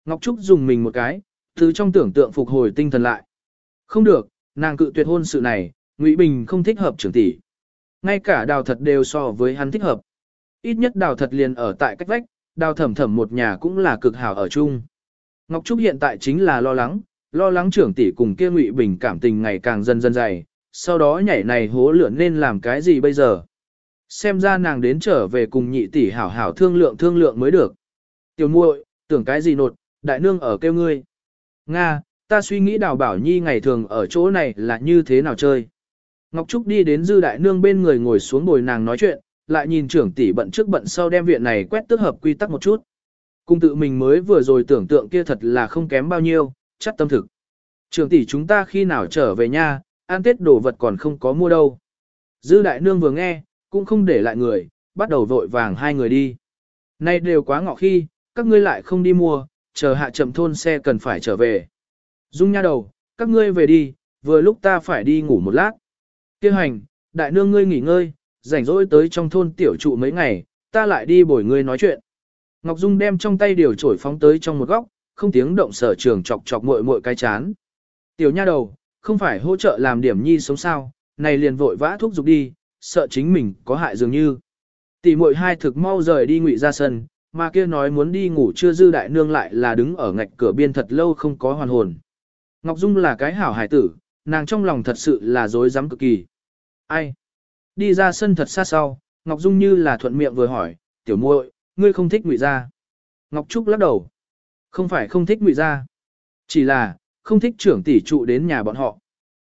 A: Ngọc Trúc dùng mình một cái, từ trong tưởng tượng phục hồi tinh thần lại. Không được, nàng cự tuyệt hôn sự này, Ngụy Bình không thích hợp trưởng tỷ. Ngay cả đào thật đều so với hắn thích hợp. Ít nhất đào thật liền ở tại cách vách, đào thẩm thẩm một nhà cũng là cực hảo ở chung. Ngọc Trúc hiện tại chính là lo lắng, lo lắng trưởng tỷ cùng kia Ngụy Bình cảm tình ngày càng dần dần dày, sau đó nhảy này hố lửa nên làm cái gì bây giờ. Xem ra nàng đến trở về cùng nhị tỷ hảo hảo thương lượng thương lượng mới được. Tiểu muội, tưởng cái gì nột, đại nương ở kêu ngươi. Nga, ta suy nghĩ đào bảo nhi ngày thường ở chỗ này là như thế nào chơi. Ngọc Trúc đi đến dư đại nương bên người ngồi xuống ngồi nàng nói chuyện, lại nhìn trưởng tỷ bận trước bận sau đem viện này quét tước hợp quy tắc một chút. Cùng tự mình mới vừa rồi tưởng tượng kia thật là không kém bao nhiêu, chắc tâm thực. Trưởng tỷ chúng ta khi nào trở về nha, ăn tết đồ vật còn không có mua đâu. Dư đại nương vừa nghe, cũng không để lại người, bắt đầu vội vàng hai người đi. Nay đều quá ngọ khi, các ngươi lại không đi mua, chờ hạ chậm thôn xe cần phải trở về. Dung nha đầu, các ngươi về đi, vừa lúc ta phải đi ngủ một lát. Kêu hành, đại nương ngươi nghỉ ngơi, rảnh rỗi tới trong thôn tiểu trụ mấy ngày, ta lại đi bồi ngươi nói chuyện. Ngọc Dung đem trong tay điều trổi phóng tới trong một góc, không tiếng động sở trường chọc chọc muội muội cái chán. Tiểu nha đầu, không phải hỗ trợ làm điểm nhi sống sao, này liền vội vã thúc giục đi, sợ chính mình có hại dường như. Tỷ muội hai thực mau rời đi ngụy ra sân, mà kia nói muốn đi ngủ chưa dư đại nương lại là đứng ở ngạch cửa biên thật lâu không có hoàn hồn. Ngọc Dung là cái hảo hải tử, nàng trong lòng thật sự là dối rắm cực kỳ. Ai? Đi ra sân thật xa sau, Ngọc Dung như là thuận miệng vừa hỏi, tiểu muội, ngươi không thích ngụy gia. Ngọc Trúc lắc đầu. Không phải không thích ngụy gia, chỉ là không thích trưởng tỷ trụ đến nhà bọn họ.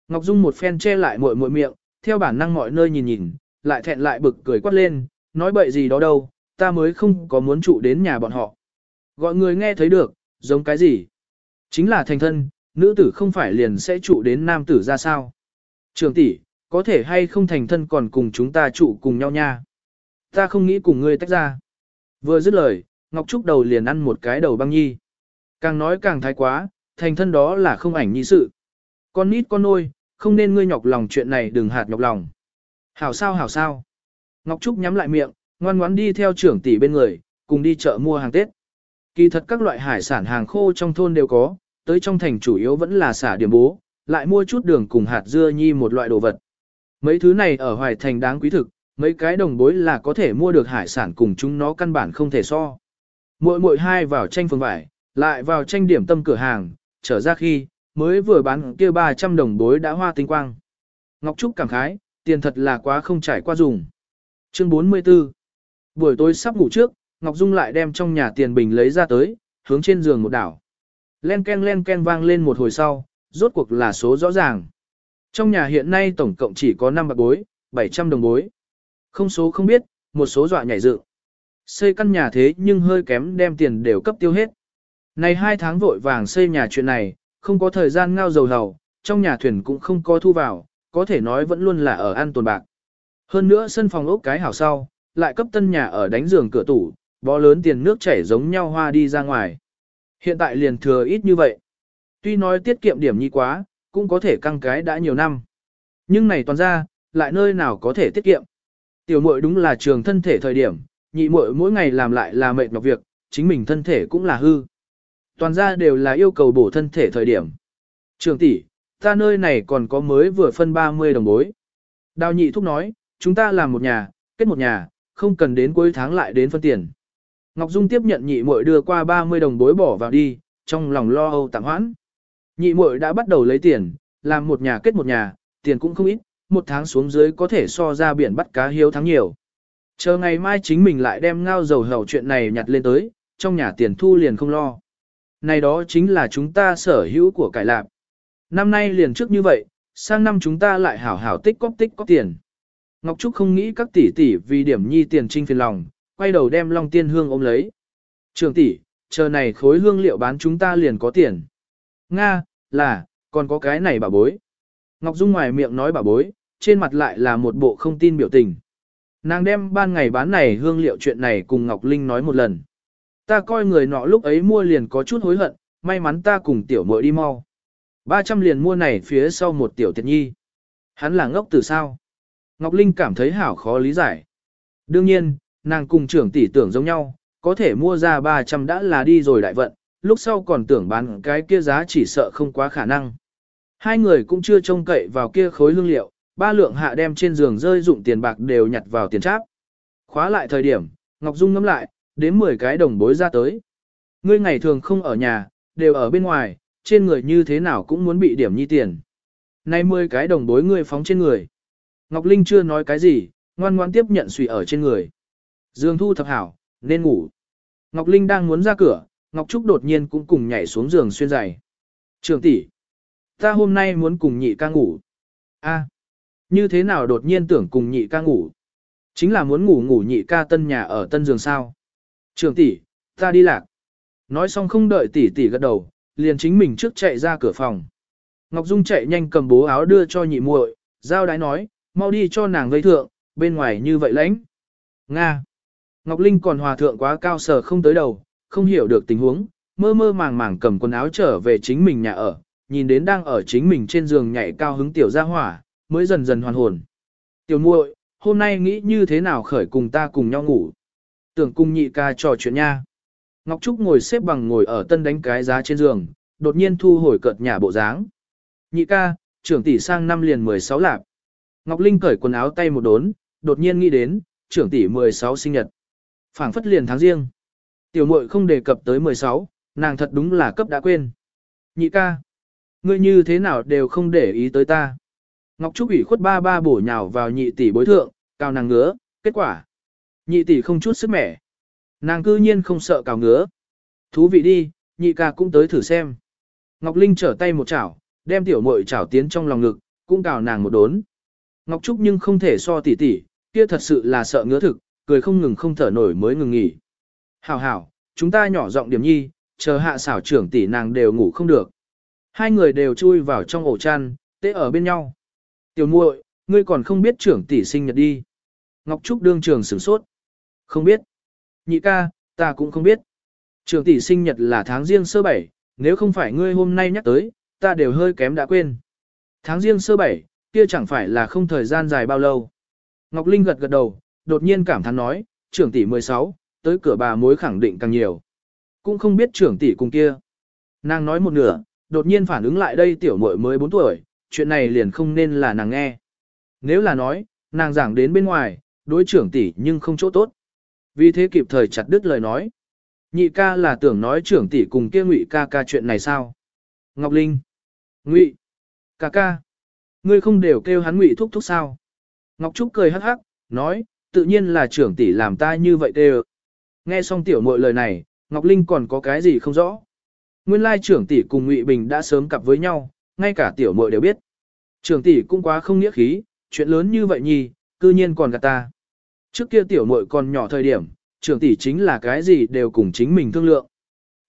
A: Ngọc Dung một phen che lại muội muội miệng, theo bản năng mọi nơi nhìn nhìn, lại thẹn lại bực cười quát lên, nói bậy gì đó đâu, ta mới không có muốn trụ đến nhà bọn họ. Gọi người nghe thấy được, giống cái gì? Chính là thành thân, nữ tử không phải liền sẽ trụ đến nam tử ra sao? Trường tỷ, có thể hay không thành thân còn cùng chúng ta trụ cùng nhau nha? Ta không nghĩ cùng ngươi tách ra. Vừa dứt lời, Ngọc Trúc đầu liền ăn một cái đầu băng nhi. Càng nói càng thái quá, thành thân đó là không ảnh nhi sự. Con nít con nôi, không nên ngươi nhọc lòng chuyện này đừng hạt nhọc lòng. Hảo sao hảo sao. Ngọc Trúc nhắm lại miệng, ngoan ngoãn đi theo trưởng tỷ bên người, cùng đi chợ mua hàng Tết. Kỳ thật các loại hải sản hàng khô trong thôn đều có, tới trong thành chủ yếu vẫn là xả điểm bố, lại mua chút đường cùng hạt dưa nhi một loại đồ vật. Mấy thứ này ở hoài thành đáng quý thực, mấy cái đồng bối là có thể mua được hải sản cùng chúng nó căn bản không thể so. Muội muội hai vào tranh phường vải, lại vào tranh điểm tâm cửa hàng, trở ra khi, mới vừa bán kia 300 đồng bối đã hoa tinh quang. Ngọc Trúc cảm khái, tiền thật là quá không trải qua dùng. Chương 44 Buổi tối sắp ngủ trước, Ngọc Dung lại đem trong nhà tiền bình lấy ra tới, hướng trên giường một đảo. Len ken len ken vang lên một hồi sau, rốt cuộc là số rõ ràng. Trong nhà hiện nay tổng cộng chỉ có 5 bạc bối, 700 đồng bối. Không số không biết, một số dọa nhảy dựng. Xây căn nhà thế nhưng hơi kém đem tiền đều cấp tiêu hết. Này hai tháng vội vàng xây nhà chuyện này, không có thời gian ngao dầu hầu, trong nhà thuyền cũng không có thu vào, có thể nói vẫn luôn là ở an tồn bạc. Hơn nữa sân phòng ốc cái hảo sau, lại cấp tân nhà ở đánh giường cửa tủ, bó lớn tiền nước chảy giống nhau hoa đi ra ngoài. Hiện tại liền thừa ít như vậy. Tuy nói tiết kiệm điểm nhi quá, cũng có thể căng cái đã nhiều năm. Nhưng này toàn ra, lại nơi nào có thể tiết kiệm. Tiểu muội đúng là trường thân thể thời điểm, nhị muội mỗi ngày làm lại là mệt nhọc việc, chính mình thân thể cũng là hư. Toàn ra đều là yêu cầu bổ thân thể thời điểm. Trường tỷ, ta nơi này còn có mới vừa phân 30 đồng bối. Đào nhị thúc nói, chúng ta làm một nhà, kết một nhà, không cần đến cuối tháng lại đến phân tiền. Ngọc Dung tiếp nhận nhị muội đưa qua 30 đồng bối bỏ vào đi, trong lòng lo âu tạm hoãn. Nhị muội đã bắt đầu lấy tiền, làm một nhà kết một nhà, tiền cũng không ít, một tháng xuống dưới có thể so ra biển bắt cá hiếu thắng nhiều. Chờ ngày mai chính mình lại đem ngao dầu hầu chuyện này nhặt lên tới, trong nhà tiền thu liền không lo. Này đó chính là chúng ta sở hữu của cải lạp. Năm nay liền trước như vậy, sang năm chúng ta lại hảo hảo tích cóp tích cóp tiền. Ngọc Trúc không nghĩ các tỷ tỷ vì điểm nhi tiền trinh phiền lòng, quay đầu đem Long Tiên Hương ôm lấy. Trường tỷ, chờ này khối hương liệu bán chúng ta liền có tiền. Nga, là, còn có cái này bà bối. Ngọc Dung ngoài miệng nói bà bối, trên mặt lại là một bộ không tin biểu tình. Nàng đem ban ngày bán này hương liệu chuyện này cùng Ngọc Linh nói một lần. Ta coi người nọ lúc ấy mua liền có chút hối hận, may mắn ta cùng tiểu muội đi mau. 300 liền mua này phía sau một tiểu tiệt nhi. Hắn là ngốc từ sao? Ngọc Linh cảm thấy hảo khó lý giải. Đương nhiên, nàng cùng trưởng tỷ tưởng giống nhau, có thể mua ra 300 đã là đi rồi đại vận, lúc sau còn tưởng bán cái kia giá chỉ sợ không quá khả năng. Hai người cũng chưa trông cậy vào kia khối lương liệu, ba lượng hạ đem trên giường rơi dụng tiền bạc đều nhặt vào tiền tráp. Khóa lại thời điểm, Ngọc Dung ngắm lại, đến 10 cái đồng bối ra tới. Ngươi ngày thường không ở nhà, đều ở bên ngoài, trên người như thế nào cũng muốn bị điểm nhi tiền. Nay 10 cái đồng bối ngươi phóng trên người. Ngọc Linh chưa nói cái gì, ngoan ngoan tiếp nhận suy ở trên người. Dương thu thập hảo, nên ngủ. Ngọc Linh đang muốn ra cửa, Ngọc Trúc đột nhiên cũng cùng nhảy xuống giường xuyên giày. Trường tỷ, ta hôm nay muốn cùng nhị ca ngủ. A, như thế nào đột nhiên tưởng cùng nhị ca ngủ? Chính là muốn ngủ ngủ nhị ca tân nhà ở tân giường sao? Trường tỷ, ta đi lạc. Nói xong không đợi tỷ tỷ gật đầu, liền chính mình trước chạy ra cửa phòng. Ngọc Dung chạy nhanh cầm bố áo đưa cho nhị muội, giao đái nói, mau đi cho nàng gây thượng, bên ngoài như vậy lãnh. Nga. Ngọc Linh còn hòa thượng quá cao sở không tới đầu, không hiểu được tình huống, mơ mơ màng màng cầm quần áo trở về chính mình nhà ở, nhìn đến đang ở chính mình trên giường nhảy cao hứng tiểu gia hỏa, mới dần dần hoàn hồn. Tiểu muội, hôm nay nghĩ như thế nào khởi cùng ta cùng nhau ngủ. Tưởng cung nhị ca trò chuyện nha. Ngọc Trúc ngồi xếp bằng ngồi ở tân đánh cái giá trên giường, đột nhiên thu hồi cợt nhà bộ dáng. Nhị ca, trưởng tỷ sang năm liền 16 lạp. Ngọc Linh cởi quần áo tay một đốn, đột nhiên nghĩ đến, trưởng tỷ 16 sinh nhật phảng phất liền tháng riêng. Tiểu muội không đề cập tới 16, nàng thật đúng là cấp đã quên. Nhị ca, ngươi như thế nào đều không để ý tới ta. Ngọc Trúc ủy khuất ba ba bổ nhào vào nhị tỷ bối thượng, cao nàng ngứa, kết quả. Nhị tỷ không chút sức mẻ. Nàng cư nhiên không sợ cào ngứa. Thú vị đi, nhị ca cũng tới thử xem. Ngọc Linh trở tay một chảo, đem tiểu muội chảo tiến trong lòng ngực, cũng cào nàng một đốn. Ngọc Trúc nhưng không thể so tỷ tỷ, kia thật sự là sợ ngứa thực, cười không ngừng không thở nổi mới ngừng nghỉ. Hảo hảo, chúng ta nhỏ giọng điểm nhi, chờ hạ xảo trưởng tỷ nàng đều ngủ không được. Hai người đều chui vào trong ổ chăn, tê ở bên nhau. Tiểu muội, ngươi còn không biết trưởng tỷ sinh nhật đi. Ngọc Trúc đương trường sửng sốt. Không biết. Nhị ca, ta cũng không biết. Trưởng tỷ sinh nhật là tháng riêng sơ bảy, nếu không phải ngươi hôm nay nhắc tới, ta đều hơi kém đã quên. Tháng riêng sơ bảy, kia chẳng phải là không thời gian dài bao lâu. Ngọc Linh gật gật đầu, đột nhiên cảm thán nói, trưởng tỷ 16, tới cửa bà mối khẳng định càng nhiều. Cũng không biết trưởng tỷ cùng kia. Nàng nói một nửa, đột nhiên phản ứng lại đây tiểu muội mới 4 tuổi, chuyện này liền không nên là nàng nghe. Nếu là nói, nàng giảng đến bên ngoài, đối trưởng tỷ nhưng không chỗ tốt. Vì thế kịp thời chặt đứt lời nói. Nhị ca là tưởng nói trưởng tỷ cùng kia ngụy ca ca chuyện này sao? Ngọc Linh. Ngụy. Ca ca. Ngươi không đều kêu hắn ngụy thúc thúc sao? Ngọc Trúc cười hắc hắc, nói, tự nhiên là trưởng tỷ làm ta như vậy tê Nghe xong tiểu muội lời này, Ngọc Linh còn có cái gì không rõ. Nguyên lai trưởng tỷ cùng Ngụy Bình đã sớm cặp với nhau, ngay cả tiểu muội đều biết. Trưởng tỷ cũng quá không nghĩa khí, chuyện lớn như vậy nhì, cư nhiên còn gạt ta. Trước kia tiểu muội còn nhỏ thời điểm, trưởng tỷ chính là cái gì đều cùng chính mình thương lượng.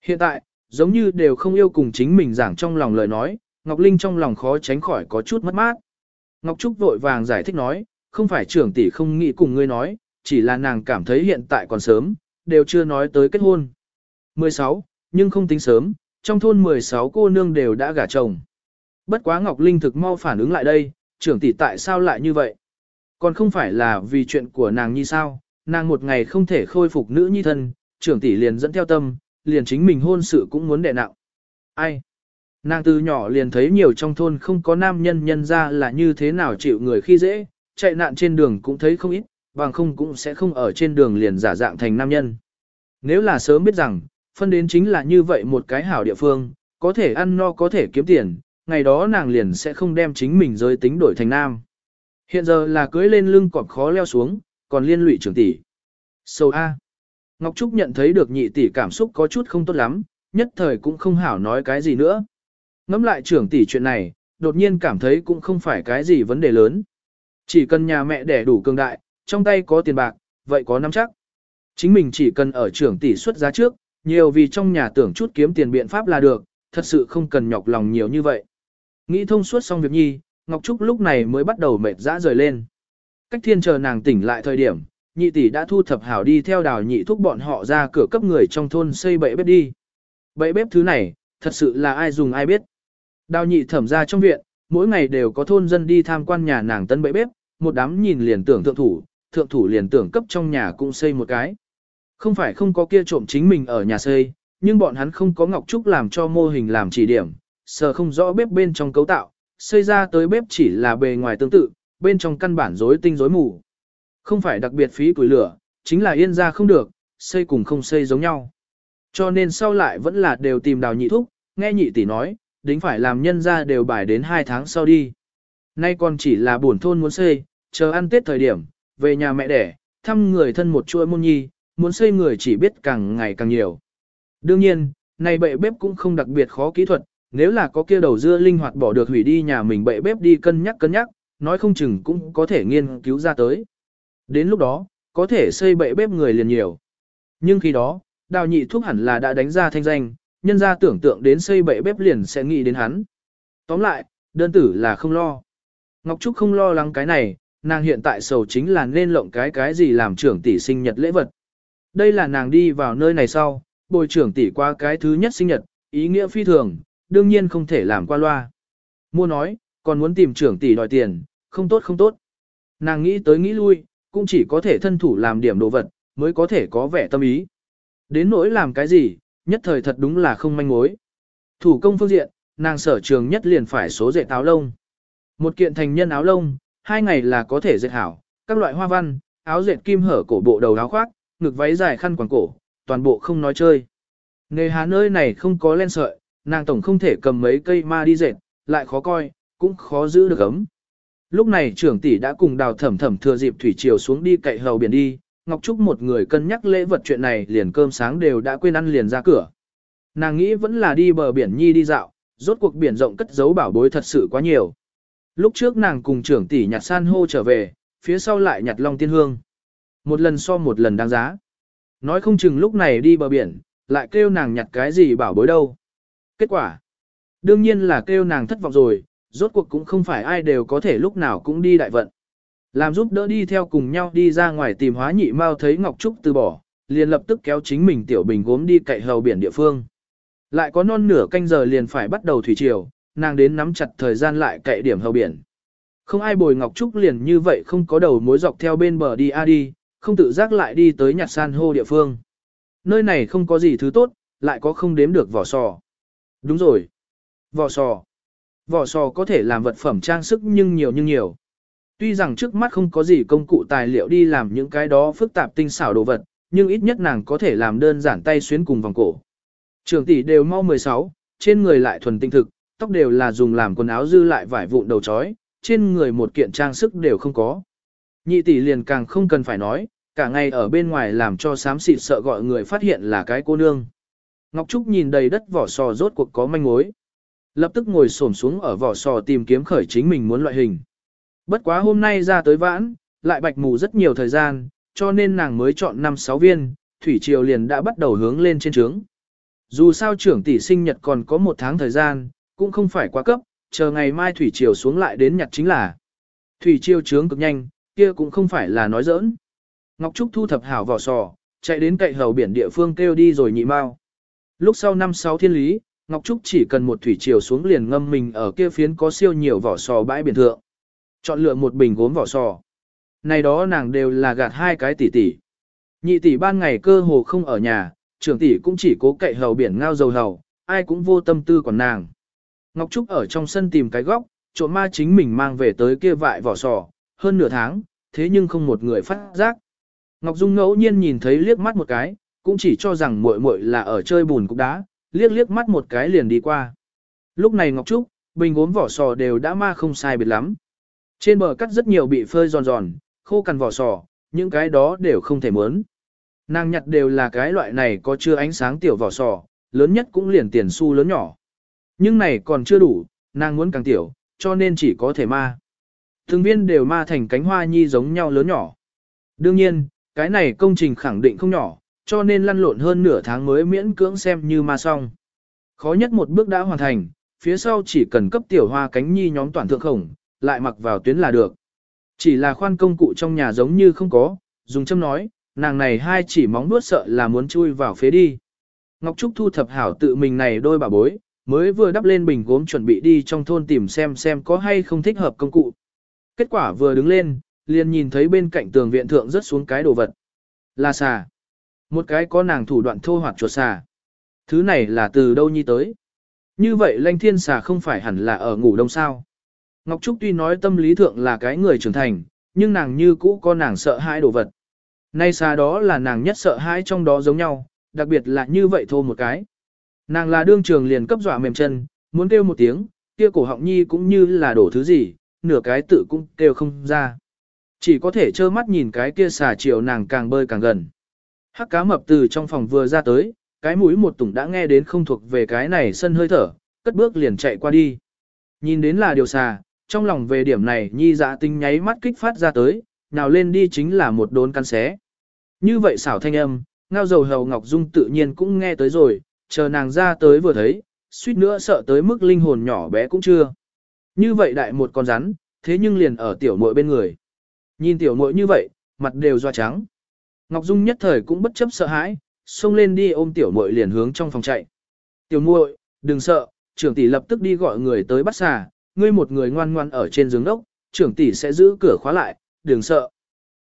A: Hiện tại, giống như đều không yêu cùng chính mình giảng trong lòng lời nói, Ngọc Linh trong lòng khó tránh khỏi có chút mất mát. Ngọc Trúc vội vàng giải thích nói, không phải trưởng tỷ không nghĩ cùng ngươi nói, chỉ là nàng cảm thấy hiện tại còn sớm, đều chưa nói tới kết hôn. 16, nhưng không tính sớm, trong thôn 16 cô nương đều đã gả chồng. Bất quá Ngọc Linh thực mau phản ứng lại đây, trưởng tỷ tại sao lại như vậy? Còn không phải là vì chuyện của nàng như sao, nàng một ngày không thể khôi phục nữ nhi thân, trưởng tỷ liền dẫn theo tâm, liền chính mình hôn sự cũng muốn đè nặng. Ai? Nàng từ nhỏ liền thấy nhiều trong thôn không có nam nhân nhân ra là như thế nào chịu người khi dễ, chạy nạn trên đường cũng thấy không ít, bằng không cũng sẽ không ở trên đường liền giả dạng thành nam nhân. Nếu là sớm biết rằng, phân đến chính là như vậy một cái hảo địa phương, có thể ăn no có thể kiếm tiền, ngày đó nàng liền sẽ không đem chính mình giới tính đổi thành nam. Hiện giờ là cưới lên lưng cọp khó leo xuống, còn liên lụy trưởng tỷ. Sâu A. Ngọc Trúc nhận thấy được nhị tỷ cảm xúc có chút không tốt lắm, nhất thời cũng không hảo nói cái gì nữa. Ngắm lại trưởng tỷ chuyện này, đột nhiên cảm thấy cũng không phải cái gì vấn đề lớn. Chỉ cần nhà mẹ đẻ đủ cường đại, trong tay có tiền bạc, vậy có nắm chắc. Chính mình chỉ cần ở trưởng tỷ xuất giá trước, nhiều vì trong nhà tưởng chút kiếm tiền biện pháp là được, thật sự không cần nhọc lòng nhiều như vậy. Nghĩ thông suốt xong việc nhi, Ngọc Trúc lúc này mới bắt đầu mệt dã rời lên. Cách thiên chờ nàng tỉnh lại thời điểm, nhị tỷ đã thu thập hảo đi theo đào nhị thúc bọn họ ra cửa cấp người trong thôn xây bậy bếp đi. Bậy bếp thứ này, thật sự là ai dùng ai biết. Đào nhị thẩm ra trong viện, mỗi ngày đều có thôn dân đi tham quan nhà nàng tân bậy bếp, một đám nhìn liền tưởng thượng thủ, thượng thủ liền tưởng cấp trong nhà cũng xây một cái. Không phải không có kia trộm chính mình ở nhà xây, nhưng bọn hắn không có Ngọc Trúc làm cho mô hình làm chỉ điểm, sờ không rõ bếp bên trong cấu tạo, xây ra tới bếp chỉ là bề ngoài tương tự, bên trong căn bản rối tinh rối mù. Không phải đặc biệt phí củi lửa, chính là yên ra không được, xây cùng không xây giống nhau. Cho nên sau lại vẫn là đều tìm đào nhị thúc, nghe nhị tỷ nói, đính phải làm nhân ra đều bài đến 2 tháng sau đi. Nay còn chỉ là buồn thôn muốn xây, chờ ăn tết thời điểm, về nhà mẹ đẻ, thăm người thân một chuỗi môn nhi, muốn xây người chỉ biết càng ngày càng nhiều. Đương nhiên, này bệ bếp cũng không đặc biệt khó kỹ thuật, nếu là có kia đầu dưa linh hoạt bỏ được hủy đi nhà mình bệ bếp đi cân nhắc cân nhắc, nói không chừng cũng có thể nghiên cứu ra tới. Đến lúc đó, có thể xây bệ bếp người liền nhiều. Nhưng khi đó, đào nhị thuốc hẳn là đã đánh ra thanh danh, nhân ra tưởng tượng đến xây bệ bếp liền sẽ nghĩ đến hắn. Tóm lại, đơn tử là không lo. Ngọc Trúc không lo lắng cái này, nàng hiện tại sầu chính là nên lộng cái cái gì làm trưởng tỷ sinh nhật lễ vật. Đây là nàng đi vào nơi này sau, bồi trưởng tỷ qua cái thứ nhất sinh nhật, ý nghĩa phi thường, đương nhiên không thể làm qua loa. Mua nói, còn muốn tìm trưởng tỷ đòi tiền, không tốt không tốt. Nàng nghĩ tới nghĩ lui, cũng chỉ có thể thân thủ làm điểm đồ vật, mới có thể có vẻ tâm ý. Đến nỗi làm cái gì, nhất thời thật đúng là không manh mối. Thủ công phương diện, nàng sở trường nhất liền phải số dệt áo lông. Một kiện thành nhân áo lông, hai ngày là có thể dệt hảo, các loại hoa văn, áo dệt kim hở cổ bộ đầu áo khoác, ngực váy dài khăn quàng cổ, toàn bộ không nói chơi. Nghề hà nơi này không có len sợi, nàng tổng không thể cầm mấy cây ma đi dệt, lại khó coi, cũng khó giữ được ấm. Lúc này trưởng tỷ đã cùng đào thẩm thẩm thừa dịp thủy triều xuống đi cậy hầu biển đi, Ngọc Trúc một người cân nhắc lễ vật chuyện này liền cơm sáng đều đã quên ăn liền ra cửa. Nàng nghĩ vẫn là đi bờ biển nhi đi dạo, rốt cuộc biển rộng cất giấu bảo bối thật sự quá nhiều. Lúc trước nàng cùng trưởng tỷ nhặt san hô trở về, phía sau lại nhặt long tiên hương. Một lần so một lần đáng giá. Nói không chừng lúc này đi bờ biển, lại kêu nàng nhặt cái gì bảo bối đâu. Kết quả, đương nhiên là kêu nàng thất vọng rồi, rốt cuộc cũng không phải ai đều có thể lúc nào cũng đi đại vận. Làm giúp đỡ đi theo cùng nhau đi ra ngoài tìm hóa nhị mau thấy Ngọc Trúc từ bỏ, liền lập tức kéo chính mình tiểu bình gốm đi cậy hầu biển địa phương. Lại có non nửa canh giờ liền phải bắt đầu thủy triều, nàng đến nắm chặt thời gian lại cậy điểm hầu biển. Không ai bồi Ngọc Trúc liền như vậy không có đầu mối dọc theo bên bờ đi a đi, không tự giác lại đi tới nhặt san hô địa phương. Nơi này không có gì thứ tốt, lại có không đếm được vỏ sò. Đúng rồi. Vỏ sò. Vỏ sò có thể làm vật phẩm trang sức nhưng nhiều nhưng nhiều. Tuy rằng trước mắt không có gì công cụ tài liệu đi làm những cái đó phức tạp tinh xảo đồ vật, nhưng ít nhất nàng có thể làm đơn giản tay xuyến cùng vòng cổ. Trường tỷ đều mau 16, trên người lại thuần tinh thực, tóc đều là dùng làm quần áo dư lại vải vụn đầu chói, trên người một kiện trang sức đều không có. Nhị tỷ liền càng không cần phải nói, cả ngày ở bên ngoài làm cho xám xịt sợ gọi người phát hiện là cái cô nương. Ngọc Trúc nhìn đầy đất vỏ sò rốt cuộc có manh mối. Lập tức ngồi xổm xuống ở vỏ sò tìm kiếm khởi chính mình muốn loại hình. Bất quá hôm nay ra tới vãn, lại bạch mù rất nhiều thời gian, cho nên nàng mới chọn 5-6 viên, thủy triều liền đã bắt đầu hướng lên trên trướng. Dù sao trưởng tỷ sinh nhật còn có một tháng thời gian, cũng không phải quá cấp, chờ ngày mai thủy triều xuống lại đến nhặt chính là. Thủy triều trướng cực nhanh, kia cũng không phải là nói giỡn. Ngọc Trúc thu thập hảo vỏ sò, chạy đến cậy hầu biển địa phương kêu đi rồi nhị mau. Lúc sau năm sáu thiên lý, Ngọc Trúc chỉ cần một thủy triều xuống liền ngâm mình ở kia phiến có siêu nhiều vỏ sò bãi biển thượng. Chọn lựa một bình gốm vỏ sò. Này đó nàng đều là gạt hai cái tỷ tỷ. Nhị tỷ ban ngày cơ hồ không ở nhà, trưởng tỷ cũng chỉ cố cậy hầu biển ngao dầu hầu, ai cũng vô tâm tư còn nàng. Ngọc Trúc ở trong sân tìm cái góc, trộm ma chính mình mang về tới kia vại vỏ sò, hơn nửa tháng, thế nhưng không một người phát giác. Ngọc Dung ngẫu nhiên nhìn thấy liếc mắt một cái, cũng chỉ cho rằng muội muội là ở chơi bùn cục đá, liếc liếc mắt một cái liền đi qua. Lúc này Ngọc Trúc, bình gốm vỏ sò đều đã ma không sai biệt lắm. Trên bờ cắt rất nhiều bị phơi giòn giòn, khô cằn vỏ sò, những cái đó đều không thể mớn. Nàng nhặt đều là cái loại này có chưa ánh sáng tiểu vỏ sò, lớn nhất cũng liền tiền xu lớn nhỏ. Nhưng này còn chưa đủ, nàng muốn càng tiểu, cho nên chỉ có thể ma. Thường viên đều ma thành cánh hoa nhi giống nhau lớn nhỏ. Đương nhiên, cái này công trình khẳng định không nhỏ, cho nên lăn lộn hơn nửa tháng mới miễn cưỡng xem như ma xong. Khó nhất một bước đã hoàn thành, phía sau chỉ cần cấp tiểu hoa cánh nhi nhóm toàn thượng khổng, lại mặc vào tuyến là được. Chỉ là khoan công cụ trong nhà giống như không có, dùng châm nói, nàng này hai chỉ móng nuốt sợ là muốn chui vào phía đi. Ngọc Trúc thu thập hảo tự mình này đôi bà bối, mới vừa đắp lên bình gốm chuẩn bị đi trong thôn tìm xem xem có hay không thích hợp công cụ. Kết quả vừa đứng lên, liền nhìn thấy bên cạnh tường viện thượng rớt xuống cái đồ vật. Là xà. Một cái có nàng thủ đoạn thô hoạt chuột xà. Thứ này là từ đâu nhi tới. Như vậy lanh thiên xà không phải hẳn là ở ngủ đông sao. Ngọc Trúc tuy nói tâm lý thượng là cái người trưởng thành, nhưng nàng như cũ có nàng sợ hãi đồ vật. Nay xa đó là nàng nhất sợ hãi trong đó giống nhau, đặc biệt là như vậy thô một cái. Nàng là đương trường liền cấp dọa mềm chân, muốn kêu một tiếng, kia cổ họng nhi cũng như là đổ thứ gì, nửa cái tự cũng kêu không ra. Chỉ có thể trơ mắt nhìn cái kia xà chiều nàng càng bơi càng gần. Hắc cá mập từ trong phòng vừa ra tới, cái mũi một tủng đã nghe đến không thuộc về cái này sân hơi thở, cất bước liền chạy qua đi. Nhìn đến là điều xà, trong lòng về điểm này nhi dạ tinh nháy mắt kích phát ra tới, nào lên đi chính là một đốn căn xé. Như vậy xảo thanh âm, ngao dầu hầu Ngọc Dung tự nhiên cũng nghe tới rồi, chờ nàng ra tới vừa thấy, suýt nữa sợ tới mức linh hồn nhỏ bé cũng chưa. Như vậy đại một con rắn, thế nhưng liền ở tiểu muội bên người. Nhìn tiểu muội như vậy, mặt đều doa trắng. Ngọc Dung nhất thời cũng bất chấp sợ hãi, xông lên đi ôm tiểu muội liền hướng trong phòng chạy. Tiểu muội, đừng sợ, trưởng tỷ lập tức đi gọi người tới bắt xà, ngươi một người ngoan ngoan ở trên giường đốc, trưởng tỷ sẽ giữ cửa khóa lại, đừng sợ.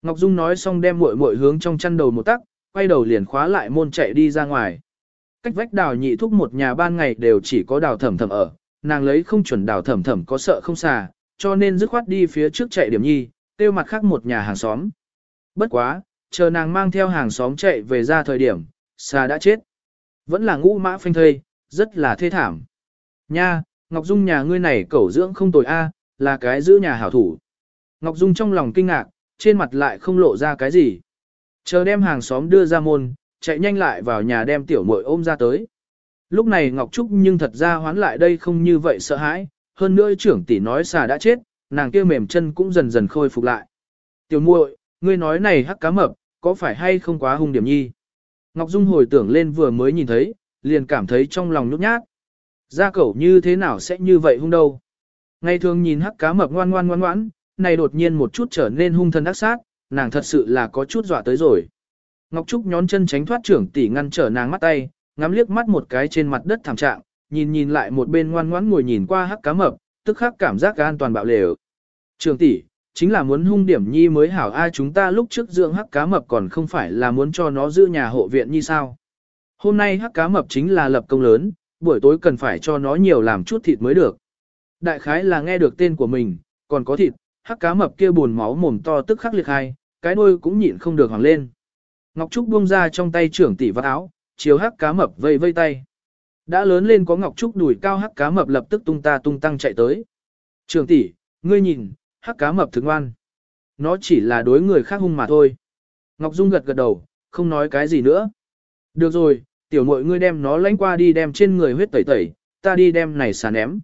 A: Ngọc Dung nói xong đem muội muội hướng trong chăn đầu một tắc, quay đầu liền khóa lại môn chạy đi ra ngoài. Cách vách đào nhị thúc một nhà ban ngày đều chỉ có đào thẩm thẩm ở, nàng lấy không chuẩn đào thẩm thẩm có sợ không xà, cho nên dứt khoát đi phía trước chạy điểm nhi, tiêu mặt khác một nhà hàng xóm. Bất quá, chờ nàng mang theo hàng xóm chạy về ra thời điểm, xà đã chết. Vẫn là ngũ mã phanh thây, rất là thê thảm. Nha, Ngọc Dung nhà ngươi này cẩu dưỡng không tồi a, là cái giữ nhà hảo thủ. Ngọc Dung trong lòng kinh ngạc, trên mặt lại không lộ ra cái gì. Chờ đem hàng xóm đưa ra môn, chạy nhanh lại vào nhà đem tiểu muội ôm ra tới. Lúc này Ngọc Trúc nhưng thật ra hoán lại đây không như vậy sợ hãi, hơn nữa trưởng tỷ nói xà đã chết, nàng kia mềm chân cũng dần dần khôi phục lại. Tiểu muội, ngươi nói này hắc cá mập, có phải hay không quá hung điểm nhi? Ngọc Dung hồi tưởng lên vừa mới nhìn thấy, liền cảm thấy trong lòng nhút nhát. Gia cẩu như thế nào sẽ như vậy hung đâu? Ngày thường nhìn hắc cá mập ngoan ngoan ngoan ngoãn, này đột nhiên một chút trở nên hung thần ác sát, nàng thật sự là có chút dọa tới rồi. Ngọc Trúc nhón chân tránh thoát trưởng tỷ ngăn trở nàng mắt tay, ngắm liếc mắt một cái trên mặt đất thảm trạng, nhìn nhìn lại một bên ngoan ngoãn ngồi nhìn qua hắc cá mập, tức khắc cảm giác an toàn bạo lều. Trưởng tỷ, chính là muốn hung điểm nhi mới hảo ai chúng ta lúc trước dưỡng hắc cá mập còn không phải là muốn cho nó giữ nhà hộ viện như sao. Hôm nay hắc cá mập chính là lập công lớn, buổi tối cần phải cho nó nhiều làm chút thịt mới được. Đại khái là nghe được tên của mình, còn có thịt, hắc cá mập kia buồn máu mồm to tức khắc liệt hai, cái đuôi cũng nhịn không được hoàng lên. Ngọc Trúc buông ra trong tay trưởng tỷ vắt áo, chiếu hắc cá mập vây vây tay. Đã lớn lên có Ngọc Trúc đùi cao hắc cá mập lập tức tung ta tung tăng chạy tới. Trưởng tỷ, ngươi nhìn, hắc cá mập thức ngoan. Nó chỉ là đối người khác hung mà thôi. Ngọc Dung gật gật đầu, không nói cái gì nữa. Được rồi, tiểu mội ngươi đem nó lánh qua đi đem trên người huyết tẩy tẩy, ta đi đem này xà ném.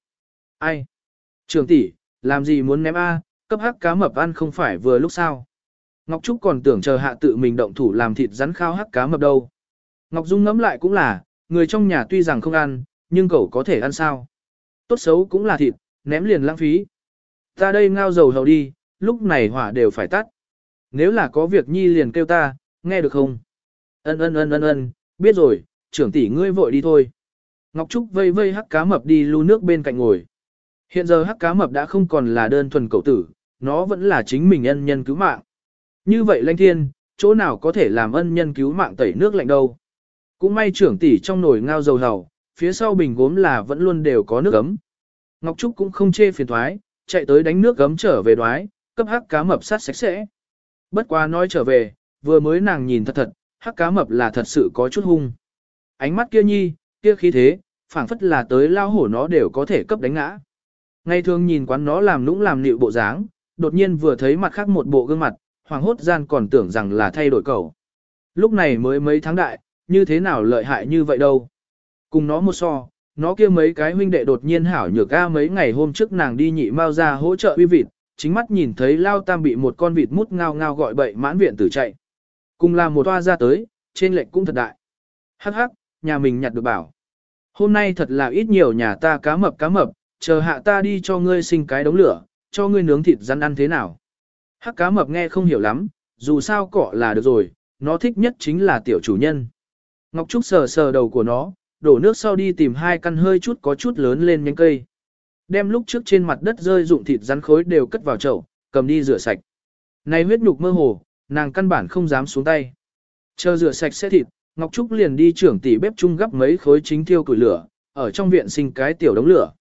A: Ai? Trường tỷ, làm gì muốn ném A, cấp hắc cá mập ăn không phải vừa lúc sao. Ngọc Trúc còn tưởng chờ hạ tự mình động thủ làm thịt rắn khao hắc cá mập đâu. Ngọc Dung ngẫm lại cũng là, người trong nhà tuy rằng không ăn, nhưng cậu có thể ăn sao. Tốt xấu cũng là thịt, ném liền lãng phí. Ta đây ngao dầu hầu đi, lúc này hỏa đều phải tắt. Nếu là có việc nhi liền kêu ta, nghe được không? Ân ân ân ân ân, biết rồi, trưởng tỷ ngươi vội đi thôi. Ngọc Trúc vây vây hắc cá mập đi lưu nước bên cạnh ngồi. Hiện giờ hắc cá mập đã không còn là đơn thuần cậu tử, nó vẫn là chính mình ân nhân cứu mạng. Như vậy lanh thiên, chỗ nào có thể làm ân nhân cứu mạng tẩy nước lạnh đâu. Cũng may trưởng tỷ trong nồi ngao dầu hầu, phía sau bình gốm là vẫn luôn đều có nước ấm. Ngọc Trúc cũng không chê phiền thoái, chạy tới đánh nước gấm trở về đoái, cấp hắc cá mập sát sạch sẽ. Bất quá nói trở về, vừa mới nàng nhìn thật thật, hắc cá mập là thật sự có chút hung. Ánh mắt kia nhi, kia khí thế, phảng phất là tới lao hổ nó đều có thể cấp đánh ngã. Ngày thường nhìn quán nó làm nũng làm nịu bộ dáng, đột nhiên vừa thấy mặt khác một bộ gương mặt, hoàng hốt gian còn tưởng rằng là thay đổi cầu. Lúc này mới mấy tháng đại, như thế nào lợi hại như vậy đâu. Cùng nó một so, nó kia mấy cái huynh đệ đột nhiên hảo nhược ga mấy ngày hôm trước nàng đi nhị mau ra hỗ trợ uy vịt, chính mắt nhìn thấy lao tam bị một con vịt mút ngao ngao gọi bậy mãn viện tử chạy. Cùng làm một toa ra tới, trên lệnh cũng thật đại. Hắc hắc, nhà mình nhặt được bảo. Hôm nay thật là ít nhiều nhà ta cá mập cá mập, chờ hạ ta đi cho ngươi sinh cái đống lửa, cho ngươi nướng thịt rắn ăn thế nào. Hắc cá mập nghe không hiểu lắm, dù sao cọ là được rồi, nó thích nhất chính là tiểu chủ nhân. Ngọc Trúc sờ sờ đầu của nó, đổ nước sau đi tìm hai căn hơi chút có chút lớn lên nhánh cây. Đem lúc trước trên mặt đất rơi dụng thịt rắn khối đều cất vào chậu, cầm đi rửa sạch. Này huyết nhục mơ hồ, nàng căn bản không dám xuống tay. Chờ rửa sạch sẽ thịt, Ngọc Trúc liền đi trưởng tỷ bếp chung gấp mấy khối chính thiêu củi lửa, ở trong viện sinh cái tiểu đống lửa.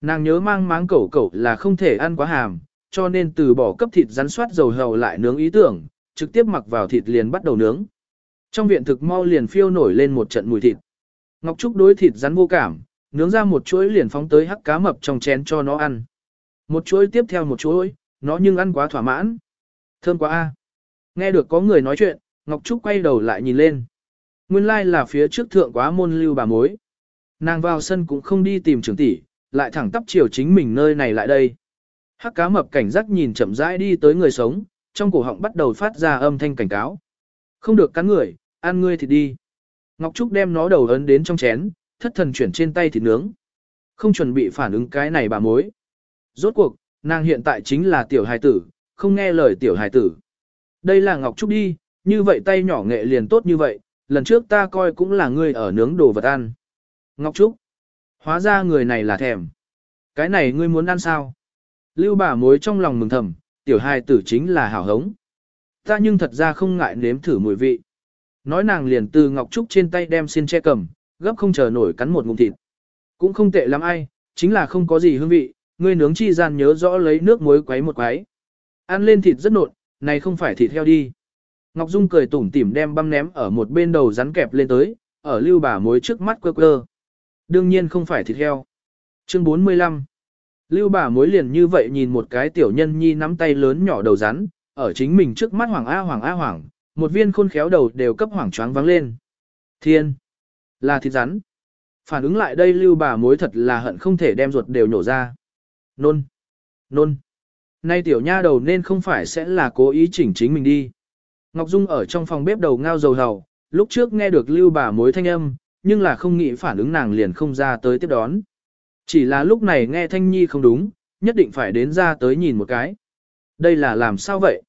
A: Nàng nhớ mang máng cẩu cẩu là không thể ăn quá hàm, cho nên từ bỏ cấp thịt rắn soát dầu hầu lại nướng ý tưởng, trực tiếp mặc vào thịt liền bắt đầu nướng. Trong viện thực mau liền phiêu nổi lên một trận mùi thịt. Ngọc Trúc đối thịt rắn vô cảm, nướng ra một chuỗi liền phóng tới hắc cá mập trong chén cho nó ăn. Một chuỗi tiếp theo một chuỗi, nó nhưng ăn quá thỏa mãn. Thơm quá a. Nghe được có người nói chuyện, Ngọc Trúc quay đầu lại nhìn lên. Nguyên lai like là phía trước thượng quá môn lưu bà mối. Nàng vào sân cũng không đi tìm trưởng tỷ, lại thẳng tắp chiều chính mình nơi này lại đây. Hắc cá mập cảnh giác nhìn chậm rãi đi tới người sống, trong cổ họng bắt đầu phát ra âm thanh cảnh cáo. Không được cắn người, ăn ngươi thì đi. Ngọc Trúc đem nó đầu ấn đến trong chén, thất thần chuyển trên tay thịt nướng. Không chuẩn bị phản ứng cái này bà mối. Rốt cuộc, nàng hiện tại chính là tiểu hài tử, không nghe lời tiểu hài tử. Đây là Ngọc Trúc đi, như vậy tay nhỏ nghệ liền tốt như vậy, lần trước ta coi cũng là ngươi ở nướng đồ vật ăn. Ngọc Trúc, hóa ra người này là thèm. Cái này ngươi muốn ăn sao? Lưu bà mối trong lòng mừng thầm, tiểu hài tử chính là hảo hống. Ta nhưng thật ra không ngại nếm thử mùi vị. Nói nàng liền từ Ngọc Trúc trên tay đem xin che cầm, gấp không chờ nổi cắn một ngụm thịt. Cũng không tệ lắm ai, chính là không có gì hương vị, ngươi nướng chi gian nhớ rõ lấy nước muối quấy một quấy. Ăn lên thịt rất nộn, này không phải thịt heo đi. Ngọc Dung cười tủm tỉm đem băm ném ở một bên đầu rắn kẹp lên tới, ở lưu bà mối trước mắt quơ quơ. Đương nhiên không phải thịt heo. Chương 45 Lưu bà mối liền như vậy nhìn một cái tiểu nhân nhi nắm tay lớn nhỏ đầu rắn, ở chính mình trước mắt hoàng a hoàng a hoàng, một viên khôn khéo đầu đều cấp hoảng choáng vắng lên. Thiên! Là thịt rắn. Phản ứng lại đây lưu bà mối thật là hận không thể đem ruột đều nhổ ra. Nôn! Nôn! Nay tiểu nha đầu nên không phải sẽ là cố ý chỉnh chính mình đi. Ngọc Dung ở trong phòng bếp đầu ngao dầu hầu, lúc trước nghe được lưu bà mối thanh âm, nhưng là không nghĩ phản ứng nàng liền không ra tới tiếp đón. Chỉ là lúc này nghe thanh nhi không đúng, nhất định phải đến ra tới nhìn một cái. Đây là làm sao vậy?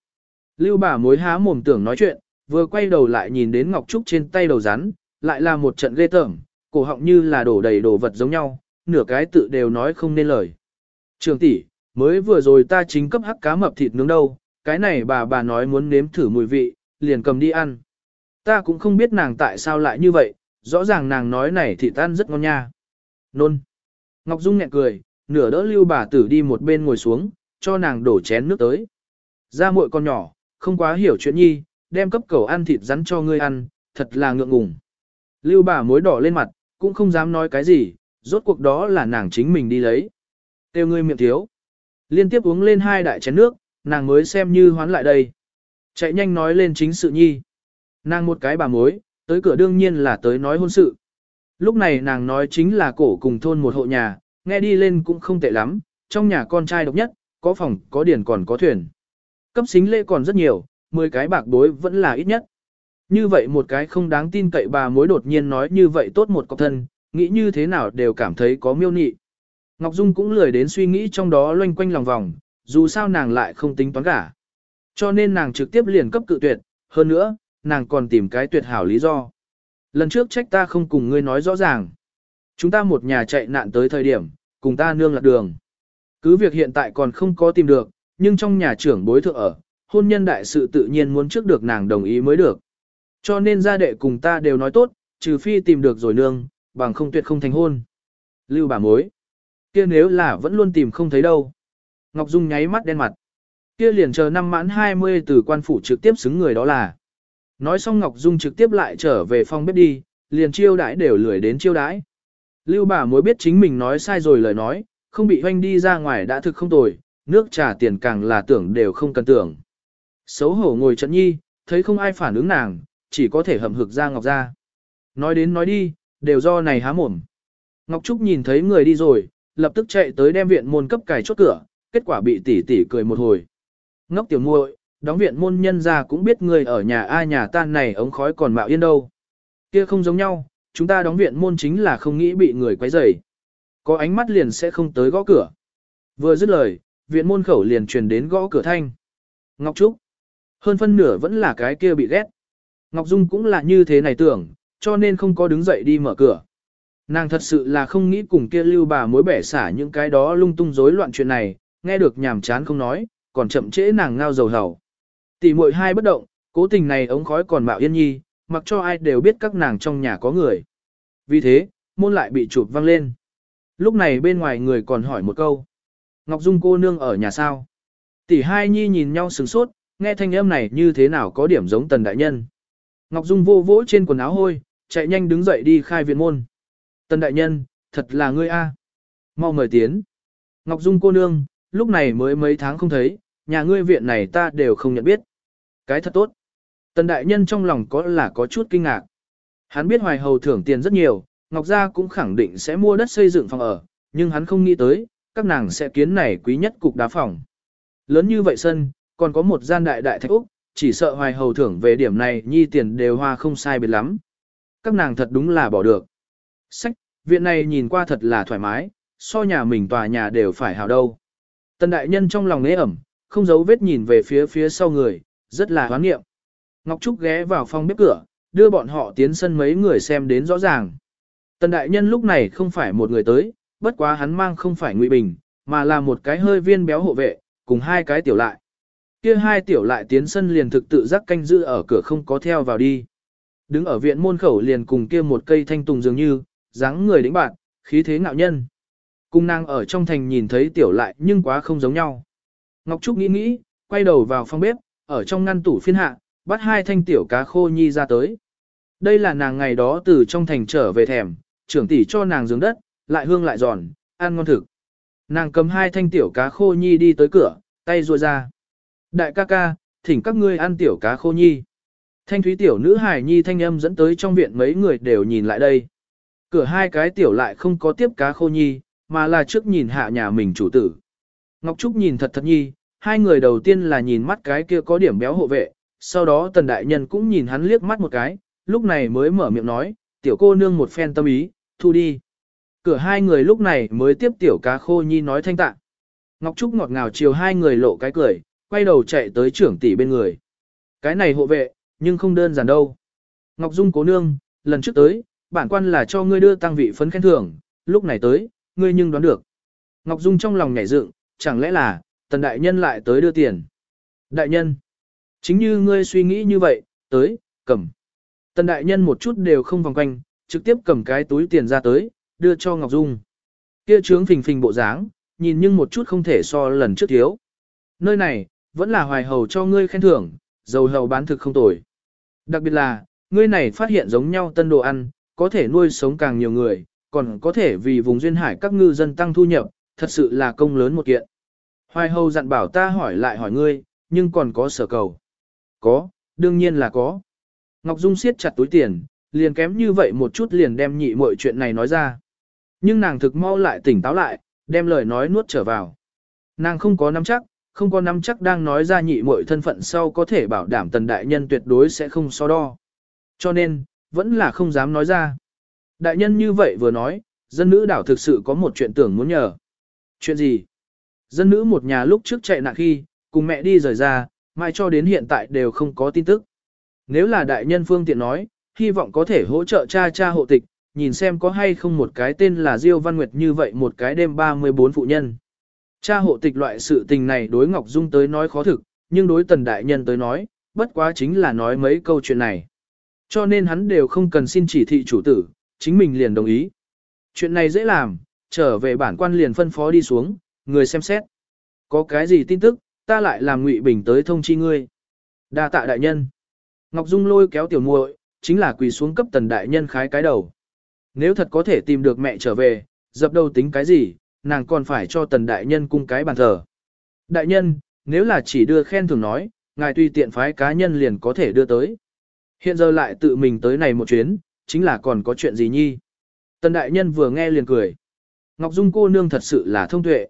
A: Lưu bà mối há mồm tưởng nói chuyện, vừa quay đầu lại nhìn đến Ngọc Trúc trên tay đầu rắn, lại là một trận ghê tởm, cổ họng như là đổ đầy đồ vật giống nhau, nửa cái tự đều nói không nên lời. Trường tỷ, mới vừa rồi ta chính cấp hắc cá mập thịt nướng đâu, cái này bà bà nói muốn nếm thử mùi vị, liền cầm đi ăn. Ta cũng không biết nàng tại sao lại như vậy, rõ ràng nàng nói này thì tan rất ngon nha. Nôn. Ngọc Dung nhẹ cười, nửa đỡ lưu bà tử đi một bên ngồi xuống, cho nàng đổ chén nước tới. Ra muội con nhỏ, không quá hiểu chuyện nhi, đem cấp cầu ăn thịt rắn cho ngươi ăn, thật là ngượng ngùng. Lưu bà mối đỏ lên mặt, cũng không dám nói cái gì, rốt cuộc đó là nàng chính mình đi lấy. Tiêu ngươi miệng thiếu. Liên tiếp uống lên hai đại chén nước, nàng mới xem như hoán lại đây. Chạy nhanh nói lên chính sự nhi. Nàng một cái bà mối, tới cửa đương nhiên là tới nói hôn sự. Lúc này nàng nói chính là cổ cùng thôn một hộ nhà, nghe đi lên cũng không tệ lắm, trong nhà con trai độc nhất, có phòng, có điển còn có thuyền. Cấp xính lễ còn rất nhiều, 10 cái bạc bối vẫn là ít nhất. Như vậy một cái không đáng tin cậy bà mối đột nhiên nói như vậy tốt một cọc thân, nghĩ như thế nào đều cảm thấy có miêu nị. Ngọc Dung cũng lười đến suy nghĩ trong đó loanh quanh lòng vòng, dù sao nàng lại không tính toán cả. Cho nên nàng trực tiếp liền cấp cự tuyệt, hơn nữa, nàng còn tìm cái tuyệt hảo lý do. Lần trước trách ta không cùng ngươi nói rõ ràng. Chúng ta một nhà chạy nạn tới thời điểm, cùng ta nương lạc đường. Cứ việc hiện tại còn không có tìm được, nhưng trong nhà trưởng bối thượng ở, hôn nhân đại sự tự nhiên muốn trước được nàng đồng ý mới được. Cho nên gia đệ cùng ta đều nói tốt, trừ phi tìm được rồi nương, bằng không tuyệt không thành hôn. Lưu bà mối. kia nếu là vẫn luôn tìm không thấy đâu. Ngọc Dung nháy mắt đen mặt. Kia liền chờ năm mãn 20 từ quan phủ trực tiếp xứng người đó là. Nói xong Ngọc Dung trực tiếp lại trở về phòng bếp đi, liền chiêu đãi đều lười đến chiêu đãi. Lưu bà mối biết chính mình nói sai rồi lời nói, không bị hoanh đi ra ngoài đã thực không tồi, nước trà tiền càng là tưởng đều không cần tưởng. Xấu hổ ngồi trận nhi, thấy không ai phản ứng nàng, chỉ có thể hầm hực ra Ngọc ra. Nói đến nói đi, đều do này há mồm. Ngọc Trúc nhìn thấy người đi rồi, lập tức chạy tới đem viện môn cấp cài chốt cửa, kết quả bị tỷ tỷ cười một hồi. Ngốc tiểu muội, đóng viện môn nhân ra cũng biết người ở nhà ai nhà tan này ống khói còn mạo yên đâu. Kia không giống nhau, chúng ta đóng viện môn chính là không nghĩ bị người quấy rầy. Có ánh mắt liền sẽ không tới gõ cửa. Vừa dứt lời, viện môn khẩu liền truyền đến gõ cửa thanh. Ngọc Trúc. Hơn phân nửa vẫn là cái kia bị ghét. Ngọc Dung cũng là như thế này tưởng, cho nên không có đứng dậy đi mở cửa. Nàng thật sự là không nghĩ cùng kia lưu bà mối bẻ xả những cái đó lung tung rối loạn chuyện này, nghe được nhàm chán không nói, còn chậm trễ nàng ngao dầu hầu. Tỷ muội hai bất động, cố tình này ống khói còn mạo yên nhi, mặc cho ai đều biết các nàng trong nhà có người. Vì thế, môn lại bị chụp văng lên. Lúc này bên ngoài người còn hỏi một câu. Ngọc Dung cô nương ở nhà sao? Tỷ hai nhi nhìn nhau sừng sốt, nghe thanh âm này như thế nào có điểm giống tần đại nhân. Ngọc Dung vô vỗ trên quần áo hôi, chạy nhanh đứng dậy đi khai viện môn. Tần đại nhân, thật là ngươi a. Mau mời tiến. Ngọc Dung cô nương, lúc này mới mấy tháng không thấy, nhà ngươi viện này ta đều không nhận biết. Cái thật tốt. Tần đại nhân trong lòng có là có chút kinh ngạc. Hắn biết hoài hầu thưởng tiền rất nhiều, Ngọc Gia cũng khẳng định sẽ mua đất xây dựng phòng ở, nhưng hắn không nghĩ tới, các nàng sẽ kiến này quý nhất cục đá phòng. Lớn như vậy sân, còn có một gian đại đại thạch Úc, chỉ sợ hoài hầu thưởng về điểm này nhi tiền đều hoa không sai biệt lắm. Các nàng thật đúng là bỏ được. Sách, viện này nhìn qua thật là thoải mái, so nhà mình tòa nhà đều phải hào đâu. Tần đại nhân trong lòng nế ẩm, không giấu vết nhìn về phía phía sau người, rất là hoán nghiệm. Ngọc Trúc ghé vào phòng bếp cửa, đưa bọn họ tiến sân mấy người xem đến rõ ràng. Tần đại nhân lúc này không phải một người tới, bất quá hắn mang không phải ngụy bình, mà là một cái hơi viên béo hộ vệ, cùng hai cái tiểu lại. Kia hai tiểu lại tiến sân liền thực tự giác canh giữ ở cửa không có theo vào đi. Đứng ở viện môn khẩu liền cùng kia một cây thanh tùng dường như, dáng người đĩnh bạn, khí thế ngạo nhân. Cung nàng ở trong thành nhìn thấy tiểu lại nhưng quá không giống nhau. Ngọc Trúc nghĩ nghĩ, quay đầu vào phòng bếp, ở trong ngăn tủ phiên hạ, bắt hai thanh tiểu cá khô nhi ra tới. Đây là nàng ngày đó từ trong thành trở về thèm, trưởng tỷ cho nàng dưỡng đất, lại hương lại giòn, ăn ngon thực. Nàng cầm hai thanh tiểu cá khô nhi đi tới cửa, tay ruôi ra. Đại ca ca, thỉnh các ngươi ăn tiểu cá khô nhi. Thanh thúy tiểu nữ hải nhi thanh âm dẫn tới trong viện mấy người đều nhìn lại đây. Cửa hai cái tiểu lại không có tiếp cá khô nhi, mà là trước nhìn hạ nhà mình chủ tử. Ngọc Trúc nhìn thật thật nhi, Hai người đầu tiên là nhìn mắt cái kia có điểm béo hộ vệ, sau đó tần đại nhân cũng nhìn hắn liếc mắt một cái, lúc này mới mở miệng nói, tiểu cô nương một phen tâm ý, thu đi. Cửa hai người lúc này mới tiếp tiểu cá khô nhi nói thanh tạ. Ngọc Trúc ngọt ngào chiều hai người lộ cái cười, quay đầu chạy tới trưởng tỷ bên người. Cái này hộ vệ, nhưng không đơn giản đâu. Ngọc Dung cố nương, lần trước tới, bản quan là cho ngươi đưa tăng vị phấn khen thưởng, lúc này tới, ngươi nhưng đoán được. Ngọc Dung trong lòng nhảy dựng, chẳng lẽ là, tần đại nhân lại tới đưa tiền. Đại nhân, chính như ngươi suy nghĩ như vậy, tới, cầm. Tần đại nhân một chút đều không vòng quanh, trực tiếp cầm cái túi tiền ra tới, đưa cho Ngọc Dung. Kia trướng phình phình bộ dáng, nhìn nhưng một chút không thể so lần trước thiếu. Nơi này, vẫn là hoài hầu cho ngươi khen thưởng, dầu hầu bán thực không tồi. Đặc biệt là, ngươi này phát hiện giống nhau tân đồ ăn, có thể nuôi sống càng nhiều người, còn có thể vì vùng duyên hải các ngư dân tăng thu nhập, thật sự là công lớn một kiện. Hoài hầu dặn bảo ta hỏi lại hỏi ngươi, nhưng còn có sở cầu. Có, đương nhiên là có. Ngọc Dung siết chặt túi tiền, liền kém như vậy một chút liền đem nhị mọi chuyện này nói ra. Nhưng nàng thực mau lại tỉnh táo lại, đem lời nói nuốt trở vào. Nàng không có nắm chắc, không có nắm chắc đang nói ra nhị mọi thân phận sau có thể bảo đảm tần đại nhân tuyệt đối sẽ không so đo. Cho nên, vẫn là không dám nói ra. Đại nhân như vậy vừa nói, dân nữ đảo thực sự có một chuyện tưởng muốn nhờ. Chuyện gì? Dân nữ một nhà lúc trước chạy nạn khi, cùng mẹ đi rời ra, mai cho đến hiện tại đều không có tin tức. Nếu là đại nhân phương tiện nói, hy vọng có thể hỗ trợ cha cha hộ tịch, nhìn xem có hay không một cái tên là Diêu Văn Nguyệt như vậy một cái đêm 34 phụ nhân. Cha hộ tịch loại sự tình này đối Ngọc Dung tới nói khó thực, nhưng đối tần đại nhân tới nói, bất quá chính là nói mấy câu chuyện này. Cho nên hắn đều không cần xin chỉ thị chủ tử, chính mình liền đồng ý. Chuyện này dễ làm, trở về bản quan liền phân phó đi xuống, người xem xét. Có cái gì tin tức, ta lại làm ngụy bình tới thông chi ngươi. đa tạ đại nhân. Ngọc Dung lôi kéo tiểu muội, chính là quỳ xuống cấp tần đại nhân khái cái đầu. Nếu thật có thể tìm được mẹ trở về, dập đầu tính cái gì, nàng còn phải cho tần đại nhân cung cái bàn thờ. Đại nhân, nếu là chỉ đưa khen thưởng nói, ngài tùy tiện phái cá nhân liền có thể đưa tới. Hiện giờ lại tự mình tới này một chuyến, chính là còn có chuyện gì nhi. Tần đại nhân vừa nghe liền cười. Ngọc Dung cô nương thật sự là thông tuệ.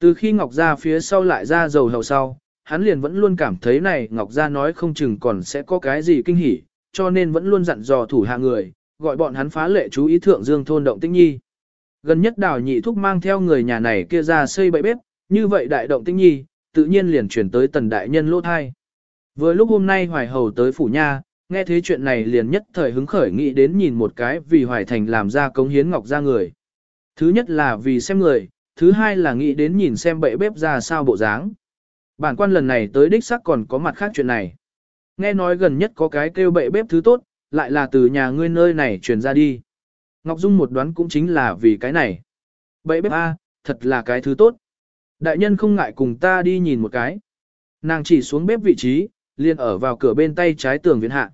A: Từ khi Ngọc ra phía sau lại ra dầu hầu sau, hắn liền vẫn luôn cảm thấy này Ngọc ra nói không chừng còn sẽ có cái gì kinh hỉ, cho nên vẫn luôn dặn dò thủ hạ người, gọi bọn hắn phá lệ chú ý thượng dương thôn động tĩnh nhi. Gần nhất đào nhị thúc mang theo người nhà này kia ra xây bậy bếp, như vậy đại động tĩnh nhi, tự nhiên liền chuyển tới tần đại nhân lỗ thai. Vừa lúc hôm nay hoài hầu tới phủ nha, nghe thế chuyện này liền nhất thời hứng khởi nghĩ đến nhìn một cái vì hoài thành làm ra cống hiến ngọc ra người. Thứ nhất là vì xem người, thứ hai là nghĩ đến nhìn xem bậy bếp ra sao bộ dáng. Bản quan lần này tới đích sắc còn có mặt khác chuyện này. Nghe nói gần nhất có cái kêu bậy bếp thứ tốt, lại là từ nhà ngươi nơi này truyền ra đi. Ngọc Dung một đoán cũng chính là vì cái này. Bậy bếp A, thật là cái thứ tốt. Đại nhân không ngại cùng ta đi nhìn một cái. Nàng chỉ xuống bếp vị trí, liền ở vào cửa bên tay trái tường viện hạ.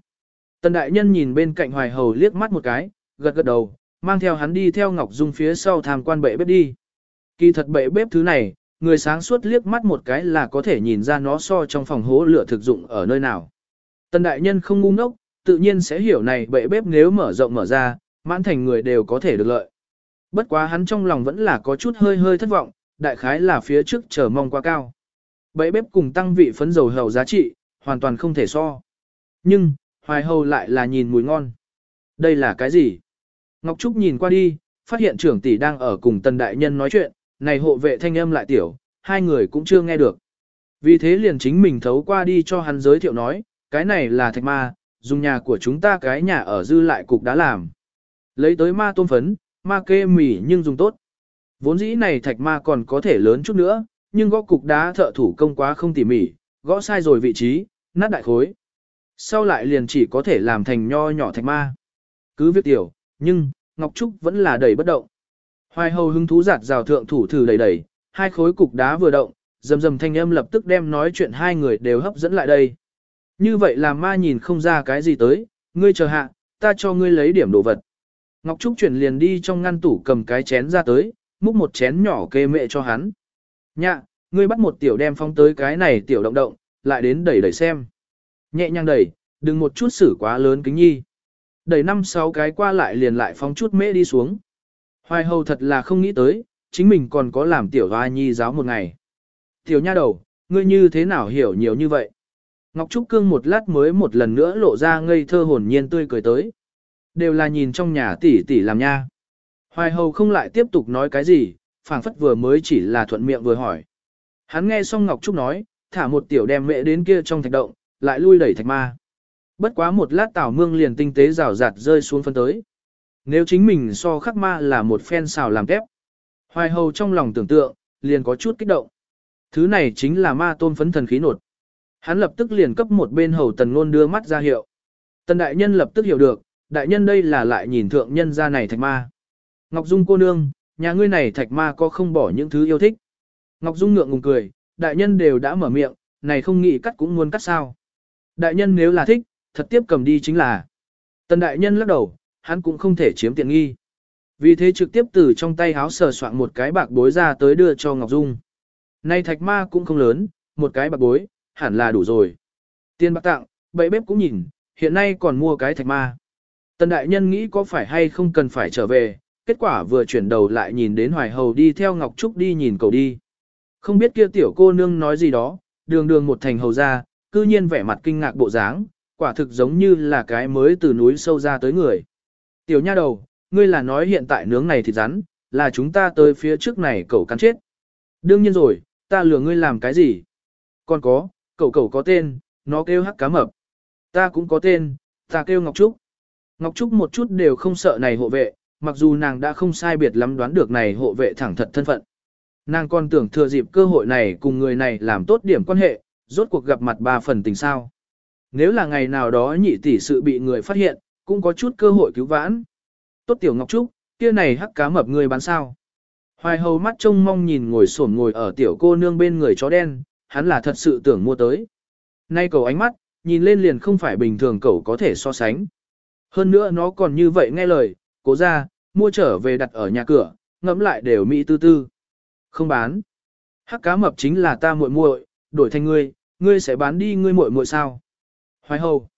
A: Tần đại nhân nhìn bên cạnh hoài hầu liếc mắt một cái, gật gật đầu, mang theo hắn đi theo Ngọc Dung phía sau tham quan bệ bếp đi. Kỳ thật bệ bếp thứ này, người sáng suốt liếc mắt một cái là có thể nhìn ra nó so trong phòng hố lửa thực dụng ở nơi nào. Tần đại nhân không ngu ngốc, tự nhiên sẽ hiểu này bệ bếp nếu mở rộng mở ra, mãn thành người đều có thể được lợi. Bất quá hắn trong lòng vẫn là có chút hơi hơi thất vọng, đại khái là phía trước chờ mong quá cao. Bệ bếp cùng tăng vị phấn dầu hầu giá trị, hoàn toàn không thể so. Nhưng, hoài hầu lại là nhìn mùi ngon. Đây là cái gì? Ngọc Trúc nhìn qua đi, phát hiện trưởng tỷ đang ở cùng tần đại nhân nói chuyện, này hộ vệ thanh âm lại tiểu, hai người cũng chưa nghe được. Vì thế liền chính mình thấu qua đi cho hắn giới thiệu nói, cái này là thạch ma, dùng nhà của chúng ta cái nhà ở dư lại cục đã làm. Lấy tới ma tôm phấn, ma kê mì nhưng dùng tốt. Vốn dĩ này thạch ma còn có thể lớn chút nữa, nhưng gõ cục đá thợ thủ công quá không tỉ mỉ, gõ sai rồi vị trí, nát đại khối. Sau lại liền chỉ có thể làm thành nho nhỏ thạch ma. Cứ việc tiểu, nhưng, Ngọc Trúc vẫn là đầy bất động. Hoài hầu hứng thú giạt rào thượng thủ thử đầy đầy, hai khối cục đá vừa động, rầm rầm thanh âm lập tức đem nói chuyện hai người đều hấp dẫn lại đây. Như vậy là ma nhìn không ra cái gì tới, ngươi chờ hạ, ta cho ngươi lấy điểm đồ vật. Ngọc Trúc chuyển liền đi trong ngăn tủ cầm cái chén ra tới, múc một chén nhỏ kê mẹ cho hắn. Nhạ, ngươi bắt một tiểu đem phong tới cái này tiểu động động, lại đến đẩy đẩy xem. Nhẹ nhàng đẩy, đừng một chút xử quá lớn kính nhi. Đẩy năm sáu cái qua lại liền lại phóng chút mễ đi xuống. Hoài hầu thật là không nghĩ tới, chính mình còn có làm tiểu hoa nhi giáo một ngày. Tiểu nha đầu, ngươi như thế nào hiểu nhiều như vậy? Ngọc Trúc Cương một lát mới một lần nữa lộ ra ngây thơ hồn nhiên tươi cười tới. Đều là nhìn trong nhà tỷ tỷ làm nha. Hoài hầu không lại tiếp tục nói cái gì, phảng phất vừa mới chỉ là thuận miệng vừa hỏi. Hắn nghe xong Ngọc Trúc nói, thả một tiểu đem mẹ đến kia trong thạch động, lại lui đẩy thạch ma. Bất quá một lát tảo mương liền tinh tế rào rạt rơi xuống phân tới. Nếu chính mình so khắc ma là một phen xào làm kép. Hoài hầu trong lòng tưởng tượng, liền có chút kích động. Thứ này chính là ma tôn phấn thần khí nột. Hắn lập tức liền cấp một bên hầu tần ngôn đưa mắt ra hiệu. Tần đại nhân lập tức hiểu được, đại nhân đây là lại nhìn thượng nhân ra này thạch ma. Ngọc Dung cô nương, nhà ngươi này thạch ma có không bỏ những thứ yêu thích. Ngọc Dung ngượng ngùng cười, đại nhân đều đã mở miệng, này không nghĩ cắt cũng muốn cắt sao. Đại nhân nếu là thích, thật tiếp cầm đi chính là. Tần đại nhân lắc đầu, hắn cũng không thể chiếm tiện nghi. Vì thế trực tiếp từ trong tay háo sờ soạn một cái bạc bối ra tới đưa cho Ngọc Dung. nay thạch ma cũng không lớn, một cái bạc bối, hẳn là đủ rồi. Tiên bạc tặng, bậy bếp cũng nhìn, hiện nay còn mua cái thạch ma. Tần đại nhân nghĩ có phải hay không cần phải trở về, kết quả vừa chuyển đầu lại nhìn đến Hoài Hầu đi theo Ngọc Trúc đi nhìn cầu đi. Không biết kia tiểu cô nương nói gì đó, đường đường một thành hầu ra, cư nhiên vẻ mặt kinh ngạc bộ dáng, quả thực giống như là cái mới từ núi sâu ra tới người. Tiểu nha đầu, ngươi là nói hiện tại nướng này thịt rắn, là chúng ta tới phía trước này cậu cắn chết. Đương nhiên rồi, ta lừa ngươi làm cái gì? Còn có, cậu cậu có tên, nó kêu hắc cá mập. Ta cũng có tên, ta kêu Ngọc Trúc. Ngọc Trúc một chút đều không sợ này hộ vệ, mặc dù nàng đã không sai biệt lắm đoán được này hộ vệ thẳng thật thân phận. Nàng còn tưởng thừa dịp cơ hội này cùng người này làm tốt điểm quan hệ, rốt cuộc gặp mặt ba phần tình sao. Nếu là ngày nào đó nhị tỷ sự bị người phát hiện, cũng có chút cơ hội cứu vãn. Tốt tiểu Ngọc Trúc, kia này hắc cá mập người bán sao. Hoài hầu mắt trông mong nhìn ngồi xổm ngồi ở tiểu cô nương bên người chó đen, hắn là thật sự tưởng mua tới. Nay cầu ánh mắt, nhìn lên liền không phải bình thường cậu có thể so sánh. Hơn nữa nó còn như vậy nghe lời, cố ra, mua trở về đặt ở nhà cửa, ngẫm lại đều mỹ tư tư. Không bán. Hắc cá mập chính là ta muội muội, đổi thành ngươi, ngươi sẽ bán đi ngươi muội muội sao? Hoài hầu.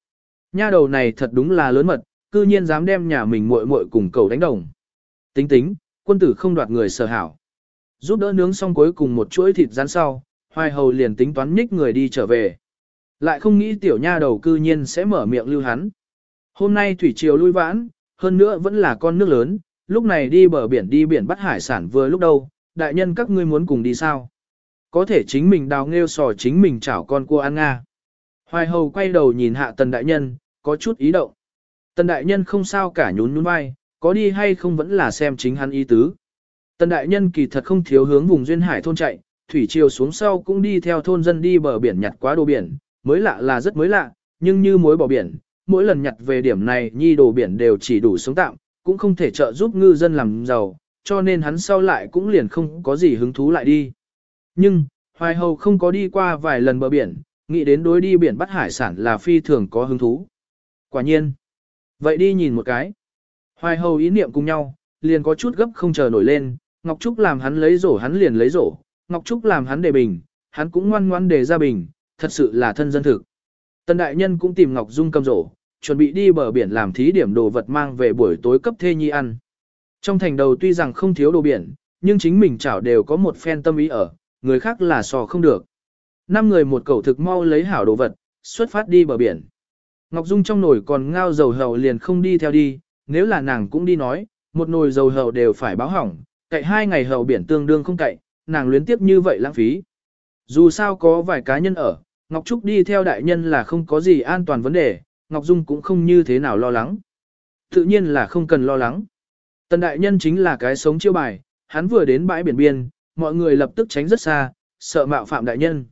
A: Nha đầu này thật đúng là lớn mật, cư nhiên dám đem nhà mình muội muội cùng cầu đánh đồng. Tính tính, quân tử không đoạt người sở hảo. Giúp đỡ nướng xong cuối cùng một chuỗi thịt rán sau, hoài hầu liền tính toán nhích người đi trở về. Lại không nghĩ tiểu nha đầu cư nhiên sẽ mở miệng lưu hắn. Hôm nay thủy triều lui vãn, hơn nữa vẫn là con nước lớn, lúc này đi bờ biển đi biển bắt hải sản vừa lúc đâu, đại nhân các ngươi muốn cùng đi sao? Có thể chính mình đào nghêu sò chính mình chảo con cua ăn nga. Hoài hầu quay đầu nhìn hạ tần đại nhân, có chút ý động. Tần đại nhân không sao cả nhún nhún vai, có đi hay không vẫn là xem chính hắn ý tứ. Tần đại nhân kỳ thật không thiếu hướng vùng duyên hải thôn chạy, thủy triều xuống sau cũng đi theo thôn dân đi bờ biển nhặt quá đồ biển, mới lạ là rất mới lạ, nhưng như mối bỏ biển, mỗi lần nhặt về điểm này nhi đồ biển đều chỉ đủ sống tạm, cũng không thể trợ giúp ngư dân làm giàu, cho nên hắn sau lại cũng liền không có gì hứng thú lại đi. Nhưng, Hoài Hầu không có đi qua vài lần bờ biển, nghĩ đến đối đi biển bắt hải sản là phi thường có hứng thú. Quả nhiên. Vậy đi nhìn một cái. Hoài Hầu ý niệm cùng nhau, liền có chút gấp không chờ nổi lên, Ngọc Trúc làm hắn lấy rổ hắn liền lấy rổ, Ngọc Trúc làm hắn đề bình, hắn cũng ngoan ngoan đề ra bình, thật sự là thân dân thực. Tần đại nhân cũng tìm Ngọc Dung cầm rổ, chuẩn bị đi bờ biển làm thí điểm đồ vật mang về buổi tối cấp thê nhi ăn. Trong thành đầu tuy rằng không thiếu đồ biển, nhưng chính mình chảo đều có một phen tâm ý ở, người khác là sò không được. Năm người một cầu thực mau lấy hảo đồ vật, xuất phát đi bờ biển. Ngọc Dung trong nồi còn ngao dầu hầu liền không đi theo đi, nếu là nàng cũng đi nói, một nồi dầu hầu đều phải báo hỏng, cậy hai ngày hầu biển tương đương không cậy, nàng luyến tiếp như vậy lãng phí. Dù sao có vài cá nhân ở, Ngọc Trúc đi theo đại nhân là không có gì an toàn vấn đề, Ngọc Dung cũng không như thế nào lo lắng. Tự nhiên là không cần lo lắng. Tần đại nhân chính là cái sống chiêu bài, hắn vừa đến bãi biển biên, mọi người lập tức tránh rất xa, sợ mạo phạm đại nhân.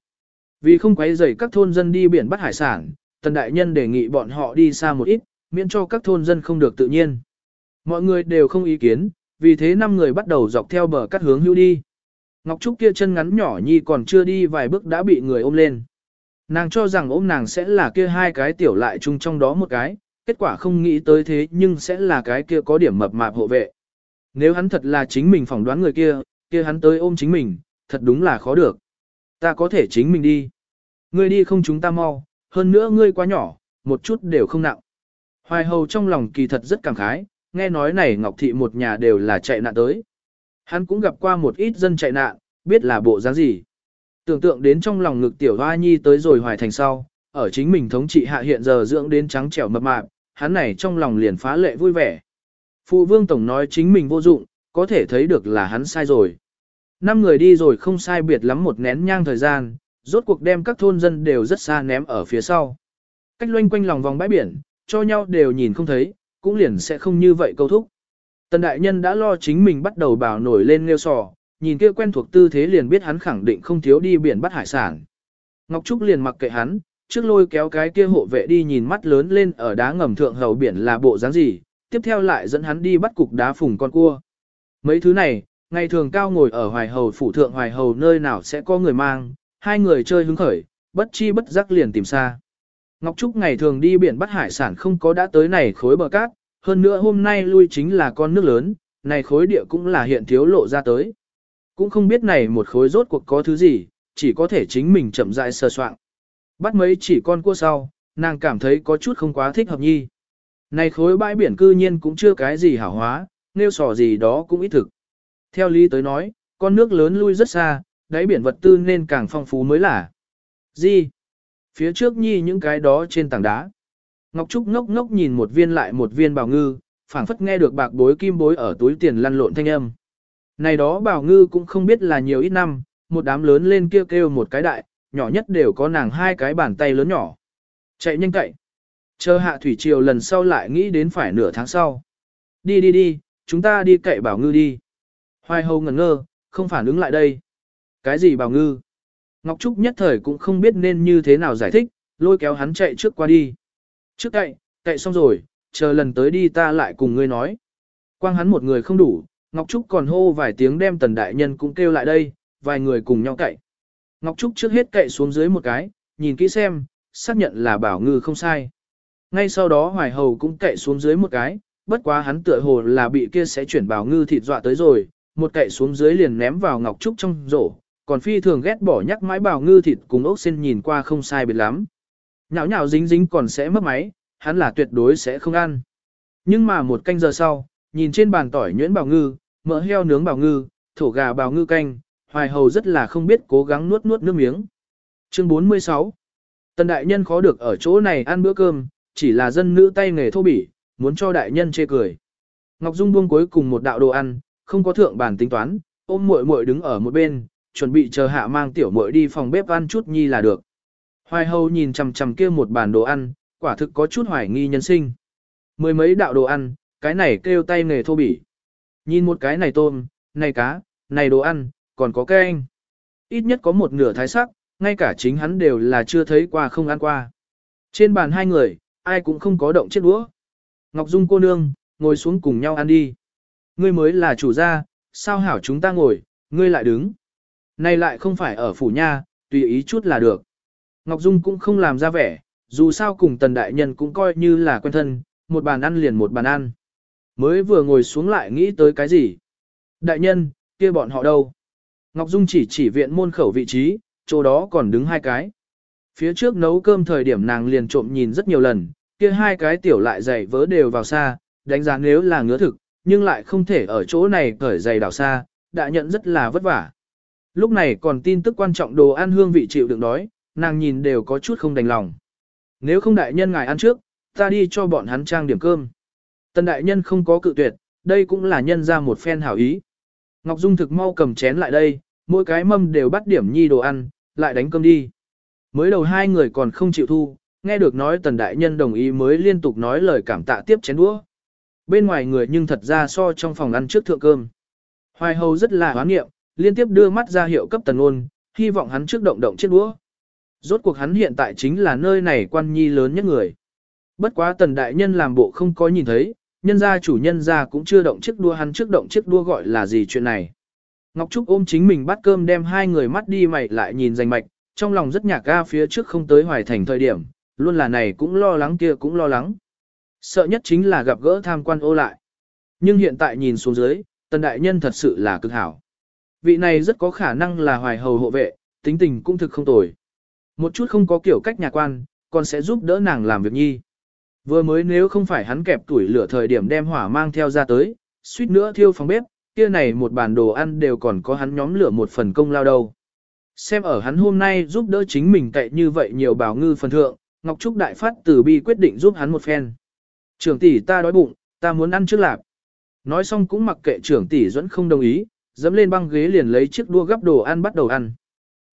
A: Vì không quấy rầy các thôn dân đi biển bắt hải sản, tần đại nhân đề nghị bọn họ đi xa một ít, miễn cho các thôn dân không được tự nhiên. Mọi người đều không ý kiến, vì thế năm người bắt đầu dọc theo bờ cắt hướng hưu đi. Ngọc Trúc kia chân ngắn nhỏ nhi còn chưa đi vài bước đã bị người ôm lên. Nàng cho rằng ôm nàng sẽ là kia hai cái tiểu lại chung trong đó một cái, kết quả không nghĩ tới thế nhưng sẽ là cái kia có điểm mập mạp hộ vệ. Nếu hắn thật là chính mình phỏng đoán người kia, kia hắn tới ôm chính mình, thật đúng là khó được. Ta có thể chính mình đi. Ngươi đi không chúng ta mau, hơn nữa ngươi quá nhỏ, một chút đều không nặng. Hoài hầu trong lòng kỳ thật rất cảm khái, nghe nói này Ngọc Thị một nhà đều là chạy nạn tới. Hắn cũng gặp qua một ít dân chạy nạn, biết là bộ dáng gì. Tưởng tượng đến trong lòng ngực tiểu hoa nhi tới rồi hoài thành sau, ở chính mình thống trị hạ hiện giờ dưỡng đến trắng trẻo mập mạp, hắn này trong lòng liền phá lệ vui vẻ. Phụ vương tổng nói chính mình vô dụng, có thể thấy được là hắn sai rồi. Năm người đi rồi không sai biệt lắm một nén nhang thời gian, rốt cuộc đem các thôn dân đều rất xa ném ở phía sau. Cách loanh quanh lòng vòng bãi biển, cho nhau đều nhìn không thấy, cũng liền sẽ không như vậy câu thúc. Tần đại nhân đã lo chính mình bắt đầu bảo nổi lên nêu sò, nhìn kia quen thuộc tư thế liền biết hắn khẳng định không thiếu đi biển bắt hải sản. Ngọc Trúc liền mặc kệ hắn, trước lôi kéo cái kia hộ vệ đi nhìn mắt lớn lên ở đá ngầm thượng hầu biển là bộ dáng gì, tiếp theo lại dẫn hắn đi bắt cục đá phùng con cua. Mấy thứ này, ngày thường cao ngồi ở hoài hầu phủ thượng hoài hầu nơi nào sẽ có người mang, hai người chơi hứng khởi, bất chi bất giác liền tìm xa. Ngọc Trúc ngày thường đi biển bắt hải sản không có đã tới này khối bờ cát, hơn nữa hôm nay lui chính là con nước lớn, này khối địa cũng là hiện thiếu lộ ra tới. Cũng không biết này một khối rốt cuộc có thứ gì, chỉ có thể chính mình chậm rãi sơ soạn. Bắt mấy chỉ con cua sau, nàng cảm thấy có chút không quá thích hợp nhi. Này khối bãi biển cư nhiên cũng chưa cái gì hảo hóa, nêu sò gì đó cũng ít thực. Theo lý tới nói, con nước lớn lui rất xa, đáy biển vật tư nên càng phong phú mới là. Gì? Phía trước nhi những cái đó trên tảng đá. Ngọc Trúc ngốc ngốc nhìn một viên lại một viên bào ngư, phảng phất nghe được bạc bối kim bối ở túi tiền lăn lộn thanh âm. Này đó bào ngư cũng không biết là nhiều ít năm, một đám lớn lên kêu kêu một cái đại, nhỏ nhất đều có nàng hai cái bàn tay lớn nhỏ. Chạy nhanh cậy. Chờ hạ thủy triều lần sau lại nghĩ đến phải nửa tháng sau. Đi đi đi, chúng ta đi cậy bảo ngư đi. Hoài hầu ngẩn ngơ, không phản ứng lại đây. Cái gì bảo ngư? Ngọc Trúc nhất thời cũng không biết nên như thế nào giải thích, lôi kéo hắn chạy trước qua đi. Trước cậy, cậy xong rồi, chờ lần tới đi ta lại cùng ngươi nói. Quang hắn một người không đủ, Ngọc Trúc còn hô vài tiếng đem tần đại nhân cũng kêu lại đây, vài người cùng nhau cậy. Ngọc Trúc trước hết cậy xuống dưới một cái, nhìn kỹ xem, xác nhận là bảo ngư không sai. Ngay sau đó Hoài Hầu cũng cậy xuống dưới một cái, bất quá hắn tựa hồ là bị kia sẽ chuyển bảo ngư thịt dọa tới rồi, một cậy xuống dưới liền ném vào Ngọc Trúc trong rổ, còn phi thường ghét bỏ nhắc mãi bảo ngư thịt cùng ốc sen nhìn qua không sai biệt lắm. Nhạo nhạo dính dính còn sẽ mất máy, hắn là tuyệt đối sẽ không ăn. Nhưng mà một canh giờ sau, nhìn trên bàn tỏi nhuyễn bảo ngư, mỡ heo nướng bảo ngư, thổ gà bảo ngư canh, hoài hầu rất là không biết cố gắng nuốt nuốt nước miếng. Chương 46 Tần đại nhân khó được ở chỗ này ăn bữa cơm, chỉ là dân nữ tay nghề thô bỉ, muốn cho đại nhân chê cười. Ngọc Dung buông cuối cùng một đạo đồ ăn, không có thượng bản tính toán, ôm muội muội đứng ở một bên, chuẩn bị chờ hạ mang tiểu muội đi phòng bếp ăn chút nhi là được. Hoài hầu nhìn chằm chằm kia một bàn đồ ăn, quả thực có chút hoài nghi nhân sinh. Mười mấy đạo đồ ăn, cái này kêu tay nghề thô bỉ. Nhìn một cái này tôm, này cá, này đồ ăn, còn có cái anh. Ít nhất có một nửa thái sắc, ngay cả chính hắn đều là chưa thấy qua không ăn qua. Trên bàn hai người, ai cũng không có động chiếc đũa. Ngọc Dung cô nương, ngồi xuống cùng nhau ăn đi. Ngươi mới là chủ gia, sao hảo chúng ta ngồi, ngươi lại đứng. Này lại không phải ở phủ nha, tùy ý chút là được. Ngọc Dung cũng không làm ra vẻ, dù sao cùng tần đại nhân cũng coi như là quen thân, một bàn ăn liền một bàn ăn. Mới vừa ngồi xuống lại nghĩ tới cái gì? Đại nhân, kia bọn họ đâu? Ngọc Dung chỉ chỉ viện môn khẩu vị trí, chỗ đó còn đứng hai cái. Phía trước nấu cơm thời điểm nàng liền trộm nhìn rất nhiều lần, kia hai cái tiểu lại dày vớ đều vào xa, đánh giá nếu là ngứa thực, nhưng lại không thể ở chỗ này cởi giày đào xa, đã nhận rất là vất vả. Lúc này còn tin tức quan trọng đồ ăn hương vị chịu đựng đói, nàng nhìn đều có chút không đành lòng. Nếu không đại nhân ngài ăn trước, ta đi cho bọn hắn trang điểm cơm. Tần đại nhân không có cự tuyệt, đây cũng là nhân ra một phen hảo ý. Ngọc Dung thực mau cầm chén lại đây, mỗi cái mâm đều bắt điểm nhi đồ ăn, lại đánh cơm đi. Mới đầu hai người còn không chịu thu, nghe được nói tần đại nhân đồng ý mới liên tục nói lời cảm tạ tiếp chén đũa. Bên ngoài người nhưng thật ra so trong phòng ăn trước thượng cơm. Hoài hầu rất là hoán nghiệm, liên tiếp đưa mắt ra hiệu cấp tần ôn, hy vọng hắn trước động động chiếc đũa. Rốt cuộc hắn hiện tại chính là nơi này quan nhi lớn nhất người. Bất quá tần đại nhân làm bộ không có nhìn thấy, nhân gia chủ nhân gia cũng chưa động chiếc đua hắn trước động chiếc đua gọi là gì chuyện này. Ngọc Trúc ôm chính mình bắt cơm đem hai người mắt đi mày lại nhìn danh mạch, trong lòng rất nhạc ga phía trước không tới hoài thành thời điểm, luôn là này cũng lo lắng kia cũng lo lắng. Sợ nhất chính là gặp gỡ tham quan ô lại. Nhưng hiện tại nhìn xuống dưới, tần đại nhân thật sự là cực hảo. Vị này rất có khả năng là hoài hầu hộ vệ, tính tình cũng thực không tồi. Một chút không có kiểu cách nhà quan, còn sẽ giúp đỡ nàng làm việc nhi. Vừa mới nếu không phải hắn kẹp tuổi lửa thời điểm đem hỏa mang theo ra tới, suýt nữa thiêu phòng bếp, kia này một bàn đồ ăn đều còn có hắn nhóm lửa một phần công lao đâu. Xem ở hắn hôm nay giúp đỡ chính mình cậy như vậy nhiều bảo ngư phần thượng, Ngọc Trúc đại phát từ bi quyết định giúp hắn một phen. Trưởng tỷ ta đói bụng, ta muốn ăn trước lạp. Nói xong cũng mặc kệ trưởng tỷ dẫn không đồng ý, dẫm lên băng ghế liền lấy chiếc đua gấp đồ ăn bắt đầu ăn.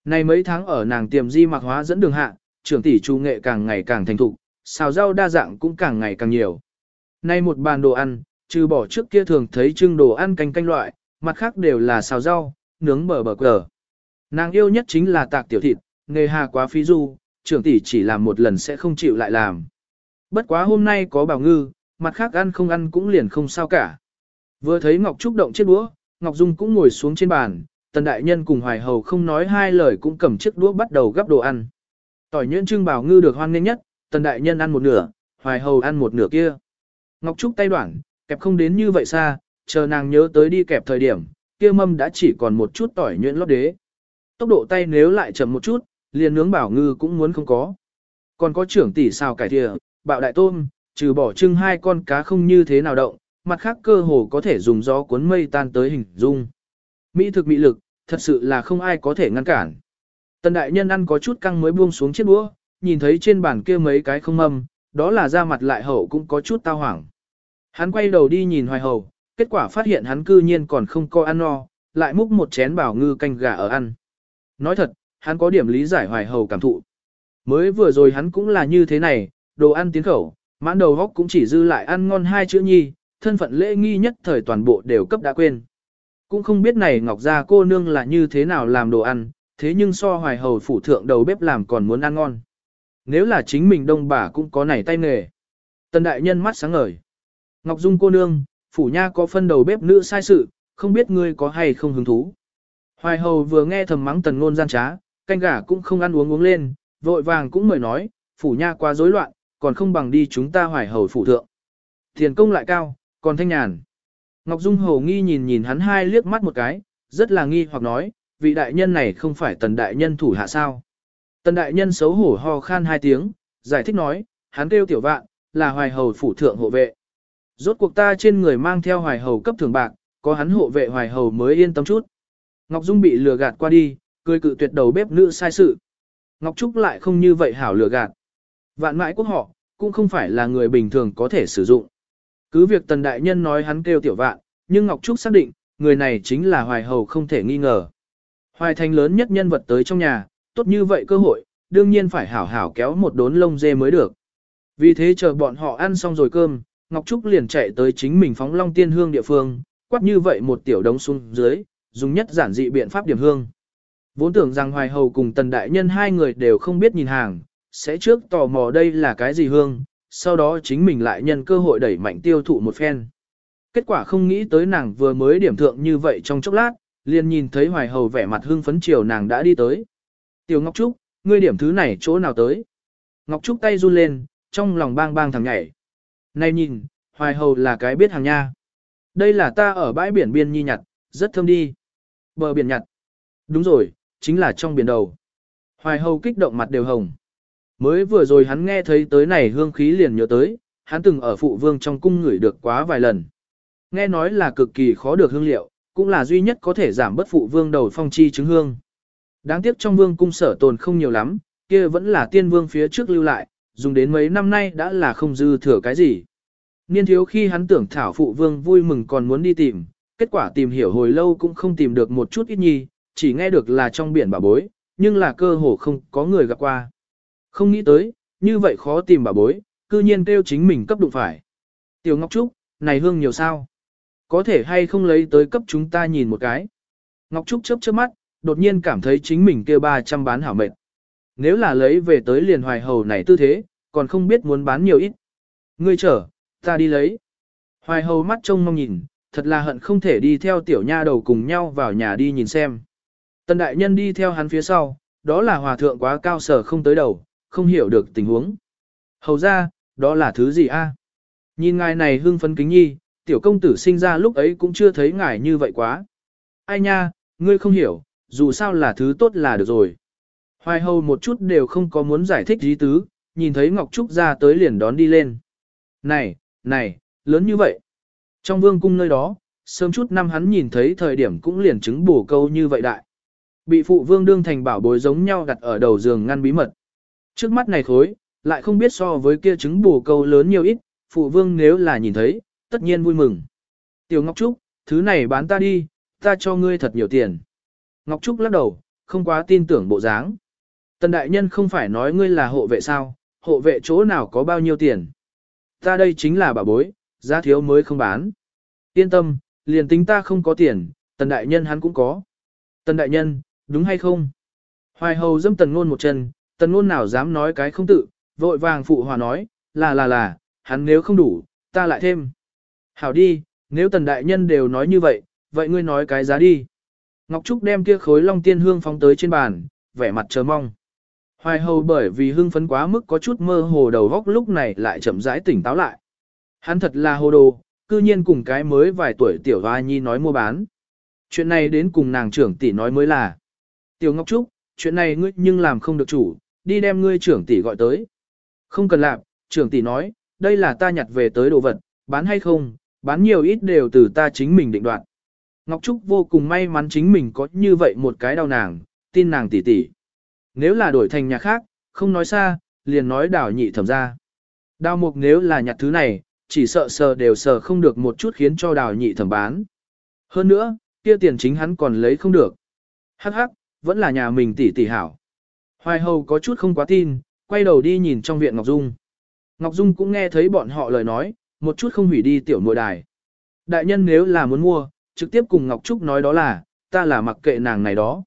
A: Này mấy tháng ở nàng tiềm di mạc hóa dẫn đường hạ, trưởng tỷ chu nghệ càng ngày càng thành thục, xào rau đa dạng cũng càng ngày càng nhiều. Nay một bàn đồ ăn, trừ bỏ trước kia thường thấy trưng đồ ăn canh canh loại, mặt khác đều là xào rau, nướng bờ bờ cờ. Nàng yêu nhất chính là tạc tiểu thịt, nghề hà quá phí du, trưởng tỷ chỉ làm một lần sẽ không chịu lại làm. Bất quá hôm nay có bảo ngư, mặt khác ăn không ăn cũng liền không sao cả. Vừa thấy Ngọc Trúc động chiếc đũa, Ngọc Dung cũng ngồi xuống trên bàn, tần đại nhân cùng hoài hầu không nói hai lời cũng cầm chiếc đũa bắt đầu gắp đồ ăn. Tỏi nhuyễn trưng bảo ngư được hoan nghênh nhất, tần đại nhân ăn một nửa, hoài hầu ăn một nửa kia. Ngọc Trúc tay đoạn, kẹp không đến như vậy xa, chờ nàng nhớ tới đi kẹp thời điểm, kia mâm đã chỉ còn một chút tỏi nhuyễn lót đế. Tốc độ tay nếu lại chậm một chút, liền nướng bảo ngư cũng muốn không có. Còn có trưởng tỷ xào cải thìa, bạo đại tôm, trừ bỏ trưng hai con cá không như thế nào động, mặt khác cơ hồ có thể dùng gió cuốn mây tan tới hình dung. Mỹ thực mỹ lực, thật sự là không ai có thể ngăn cản. Tần đại nhân ăn có chút căng mới buông xuống chiếc đũa, nhìn thấy trên bàn kia mấy cái không âm đó là da mặt lại hậu cũng có chút tao hoảng. Hắn quay đầu đi nhìn hoài hầu, kết quả phát hiện hắn cư nhiên còn không có ăn no, lại múc một chén bảo ngư canh gà ở ăn. Nói thật, hắn có điểm lý giải hoài hầu cảm thụ. Mới vừa rồi hắn cũng là như thế này, đồ ăn tiến khẩu, mãn đầu góc cũng chỉ dư lại ăn ngon hai chữ nhi, thân phận lễ nghi nhất thời toàn bộ đều cấp đã quên. Cũng không biết này Ngọc Gia cô nương là như thế nào làm đồ ăn, thế nhưng so hoài hầu phủ thượng đầu bếp làm còn muốn ăn ngon. Nếu là chính mình đông bà cũng có nảy tay nghề. Tần đại nhân mắt sáng ngời. Ngọc Dung cô nương, phủ nha có phân đầu bếp nữ sai sự, không biết ngươi có hay không hứng thú. Hoài hầu vừa nghe thầm mắng tần ngôn gian trá, canh gà cũng không ăn uống uống lên, vội vàng cũng mời nói, phủ nha quá rối loạn, còn không bằng đi chúng ta hoài hầu phủ thượng. Tiền công lại cao, còn thanh nhàn. Ngọc Dung hồ nghi nhìn nhìn hắn hai liếc mắt một cái, rất là nghi hoặc nói, vị đại nhân này không phải tần đại nhân thủ hạ sao. Tần đại nhân xấu hổ ho khan hai tiếng, giải thích nói, hắn kêu tiểu vạn, là hoài hầu phủ thượng hộ vệ. Rốt cuộc ta trên người mang theo hoài hầu cấp thường bạc, có hắn hộ vệ hoài hầu mới yên tâm chút. Ngọc Dung bị lừa gạt qua đi, cười cự tuyệt đầu bếp nữ sai sự. Ngọc Trúc lại không như vậy hảo lừa gạt. Vạn mãi quốc họ, cũng không phải là người bình thường có thể sử dụng. Cứ việc tần đại nhân nói hắn kêu tiểu vạn, nhưng Ngọc Trúc xác định, người này chính là hoài hầu không thể nghi ngờ. Hoài thành lớn nhất nhân vật tới trong nhà, tốt như vậy cơ hội, đương nhiên phải hảo hảo kéo một đốn lông dê mới được. Vì thế chờ bọn họ ăn xong rồi cơm, Ngọc Trúc liền chạy tới chính mình phóng long tiên hương địa phương, quát như vậy một tiểu đống xuống dưới, dùng nhất giản dị biện pháp điểm hương. Vốn tưởng rằng Hoài Hầu cùng Tần Đại Nhân hai người đều không biết nhìn hàng, sẽ trước tò mò đây là cái gì hương, sau đó chính mình lại nhân cơ hội đẩy mạnh tiêu thụ một phen. Kết quả không nghĩ tới nàng vừa mới điểm thượng như vậy trong chốc lát, liền nhìn thấy Hoài Hầu vẻ mặt hương phấn chiều nàng đã đi tới. Tiểu Ngọc Trúc, ngươi điểm thứ này chỗ nào tới? Ngọc Trúc tay run lên, trong lòng bang bang thằng nhảy. Này nhìn, Hoài Hầu là cái biết hàng nha. Đây là ta ở bãi biển biên nhi nhặt, rất thơm đi. Bờ biển nhặt. Đúng rồi, chính là trong biển đầu. Hoài Hầu kích động mặt đều hồng. Mới vừa rồi hắn nghe thấy tới này hương khí liền nhớ tới, hắn từng ở phụ vương trong cung ngửi được quá vài lần. Nghe nói là cực kỳ khó được hương liệu, cũng là duy nhất có thể giảm bất phụ vương đầu phong chi chứng hương. Đáng tiếc trong vương cung sở tồn không nhiều lắm, kia vẫn là tiên vương phía trước lưu lại, dùng đến mấy năm nay đã là không dư thừa cái gì. Niên thiếu khi hắn tưởng thảo phụ vương vui mừng còn muốn đi tìm, kết quả tìm hiểu hồi lâu cũng không tìm được một chút ít nhi, chỉ nghe được là trong biển bà bối, nhưng là cơ hồ không có người gặp qua. Không nghĩ tới, như vậy khó tìm bà bối, cư nhiên kêu chính mình cấp đụng phải. Tiểu Ngọc Trúc, này hương nhiều sao? Có thể hay không lấy tới cấp chúng ta nhìn một cái? Ngọc Trúc chớp chớp mắt, đột nhiên cảm thấy chính mình kêu 300 bán hảo mệt. Nếu là lấy về tới liền hoài hầu này tư thế, còn không biết muốn bán nhiều ít. Ngươi chở, ta đi lấy. Hoài hầu mắt trông mong nhìn, thật là hận không thể đi theo tiểu nha đầu cùng nhau vào nhà đi nhìn xem. Tần đại nhân đi theo hắn phía sau, đó là hòa thượng quá cao sở không tới đầu, không hiểu được tình huống. Hầu ra, đó là thứ gì a? À? Nhìn ngài này hưng phấn kính nhi, tiểu công tử sinh ra lúc ấy cũng chưa thấy ngài như vậy quá. Ai nha, ngươi không hiểu, dù sao là thứ tốt là được rồi. Hoài hầu một chút đều không có muốn giải thích gì tứ, nhìn thấy Ngọc Trúc ra tới liền đón đi lên. Này, này, lớn như vậy. Trong vương cung nơi đó, sớm chút năm hắn nhìn thấy thời điểm cũng liền chứng bổ câu như vậy đại. Bị phụ vương đương thành bảo bối giống nhau đặt ở đầu giường ngăn bí mật. Trước mắt này khối, lại không biết so với kia trứng bù câu lớn nhiều ít, phụ vương nếu là nhìn thấy, tất nhiên vui mừng. Tiểu Ngọc Trúc, thứ này bán ta đi, ta cho ngươi thật nhiều tiền. Ngọc Trúc lắc đầu, không quá tin tưởng bộ dáng. Tần đại nhân không phải nói ngươi là hộ vệ sao, hộ vệ chỗ nào có bao nhiêu tiền. Ta đây chính là bà bối, giá thiếu mới không bán. Yên tâm, liền tính ta không có tiền, tần đại nhân hắn cũng có. Tần đại nhân, đúng hay không? Hoài hầu dâm tần ngôn một chân, tần ngôn nào dám nói cái không tự, vội vàng phụ hòa nói, là là là, hắn nếu không đủ, ta lại thêm. Hảo đi, nếu tần đại nhân đều nói như vậy, vậy ngươi nói cái giá đi. Ngọc Trúc đem kia khối long tiên hương phóng tới trên bàn, vẻ mặt chờ mong. Hoài hầu bởi vì hưng phấn quá mức có chút mơ hồ đầu góc lúc này lại chậm rãi tỉnh táo lại. Hắn thật là hồ đồ, cư nhiên cùng cái mới vài tuổi tiểu hoa nhi nói mua bán. Chuyện này đến cùng nàng trưởng tỷ nói mới là. Tiểu Ngọc Trúc, chuyện này ngươi nhưng làm không được chủ, đi đem ngươi trưởng tỷ gọi tới. Không cần làm, trưởng tỷ nói, đây là ta nhặt về tới đồ vật, bán hay không, bán nhiều ít đều từ ta chính mình định đoạt. Ngọc Trúc vô cùng may mắn chính mình có như vậy một cái đau nàng, tin nàng tỷ tỷ. Nếu là đổi thành nhà khác, không nói xa, liền nói đảo nhị thẩm ra. Đào mục nếu là nhặt thứ này, chỉ sợ sờ đều sờ không được một chút khiến cho đào nhị thẩm bán. Hơn nữa, kia tiền chính hắn còn lấy không được. Hắc hắc, vẫn là nhà mình tỷ tỷ hảo. Hoài hầu có chút không quá tin, quay đầu đi nhìn trong viện Ngọc Dung. Ngọc Dung cũng nghe thấy bọn họ lời nói, một chút không hủy đi tiểu nội đài. Đại nhân nếu là muốn mua, trực tiếp cùng Ngọc Trúc nói đó là, ta là mặc kệ nàng này đó.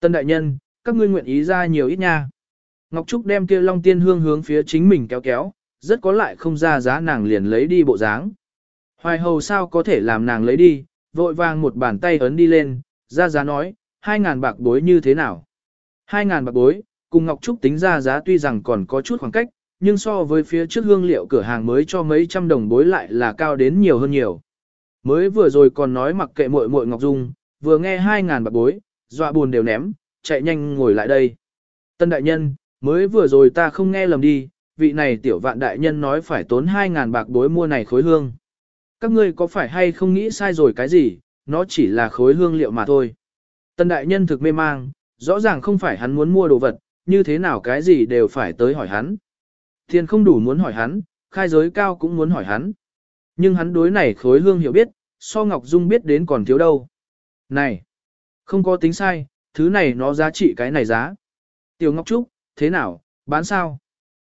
A: Tân đại nhân, các ngươi nguyện ý ra nhiều ít nha. Ngọc Trúc đem kia long tiên hương hướng phía chính mình kéo kéo, rất có lại không ra giá nàng liền lấy đi bộ dáng. Hoài hầu sao có thể làm nàng lấy đi, vội vàng một bàn tay ấn đi lên, ra giá nói, hai ngàn bạc bối như thế nào. Hai ngàn bạc bối, cùng Ngọc Trúc tính ra giá tuy rằng còn có chút khoảng cách, nhưng so với phía trước hương liệu cửa hàng mới cho mấy trăm đồng bối lại là cao đến nhiều hơn nhiều. Mới vừa rồi còn nói mặc kệ muội muội Ngọc Dung, vừa nghe hai ngàn bạc bối, dọa buồn đều ném, chạy nhanh ngồi lại đây. Tân đại nhân, mới vừa rồi ta không nghe lầm đi, vị này tiểu vạn đại nhân nói phải tốn hai ngàn bạc bối mua này khối hương. Các ngươi có phải hay không nghĩ sai rồi cái gì, nó chỉ là khối hương liệu mà thôi. Tân đại nhân thực mê mang, rõ ràng không phải hắn muốn mua đồ vật, như thế nào cái gì đều phải tới hỏi hắn. Tiền không đủ muốn hỏi hắn, khai giới cao cũng muốn hỏi hắn. Nhưng hắn đối này khối hương hiểu biết, so Ngọc Dung biết đến còn thiếu đâu. Này, không có tính sai, thứ này nó giá trị cái này giá. Tiểu Ngọc Trúc, thế nào, bán sao?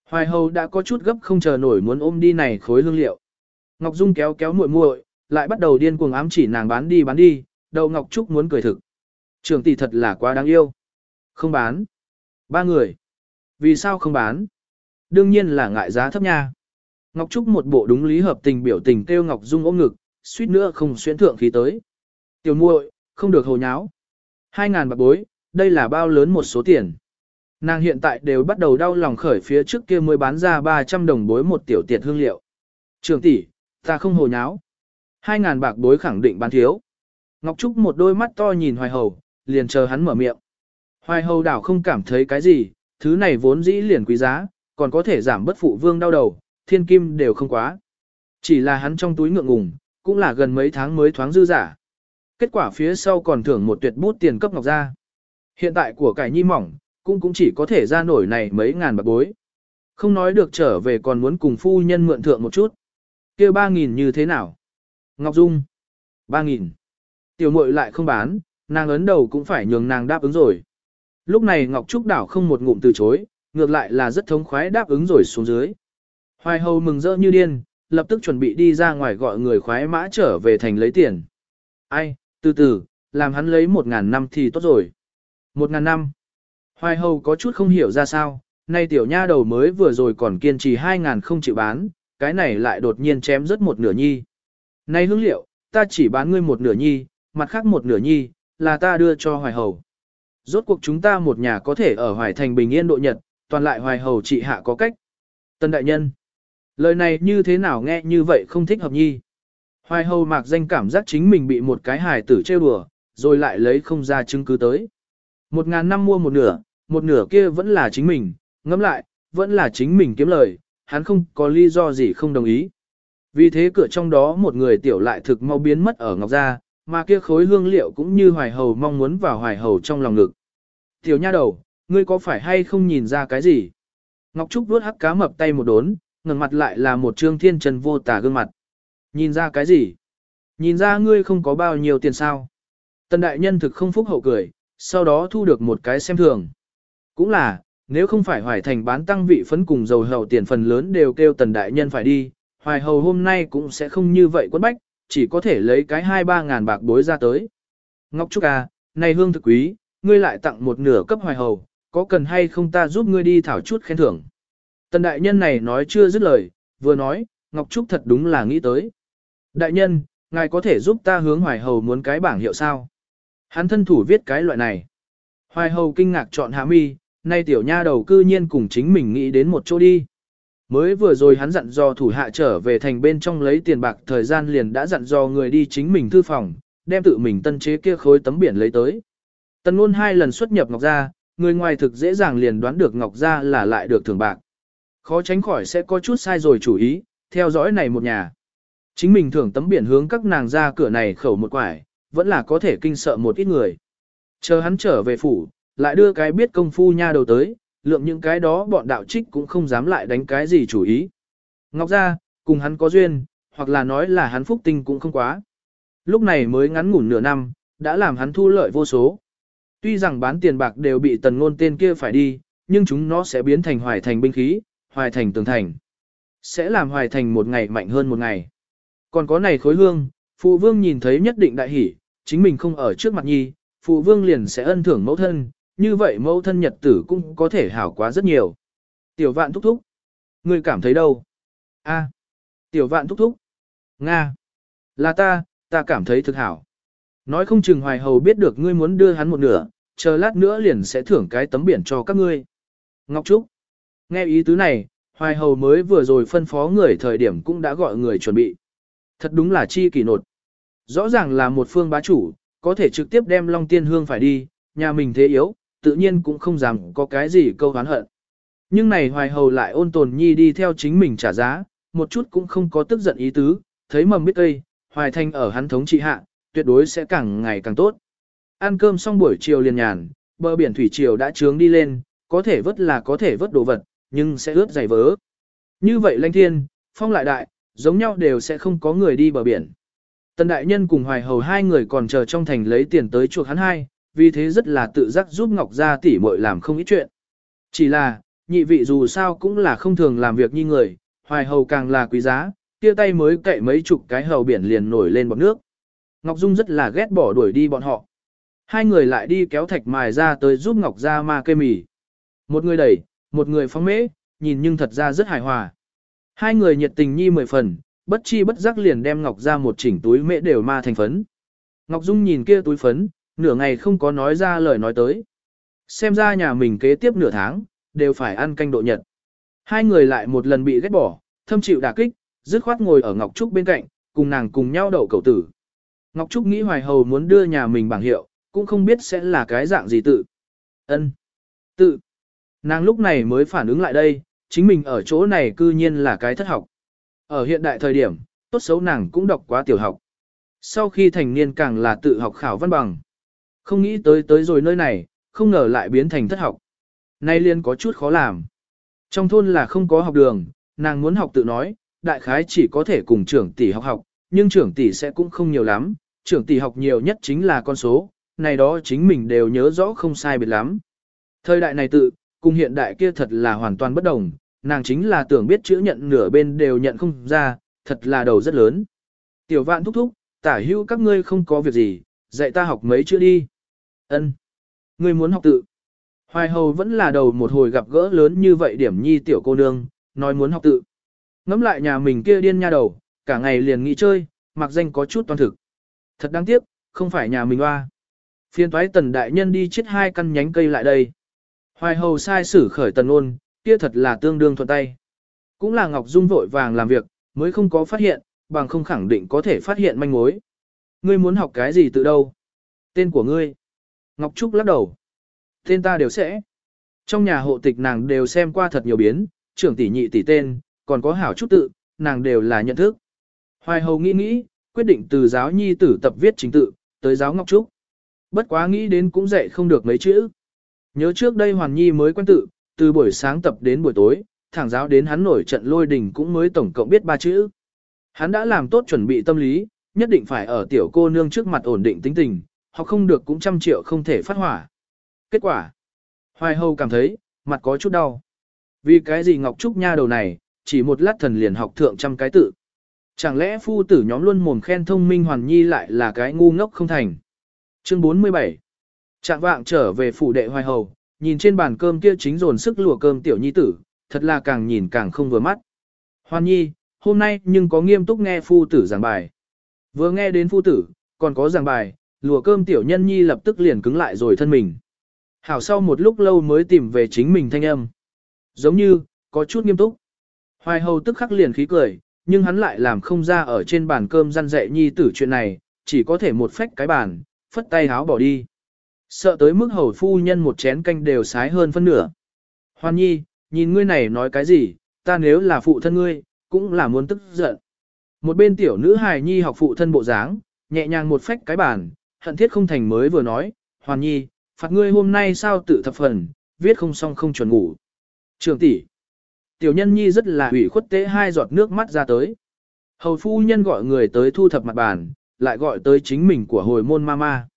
A: Hoài Hầu đã có chút gấp không chờ nổi muốn ôm đi này khối hương liệu. Ngọc Dung kéo kéo muội muội, lại bắt đầu điên cuồng ám chỉ nàng bán đi bán đi, đầu Ngọc Trúc muốn cười thực. Trường tỷ thật là quá đáng yêu. Không bán. Ba người. Vì sao không bán? Đương nhiên là ngại giá thấp nha. Ngọc Trúc một bộ đúng lý hợp tình biểu tình kêu Ngọc Dung ôm ngực, suýt nữa không xuyên thượng khí tới. Tiểu muội, không được hồ nháo. Hai ngàn bạc bối, đây là bao lớn một số tiền. Nàng hiện tại đều bắt đầu đau lòng khởi phía trước kia mới bán ra 300 đồng bối một tiểu tiệt hương liệu. Trường tỷ, ta không hồ nháo. Hai ngàn bạc bối khẳng định bán thiếu. Ngọc Trúc một đôi mắt to nhìn Hoài Hầu, liền chờ hắn mở miệng. Hoài Hầu đảo không cảm thấy cái gì, thứ này vốn dĩ liền quý giá, còn có thể giảm bất phụ vương đau đầu, thiên kim đều không quá. Chỉ là hắn trong túi ngượng ngùng, cũng là gần mấy tháng mới thoáng dư giả. Kết quả phía sau còn thưởng một tuyệt bút tiền cấp ngọc ra. Hiện tại của cải nhi mỏng, cũng cũng chỉ có thể ra nổi này mấy ngàn bạc bối. Không nói được trở về còn muốn cùng phu nhân mượn thượng một chút. kia ba nghìn như thế nào? Ngọc Dung. Ba nghìn. Tiểu muội lại không bán, nàng ấn đầu cũng phải nhường nàng đáp ứng rồi. Lúc này Ngọc Trúc đảo không một ngụm từ chối, ngược lại là rất thống khoái đáp ứng rồi xuống dưới. Hoài hầu mừng rỡ như điên, lập tức chuẩn bị đi ra ngoài gọi người khoái mã trở về thành lấy tiền. Ai, từ từ, làm hắn lấy một ngàn năm thì tốt rồi. Một ngàn năm. Hoài hầu có chút không hiểu ra sao, nay tiểu nha đầu mới vừa rồi còn kiên trì hai ngàn không chịu bán, cái này lại đột nhiên chém rất một nửa nhi. nay hương liệu, ta chỉ bán ngươi một nửa nhi, mặt khác một nửa nhi, là ta đưa cho hoài hầu. Rốt cuộc chúng ta một nhà có thể ở hoài thành bình yên độ nhật, toàn lại hoài hầu trị hạ có cách. Tân đại nhân. Lời này như thế nào nghe như vậy không thích hợp nhi. Hoài hầu mạc danh cảm giác chính mình bị một cái hài tử trêu đùa, rồi lại lấy không ra chứng cứ tới. Một ngàn năm mua một nửa, một nửa kia vẫn là chính mình, ngẫm lại, vẫn là chính mình kiếm lời, hắn không có lý do gì không đồng ý. Vì thế cửa trong đó một người tiểu lại thực mau biến mất ở ngọc gia, mà kia khối hương liệu cũng như hoài hầu mong muốn vào hoài hầu trong lòng ngực. Tiểu nha đầu, ngươi có phải hay không nhìn ra cái gì? Ngọc Trúc vuốt hắc cá mập tay một đốn, ngẩng mặt lại là một trương thiên trần vô tả gương mặt. Nhìn ra cái gì? Nhìn ra ngươi không có bao nhiêu tiền sao? Tần đại nhân thực không phúc hậu cười, sau đó thu được một cái xem thường. Cũng là, nếu không phải hoài thành bán tăng vị phấn cùng dầu hậu tiền phần lớn đều kêu tần đại nhân phải đi, hoài hầu hôm nay cũng sẽ không như vậy quất bách, chỉ có thể lấy cái hai ba ngàn bạc bối ra tới. Ngọc Trúc à, này hương thực quý, ngươi lại tặng một nửa cấp hoài hầu, có cần hay không ta giúp ngươi đi thảo chút khen thưởng. Tần đại nhân này nói chưa dứt lời, vừa nói, Ngọc Trúc thật đúng là nghĩ tới. Đại nhân, ngài có thể giúp ta hướng hoài hầu muốn cái bảng hiệu sao? Hắn thân thủ viết cái loại này. Hoài hầu kinh ngạc chọn hạ mi, nay tiểu nha đầu cư nhiên cùng chính mình nghĩ đến một chỗ đi. Mới vừa rồi hắn dặn dò thủ hạ trở về thành bên trong lấy tiền bạc thời gian liền đã dặn dò người đi chính mình thư phòng, đem tự mình tân chế kia khối tấm biển lấy tới. Tần luôn hai lần xuất nhập Ngọc Gia, người ngoài thực dễ dàng liền đoán được Ngọc Gia là lại được thưởng bạc. Khó tránh khỏi sẽ có chút sai rồi chủ ý, theo dõi này một nhà. Chính mình thưởng tấm biển hướng các nàng ra cửa này khẩu một quải, vẫn là có thể kinh sợ một ít người. Chờ hắn trở về phủ, lại đưa cái biết công phu nha đầu tới, lượng những cái đó bọn đạo trích cũng không dám lại đánh cái gì chủ ý. Ngọc gia, cùng hắn có duyên, hoặc là nói là hắn phúc tinh cũng không quá. Lúc này mới ngắn ngủn nửa năm, đã làm hắn thu lợi vô số. Tuy rằng bán tiền bạc đều bị tần ngôn tên kia phải đi, nhưng chúng nó sẽ biến thành hoài thành binh khí, hoài thành tường thành. Sẽ làm hoài thành một ngày mạnh hơn một ngày. Còn có này khối hương, phụ vương nhìn thấy nhất định đại hỷ, chính mình không ở trước mặt nhi, phụ vương liền sẽ ân thưởng mẫu thân, như vậy mẫu thân nhật tử cũng có thể hảo quá rất nhiều. Tiểu vạn thúc thúc. Ngươi cảm thấy đâu? A. Tiểu vạn thúc thúc. Nga. Là ta, ta cảm thấy thực hảo. Nói không chừng hoài hầu biết được ngươi muốn đưa hắn một nửa, chờ lát nữa liền sẽ thưởng cái tấm biển cho các ngươi. Ngọc Trúc. Nghe ý tứ này, hoài hầu mới vừa rồi phân phó người thời điểm cũng đã gọi người chuẩn bị. Thật đúng là chi kỳ nột. Rõ ràng là một phương bá chủ, có thể trực tiếp đem Long Tiên Hương phải đi, nhà mình thế yếu, tự nhiên cũng không dám có cái gì câu hán hận. Nhưng này hoài hầu lại ôn tồn nhi đi theo chính mình trả giá, một chút cũng không có tức giận ý tứ, thấy mầm biết cây, hoài thanh ở hắn thống trị hạ, tuyệt đối sẽ càng ngày càng tốt. Ăn cơm xong buổi chiều liền nhàn, bờ biển thủy triều đã trướng đi lên, có thể vớt là có thể vớt đồ vật, nhưng sẽ ướt dày vớ. Như vậy lanh thiên, phong lại đại, giống nhau đều sẽ không có người đi bờ biển. Tần đại nhân cùng hoài hầu hai người còn chờ trong thành lấy tiền tới chuộc hắn hai, vì thế rất là tự giác giúp Ngọc Gia tỷ muội làm không ít chuyện. Chỉ là, nhị vị dù sao cũng là không thường làm việc như người, hoài hầu càng là quý giá, kia tay mới cậy mấy chục cái hầu biển liền nổi lên bọt nước. Ngọc Dung rất là ghét bỏ đuổi đi bọn họ. Hai người lại đi kéo thạch mài ra tới giúp Ngọc Gia ma cây mì. Một người đẩy, một người phóng mễ, nhìn nhưng thật ra rất hài hòa. Hai người nhiệt tình nhi mười phần, bất chi bất giác liền đem Ngọc Gia một chỉnh túi mễ đều ma thành phấn. Ngọc Dung nhìn kia túi phấn, nửa ngày không có nói ra lời nói tới. Xem ra nhà mình kế tiếp nửa tháng, đều phải ăn canh độ nhật. Hai người lại một lần bị ghét bỏ, thâm chịu đả kích, dứt khoát ngồi ở Ngọc Trúc bên cạnh, cùng nàng cùng nhau đậu cầu tử. Ngọc Trúc nghĩ hoài hầu muốn đưa nhà mình bảng hiệu, cũng không biết sẽ là cái dạng gì tự. ân Tự. Nàng lúc này mới phản ứng lại đây, chính mình ở chỗ này cư nhiên là cái thất học. Ở hiện đại thời điểm, tốt xấu nàng cũng đọc quá tiểu học. Sau khi thành niên càng là tự học khảo văn bằng. Không nghĩ tới tới rồi nơi này, không ngờ lại biến thành thất học. Nay liên có chút khó làm. Trong thôn là không có học đường, nàng muốn học tự nói, đại khái chỉ có thể cùng trưởng tỷ học học, nhưng trưởng tỷ sẽ cũng không nhiều lắm, trưởng tỷ học nhiều nhất chính là con số, này đó chính mình đều nhớ rõ không sai biệt lắm. Thời đại này tự, cùng hiện đại kia thật là hoàn toàn bất đồng, nàng chính là tưởng biết chữ nhận nửa bên đều nhận không ra, thật là đầu rất lớn. Tiểu vạn thúc thúc, tả hữu các ngươi không có việc gì, dạy ta học mấy chữ đi. Ân, Ngươi muốn học tự. Hoài hầu vẫn là đầu một hồi gặp gỡ lớn như vậy điểm nhi tiểu cô nương, nói muốn học tự. Ngắm lại nhà mình kia điên nha đầu, cả ngày liền nghỉ chơi, mặc danh có chút toàn thực. Thật đáng tiếc, không phải nhà mình hoa. Phiên toái tần đại nhân đi chết hai căn nhánh cây lại đây. Hoài hầu sai sử khởi tần ôn, kia thật là tương đương thuận tay. Cũng là Ngọc Dung vội vàng làm việc, mới không có phát hiện, bằng không khẳng định có thể phát hiện manh mối. Ngươi muốn học cái gì từ đâu? Tên của ngươi? Ngọc Trúc lắc đầu. Tên ta đều sẽ. Trong nhà hộ tịch nàng đều xem qua thật nhiều biến, trưởng tỷ nhị tỷ tên, còn có hảo chút tự, nàng đều là nhận thức. Hoài hầu nghĩ nghĩ, quyết định từ giáo nhi tử tập viết chính tự, tới giáo Ngọc Trúc. Bất quá nghĩ đến cũng dạy không được mấy chữ. Nhớ trước đây Hoàn Nhi mới quen tự, từ buổi sáng tập đến buổi tối, thẳng giáo đến hắn nổi trận lôi đình cũng mới tổng cộng biết ba chữ. Hắn đã làm tốt chuẩn bị tâm lý, nhất định phải ở tiểu cô nương trước mặt ổn định tính tình, hoặc không được cũng trăm triệu không thể phát hỏa. Kết quả, Hoài Hầu cảm thấy, mặt có chút đau. Vì cái gì Ngọc Trúc nha đầu này, chỉ một lát thần liền học thượng trăm cái tự. Chẳng lẽ phu tử nhóm luôn mồm khen thông minh hoàn nhi lại là cái ngu ngốc không thành. Chương 47 Trạng vạng trở về phủ đệ Hoài Hầu, nhìn trên bàn cơm kia chính dồn sức lùa cơm tiểu nhi tử, thật là càng nhìn càng không vừa mắt. Hoàn nhi, hôm nay nhưng có nghiêm túc nghe phu tử giảng bài. Vừa nghe đến phu tử, còn có giảng bài, lùa cơm tiểu nhân nhi lập tức liền cứng lại rồi thân mình. Hảo sau một lúc lâu mới tìm về chính mình thanh âm. Giống như, có chút nghiêm túc. Hoài hầu tức khắc liền khí cười, nhưng hắn lại làm không ra ở trên bàn cơm răn dạy nhi tử chuyện này, chỉ có thể một phách cái bàn, phất tay háo bỏ đi. Sợ tới mức hầu phu nhân một chén canh đều sái hơn phân nửa. Hoan nhi, nhìn ngươi này nói cái gì, ta nếu là phụ thân ngươi, cũng là muốn tức giận. Một bên tiểu nữ hài nhi học phụ thân bộ dáng, nhẹ nhàng một phách cái bàn, hận thiết không thành mới vừa nói, hoàn nhi, phạt ngươi hôm nay sao tự thập phần, viết không xong không chuẩn ngủ. Trường tỷ, tiểu nhân nhi rất là ủy khuất tế hai giọt nước mắt ra tới. Hầu phu nhân gọi người tới thu thập mặt bàn, lại gọi tới chính mình của hồi môn mama.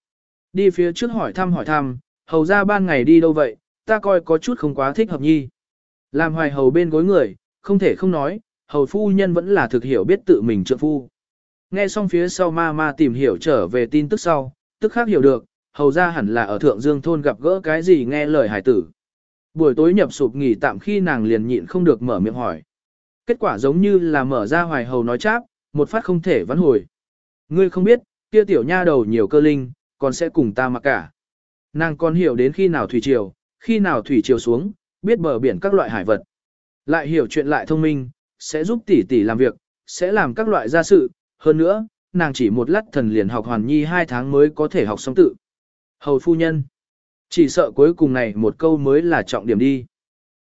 A: Đi phía trước hỏi thăm hỏi thăm, hầu ra ban ngày đi đâu vậy, ta coi có chút không quá thích hợp nhi. Làm hoài hầu bên gối người, không thể không nói, hầu phu nhân vẫn là thực hiểu biết tự mình trượng phu. Nghe xong phía sau ma ma tìm hiểu trở về tin tức sau, tức khác hiểu được, hầu ra hẳn là ở thượng dương thôn gặp gỡ cái gì nghe lời hải tử. Buổi tối nhập sụp nghỉ tạm khi nàng liền nhịn không được mở miệng hỏi. Kết quả giống như là mở ra hoài hầu nói cháp, một phát không thể vãn hồi. Ngươi không biết, kia tiểu nha đầu nhiều cơ linh, còn sẽ cùng ta mặc cả. Nàng còn hiểu đến khi nào thủy triều, khi nào thủy triều xuống, biết bờ biển các loại hải vật. Lại hiểu chuyện lại thông minh, sẽ giúp tỷ tỷ làm việc, sẽ làm các loại gia sự, hơn nữa, nàng chỉ một lát thần liền học hoàn nhi hai tháng mới có thể học xong tự. Hầu phu nhân, chỉ sợ cuối cùng này một câu mới là trọng điểm đi.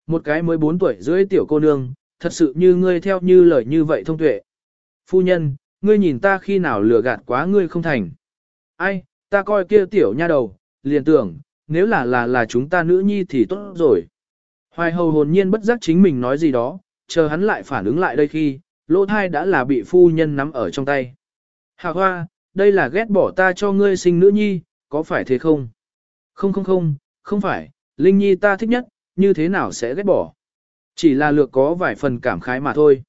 A: Một cái mới 4 tuổi dưới tiểu cô nương, thật sự như ngươi theo như lời như vậy thông tuệ. Phu nhân, ngươi nhìn ta khi nào lừa gạt quá ngươi không thành. Ai, ta coi kia tiểu nha đầu, liền tưởng, nếu là là là chúng ta nữ nhi thì tốt rồi. Hoài hầu hồn nhiên bất giác chính mình nói gì đó, chờ hắn lại phản ứng lại đây khi, lỗ thai đã là bị phu nhân nắm ở trong tay. Hạ hoa, đây là ghét bỏ ta cho ngươi sinh nữ nhi, có phải thế không? Không không không, không phải, Linh Nhi ta thích nhất, như thế nào sẽ ghét bỏ? Chỉ là lược có vài phần cảm khái mà thôi.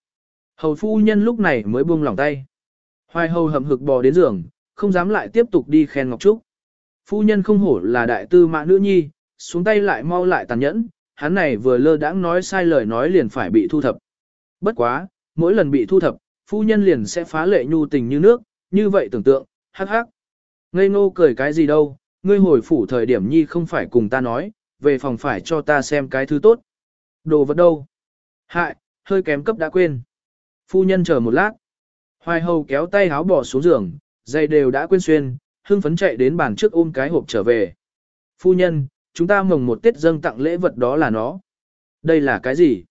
A: Hầu phu nhân lúc này mới buông lòng tay. Hoài hầu hầm hực bò đến giường, không dám lại tiếp tục đi khen Ngọc Trúc. Phu nhân không hổ là đại tư mã nữ nhi, xuống tay lại mau lại tàn nhẫn, hắn này vừa lơ đãng nói sai lời nói liền phải bị thu thập. Bất quá, mỗi lần bị thu thập, phu nhân liền sẽ phá lệ nhu tình như nước, như vậy tưởng tượng, hắc hắc. Ngây ngô cười cái gì đâu, ngươi hồi phủ thời điểm nhi không phải cùng ta nói, về phòng phải cho ta xem cái thứ tốt. Đồ vật đâu? Hại, hơi kém cấp đã quên. Phu nhân chờ một lát. Hoài hầu kéo tay háo bỏ xuống giường, dây đều đã quên xuyên, hưng phấn chạy đến bàn trước ôm cái hộp trở về. Phu nhân, chúng ta mồng một tết dâng tặng lễ vật đó là nó. Đây là cái gì?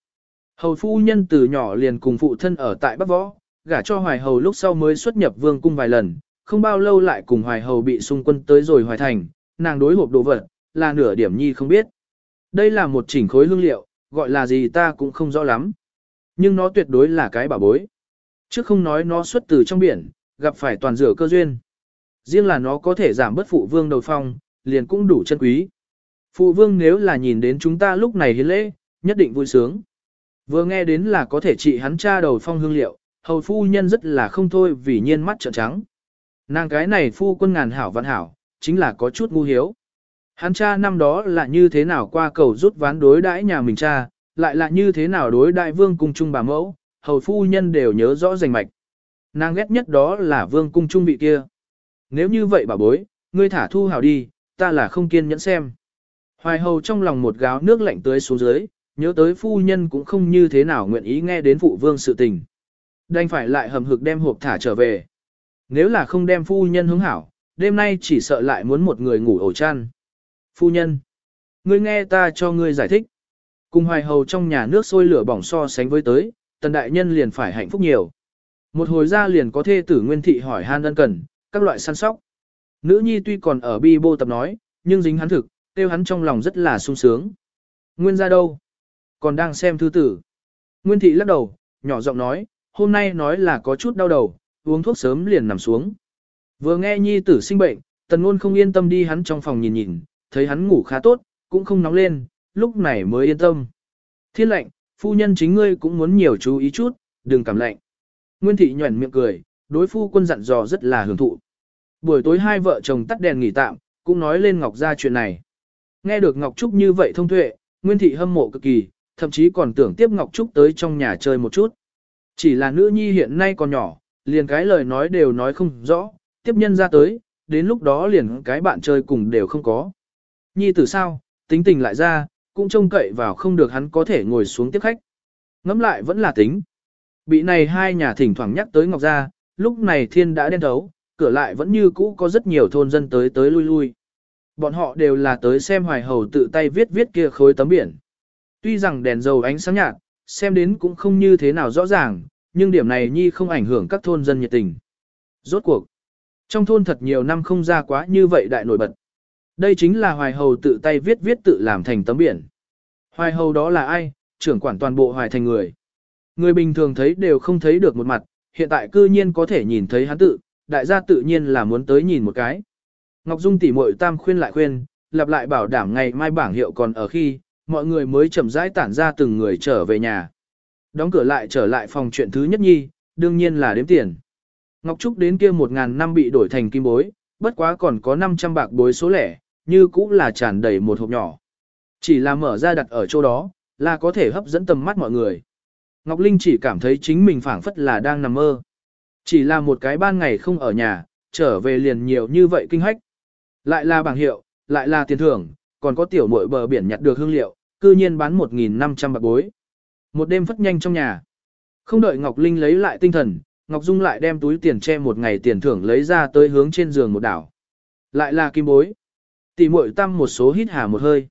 A: Hầu phu nhân từ nhỏ liền cùng phụ thân ở tại Bắc Võ, gả cho hoài hầu lúc sau mới xuất nhập vương cung vài lần, không bao lâu lại cùng hoài hầu bị xung quân tới rồi hoài thành, nàng đối hộp đồ vật, là nửa điểm nhi không biết. Đây là một chỉnh khối hương liệu, gọi là gì ta cũng không rõ lắm. Nhưng nó tuyệt đối là cái bảo bối. Chứ không nói nó xuất từ trong biển, gặp phải toàn rửa cơ duyên. Riêng là nó có thể giảm bất phụ vương đầu phong, liền cũng đủ chân quý. Phụ vương nếu là nhìn đến chúng ta lúc này hiến lễ, nhất định vui sướng. Vừa nghe đến là có thể trị hắn cha đầu phong hương liệu, hầu phu nhân rất là không thôi vì nhiên mắt trợn trắng. Nàng cái này phu quân ngàn hảo vạn hảo, chính là có chút ngu hiếu. Hắn cha năm đó là như thế nào qua cầu rút ván đối đãi nhà mình cha, lại là như thế nào đối đại vương cung trung bà mẫu, hầu phu nhân đều nhớ rõ rành mạch. Nàng ghét nhất đó là vương cung trung vị kia. Nếu như vậy bà bối, ngươi thả thu hào đi, ta là không kiên nhẫn xem. Hoài hầu trong lòng một gáo nước lạnh tưới xuống dưới, nhớ tới phu nhân cũng không như thế nào nguyện ý nghe đến phụ vương sự tình. Đành phải lại hầm hực đem hộp thả trở về. Nếu là không đem phu nhân hướng hảo, đêm nay chỉ sợ lại muốn một người ngủ ổ chăn. Phu nhân, ngươi nghe ta cho ngươi giải thích. Cùng hoài hầu trong nhà nước sôi lửa bỏng so sánh với tới, tần đại nhân liền phải hạnh phúc nhiều. Một hồi ra liền có thê tử nguyên thị hỏi han đơn cần, các loại săn sóc. Nữ nhi tuy còn ở bi bô tập nói, nhưng dính hắn thực, tiêu hắn trong lòng rất là sung sướng. Nguyên ra đâu? Còn đang xem thư tử. Nguyên thị lắc đầu, nhỏ giọng nói, hôm nay nói là có chút đau đầu, uống thuốc sớm liền nằm xuống. Vừa nghe nhi tử sinh bệnh, tần ngôn không yên tâm đi hắn trong phòng nhìn nhìn, thấy hắn ngủ khá tốt, cũng không nóng lên, lúc này mới yên tâm. Thiên lệnh, phu nhân chính ngươi cũng muốn nhiều chú ý chút, đừng cảm lạnh. Nguyên thị nhuẩn miệng cười, đối phu quân dặn dò rất là hưởng thụ. Buổi tối hai vợ chồng tắt đèn nghỉ tạm, cũng nói lên Ngọc gia chuyện này. Nghe được Ngọc Trúc như vậy thông tuệ, Nguyên thị hâm mộ cực kỳ, thậm chí còn tưởng tiếp Ngọc Trúc tới trong nhà chơi một chút. Chỉ là nữ nhi hiện nay còn nhỏ, liền cái lời nói đều nói không rõ, tiếp nhân ra tới, đến lúc đó liền cái bạn chơi cùng đều không có. Nhi tử sao, tính tình lại ra, cũng trông cậy vào không được hắn có thể ngồi xuống tiếp khách. Ngắm lại vẫn là tính. Bị này hai nhà thỉnh thoảng nhắc tới Ngọc Gia, lúc này thiên đã đen thấu, cửa lại vẫn như cũ có rất nhiều thôn dân tới tới lui lui. Bọn họ đều là tới xem hoài hầu tự tay viết viết kia khối tấm biển. Tuy rằng đèn dầu ánh sáng nhạt, xem đến cũng không như thế nào rõ ràng, nhưng điểm này nhi không ảnh hưởng các thôn dân nhiệt tình. Rốt cuộc, trong thôn thật nhiều năm không ra quá như vậy đại nổi bật. Đây chính là hoài hầu tự tay viết viết tự làm thành tấm biển. Hoài hầu đó là ai, trưởng quản toàn bộ hoài thành người. Người bình thường thấy đều không thấy được một mặt, hiện tại cư nhiên có thể nhìn thấy hắn tự, đại gia tự nhiên là muốn tới nhìn một cái. Ngọc Dung tỉ muội tam khuyên lại khuyên, lặp lại bảo đảm ngày mai bảng hiệu còn ở khi, mọi người mới chậm rãi tản ra từng người trở về nhà. Đóng cửa lại trở lại phòng chuyện thứ nhất nhi, đương nhiên là đếm tiền. Ngọc Trúc đến kia một ngàn năm bị đổi thành kim bối, bất quá còn có 500 bạc bối số lẻ, như cũng là tràn đầy một hộp nhỏ. Chỉ là mở ra đặt ở chỗ đó, là có thể hấp dẫn tầm mắt mọi người. Ngọc Linh chỉ cảm thấy chính mình phảng phất là đang nằm mơ. Chỉ là một cái ban ngày không ở nhà, trở về liền nhiều như vậy kinh hách. Lại là bảng hiệu, lại là tiền thưởng, còn có tiểu muội bờ biển nhặt được hương liệu, cư nhiên bán 1.500 bạc bối. Một đêm phất nhanh trong nhà. Không đợi Ngọc Linh lấy lại tinh thần, Ngọc Dung lại đem túi tiền che một ngày tiền thưởng lấy ra tới hướng trên giường một đảo. Lại là kim bối. Tỷ muội tăng một số hít hà một hơi.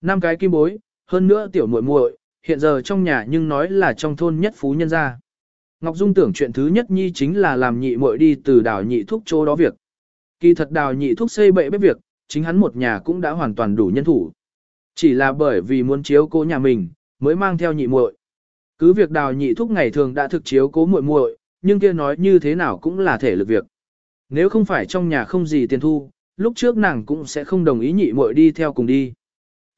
A: năm cái kim bối, hơn nữa tiểu muội muội, hiện giờ trong nhà nhưng nói là trong thôn nhất phú nhân gia. Ngọc Dung tưởng chuyện thứ nhất nhi chính là làm nhị muội đi từ đảo nhị thúc chỗ đó việc. Kỳ thật đào nhị thúc xây bệ bếp việc, chính hắn một nhà cũng đã hoàn toàn đủ nhân thủ. Chỉ là bởi vì muốn chiếu cố nhà mình, mới mang theo nhị muội. Cứ việc đào nhị thúc ngày thường đã thực chiếu cố muội muội, nhưng kia nói như thế nào cũng là thể lực việc. Nếu không phải trong nhà không gì tiền thu, lúc trước nàng cũng sẽ không đồng ý nhị muội đi theo cùng đi.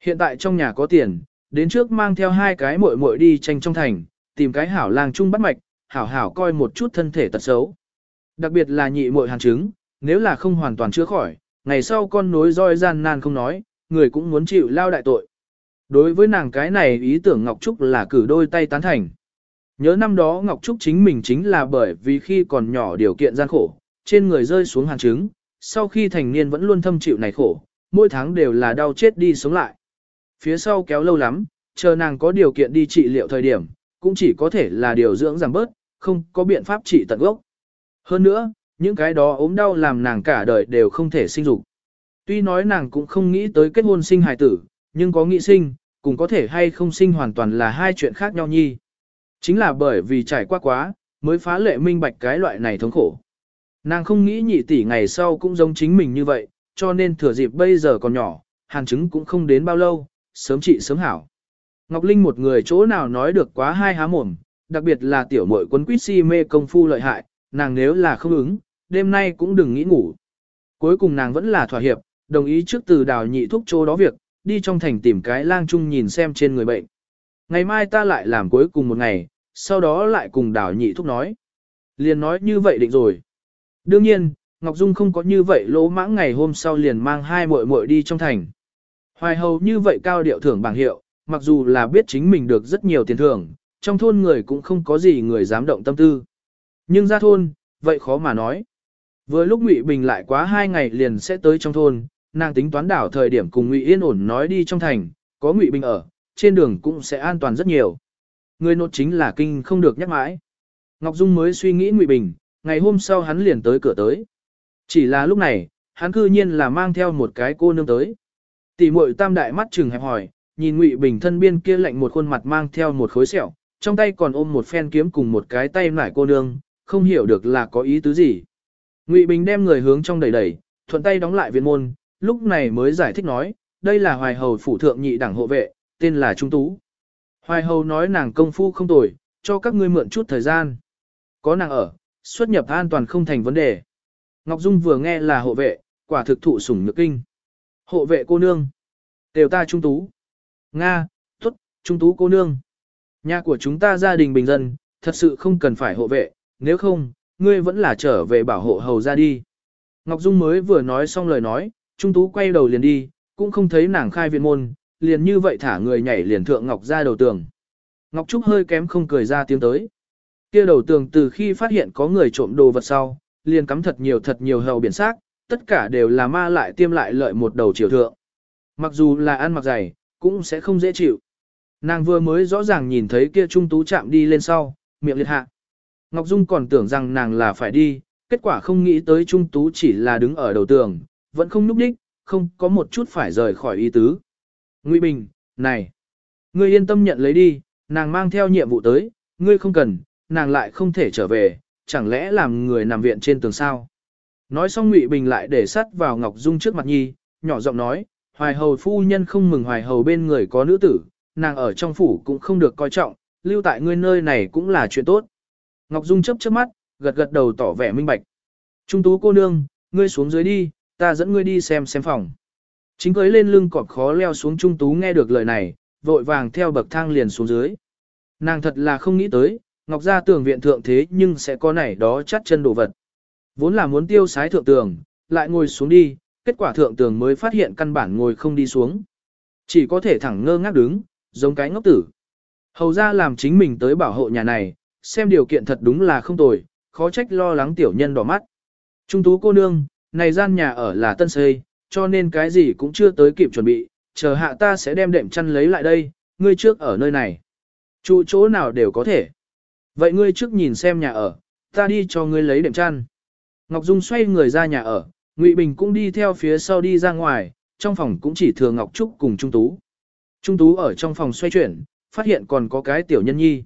A: Hiện tại trong nhà có tiền, đến trước mang theo hai cái muội muội đi tranh trong thành, tìm cái hảo làng chung bắt mạch, hảo hảo coi một chút thân thể tật xấu. Đặc biệt là nhị muội hàn chứng, nếu là không hoàn toàn chữa khỏi, ngày sau con nối roi gian nan không nói, người cũng muốn chịu lao đại tội. Đối với nàng cái này ý tưởng Ngọc Trúc là cử đôi tay tán thành. Nhớ năm đó Ngọc Trúc chính mình chính là bởi vì khi còn nhỏ điều kiện gian khổ, trên người rơi xuống hàn trứng, sau khi thành niên vẫn luôn thâm chịu này khổ, mỗi tháng đều là đau chết đi sống lại. Phía sau kéo lâu lắm, chờ nàng có điều kiện đi trị liệu thời điểm, cũng chỉ có thể là điều dưỡng giảm bớt, không có biện pháp trị tận gốc. Hơn nữa, những cái đó ốm đau làm nàng cả đời đều không thể sinh dục. Tuy nói nàng cũng không nghĩ tới kết hôn sinh hài tử, nhưng có nghĩ sinh, cũng có thể hay không sinh hoàn toàn là hai chuyện khác nhau nhi. Chính là bởi vì trải qua quá, mới phá lệ minh bạch cái loại này thống khổ. Nàng không nghĩ nhị tỷ ngày sau cũng giống chính mình như vậy, cho nên thừa dịp bây giờ còn nhỏ, hàn chứng cũng không đến bao lâu, sớm trị sớm hảo. Ngọc Linh một người chỗ nào nói được quá hai há mồm, đặc biệt là tiểu muội quân quýt si mê công phu lợi hại, nàng nếu là không ứng, đêm nay cũng đừng nghĩ ngủ. Cuối cùng nàng vẫn là thỏa hiệp, đồng ý trước từ đào nhị thúc chỗ đó việc, đi trong thành tìm cái lang chung nhìn xem trên người bệnh. Ngày mai ta lại làm cuối cùng một ngày, sau đó lại cùng đào nhị thúc nói. Liền nói như vậy định rồi. Đương nhiên, Ngọc Dung không có như vậy lỗ mãng ngày hôm sau liền mang hai muội muội đi trong thành. Hoài hầu như vậy cao điệu thưởng bảng hiệu, mặc dù là biết chính mình được rất nhiều tiền thưởng, trong thôn người cũng không có gì người dám động tâm tư. Nhưng ra thôn, vậy khó mà nói. Vừa lúc Ngụy Bình lại quá hai ngày liền sẽ tới trong thôn, nàng tính toán đảo thời điểm cùng Ngụy Yên ổn nói đi trong thành, có Ngụy Bình ở, trên đường cũng sẽ an toàn rất nhiều. Người nột chính là kinh không được nhắc mãi. Ngọc Dung mới suy nghĩ Ngụy Bình, ngày hôm sau hắn liền tới cửa tới. Chỉ là lúc này, hắn cư nhiên là mang theo một cái cô nương tới. Tỷ muội tam đại mắt trừng hẹp hỏi, nhìn Ngụy Bình thân biên kia lạnh một khuôn mặt mang theo một khối sẹo, trong tay còn ôm một phen kiếm cùng một cái tay nải cô nương, không hiểu được là có ý tứ gì. Ngụy Bình đem người hướng trong đẩy đẩy, thuận tay đóng lại viện môn, lúc này mới giải thích nói, đây là hoài hầu phủ thượng nhị đảng hộ vệ, tên là Trung Tú. Hoài hầu nói nàng công phu không tồi, cho các ngươi mượn chút thời gian. Có nàng ở, xuất nhập an toàn không thành vấn đề. Ngọc Dung vừa nghe là hộ vệ, quả thực thụ sủng nhược kinh. Hộ vệ cô nương. Đều ta Trung Tú. Nga, tốt, Trung Tú cô nương. Nhà của chúng ta gia đình bình dân, thật sự không cần phải hộ vệ, nếu không, ngươi vẫn là trở về bảo hộ hầu ra đi. Ngọc Dung mới vừa nói xong lời nói, Trung Tú quay đầu liền đi, cũng không thấy nàng khai viện môn, liền như vậy thả người nhảy liền thượng Ngọc ra đầu tường. Ngọc Trúc hơi kém không cười ra tiếng tới. Kia đầu tường từ khi phát hiện có người trộm đồ vật sau, liền cắm thật nhiều thật nhiều hầu biển xác, tất cả đều là ma lại tiêm lại lợi một đầu chiều thượng. Mặc dù là ăn mặc dày, cũng sẽ không dễ chịu. Nàng vừa mới rõ ràng nhìn thấy kia trung tú chạm đi lên sau, miệng liệt hạ. Ngọc Dung còn tưởng rằng nàng là phải đi, kết quả không nghĩ tới trung tú chỉ là đứng ở đầu tường, vẫn không núp đích, không có một chút phải rời khỏi ý tứ. Ngụy Bình, này, ngươi yên tâm nhận lấy đi, nàng mang theo nhiệm vụ tới, ngươi không cần, nàng lại không thể trở về, chẳng lẽ làm người nằm viện trên tường sao? Nói xong Ngụy Bình lại để sắt vào Ngọc Dung trước mặt Nhi, nhỏ giọng nói, Hoài hầu phu nhân không mừng Hoài hầu bên người có nữ tử, nàng ở trong phủ cũng không được coi trọng, lưu tại ngươi nơi này cũng là chuyện tốt. Ngọc Dung chấp chớp mắt, gật gật đầu tỏ vẻ minh bạch. Trung tú cô nương, ngươi xuống dưới đi, ta dẫn ngươi đi xem xem phòng. Chính cưới lên lưng cọp khó leo xuống Trung tú nghe được lời này, vội vàng theo bậc thang liền xuống dưới. Nàng thật là không nghĩ tới, Ngọc gia tường viện thượng thế nhưng sẽ có này đó chắt chân đồ vật. Vốn là muốn tiêu sái thượng tường, lại ngồi xuống đi, kết quả thượng tường mới phát hiện căn bản ngồi không đi xuống. Chỉ có thể thẳng ngơ ngác đứng, giống cái ngốc tử. Hầu ra làm chính mình tới bảo hộ nhà này, xem điều kiện thật đúng là không tồi, khó trách lo lắng tiểu nhân đỏ mắt. Trung tú cô nương, này gian nhà ở là tân xây, cho nên cái gì cũng chưa tới kịp chuẩn bị, chờ hạ ta sẽ đem đệm chăn lấy lại đây, ngươi trước ở nơi này. Trụ chỗ nào đều có thể. Vậy ngươi trước nhìn xem nhà ở, ta đi cho ngươi lấy đệm chăn. Ngọc Dung xoay người ra nhà ở, Ngụy Bình cũng đi theo phía sau đi ra ngoài, trong phòng cũng chỉ thừa Ngọc Trúc cùng Trung Tú. Trung Tú ở trong phòng xoay chuyển, phát hiện còn có cái tiểu nhân nhi.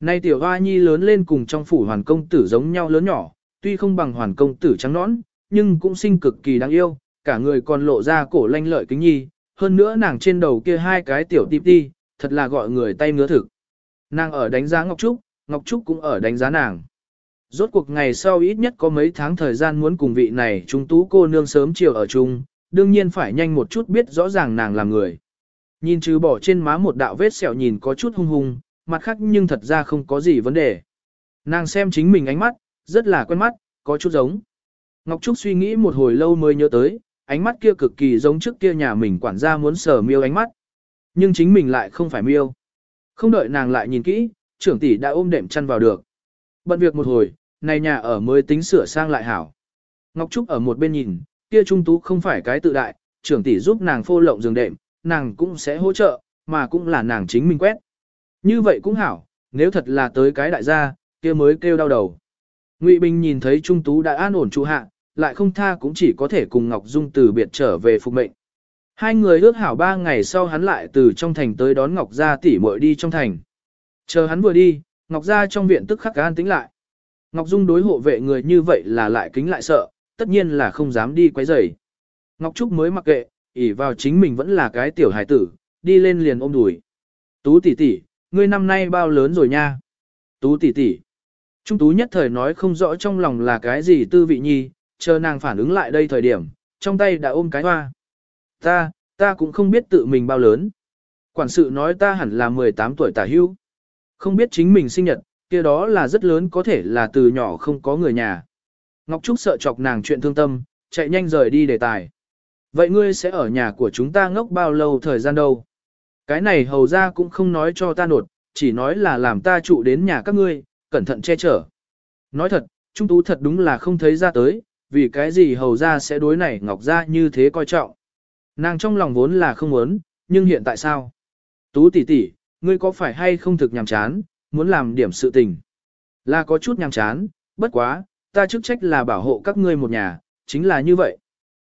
A: Nay tiểu hoa nhi lớn lên cùng trong phủ hoàn công tử giống nhau lớn nhỏ, tuy không bằng hoàn công tử trắng nõn, nhưng cũng sinh cực kỳ đáng yêu, cả người còn lộ ra cổ lanh lợi kính nhi, hơn nữa nàng trên đầu kia hai cái tiểu tip ti, thật là gọi người tay ngứa thực. Nàng ở đánh giá Ngọc Trúc, Ngọc Trúc cũng ở đánh giá nàng. Rốt cuộc ngày sau ít nhất có mấy tháng thời gian muốn cùng vị này chúng tú cô nương sớm chiều ở chung, đương nhiên phải nhanh một chút biết rõ ràng nàng là người. Nhìn trừ bỏ trên má một đạo vết sẹo nhìn có chút hung hung, mặt khác nhưng thật ra không có gì vấn đề. Nàng xem chính mình ánh mắt, rất là quen mắt, có chút giống. Ngọc Trúc suy nghĩ một hồi lâu mới nhớ tới, ánh mắt kia cực kỳ giống trước kia nhà mình quản gia muốn sờ miêu ánh mắt. Nhưng chính mình lại không phải miêu. Không đợi nàng lại nhìn kỹ, trưởng tỷ đã ôm đệm chăn vào được. Bận việc một hồi, này nhà ở mới tính sửa sang lại hảo. Ngọc Trúc ở một bên nhìn, kia trung tú không phải cái tự đại, trưởng tỷ giúp nàng phô lộng giường đệm, nàng cũng sẽ hỗ trợ, mà cũng là nàng chính mình quét. Như vậy cũng hảo, nếu thật là tới cái đại gia, kia mới kêu đau đầu. Ngụy Bình nhìn thấy Trung Tú đã an ổn trụ hạ, lại không tha cũng chỉ có thể cùng Ngọc Dung từ biệt trở về phục mệnh. Hai người ước hảo ba ngày sau hắn lại từ trong thành tới đón Ngọc Gia tỷ muội đi trong thành. Chờ hắn vừa đi, Ngọc Gia trong viện tức khắc an tĩnh lại. Ngọc Dung đối hộ vệ người như vậy là lại kính lại sợ, tất nhiên là không dám đi quấy rầy. Ngọc Trúc mới mặc kệ, ỷ vào chính mình vẫn là cái tiểu hài tử, đi lên liền ôm đùi. Tú tỷ tỷ, ngươi năm nay bao lớn rồi nha? Tú tỷ tỷ. Trung tú nhất thời nói không rõ trong lòng là cái gì tư vị nhi, chờ nàng phản ứng lại đây thời điểm, trong tay đã ôm cái hoa. Ta, ta cũng không biết tự mình bao lớn. Quản sự nói ta hẳn là 18 tuổi tả hưu. Không biết chính mình sinh nhật, kia đó là rất lớn có thể là từ nhỏ không có người nhà. Ngọc Trúc sợ chọc nàng chuyện thương tâm, chạy nhanh rời đi đề tài. Vậy ngươi sẽ ở nhà của chúng ta ngốc bao lâu thời gian đâu? Cái này hầu ra cũng không nói cho ta nột, chỉ nói là làm ta trụ đến nhà các ngươi, cẩn thận che chở. Nói thật, Trung Tú thật đúng là không thấy ra tới, vì cái gì hầu ra sẽ đối này Ngọc ra như thế coi trọng. Nàng trong lòng vốn là không muốn, nhưng hiện tại sao? Tú tỷ tỷ, ngươi có phải hay không thực nhàm chán, muốn làm điểm sự tình? Là có chút nhàm chán, bất quá, ta chức trách là bảo hộ các ngươi một nhà, chính là như vậy.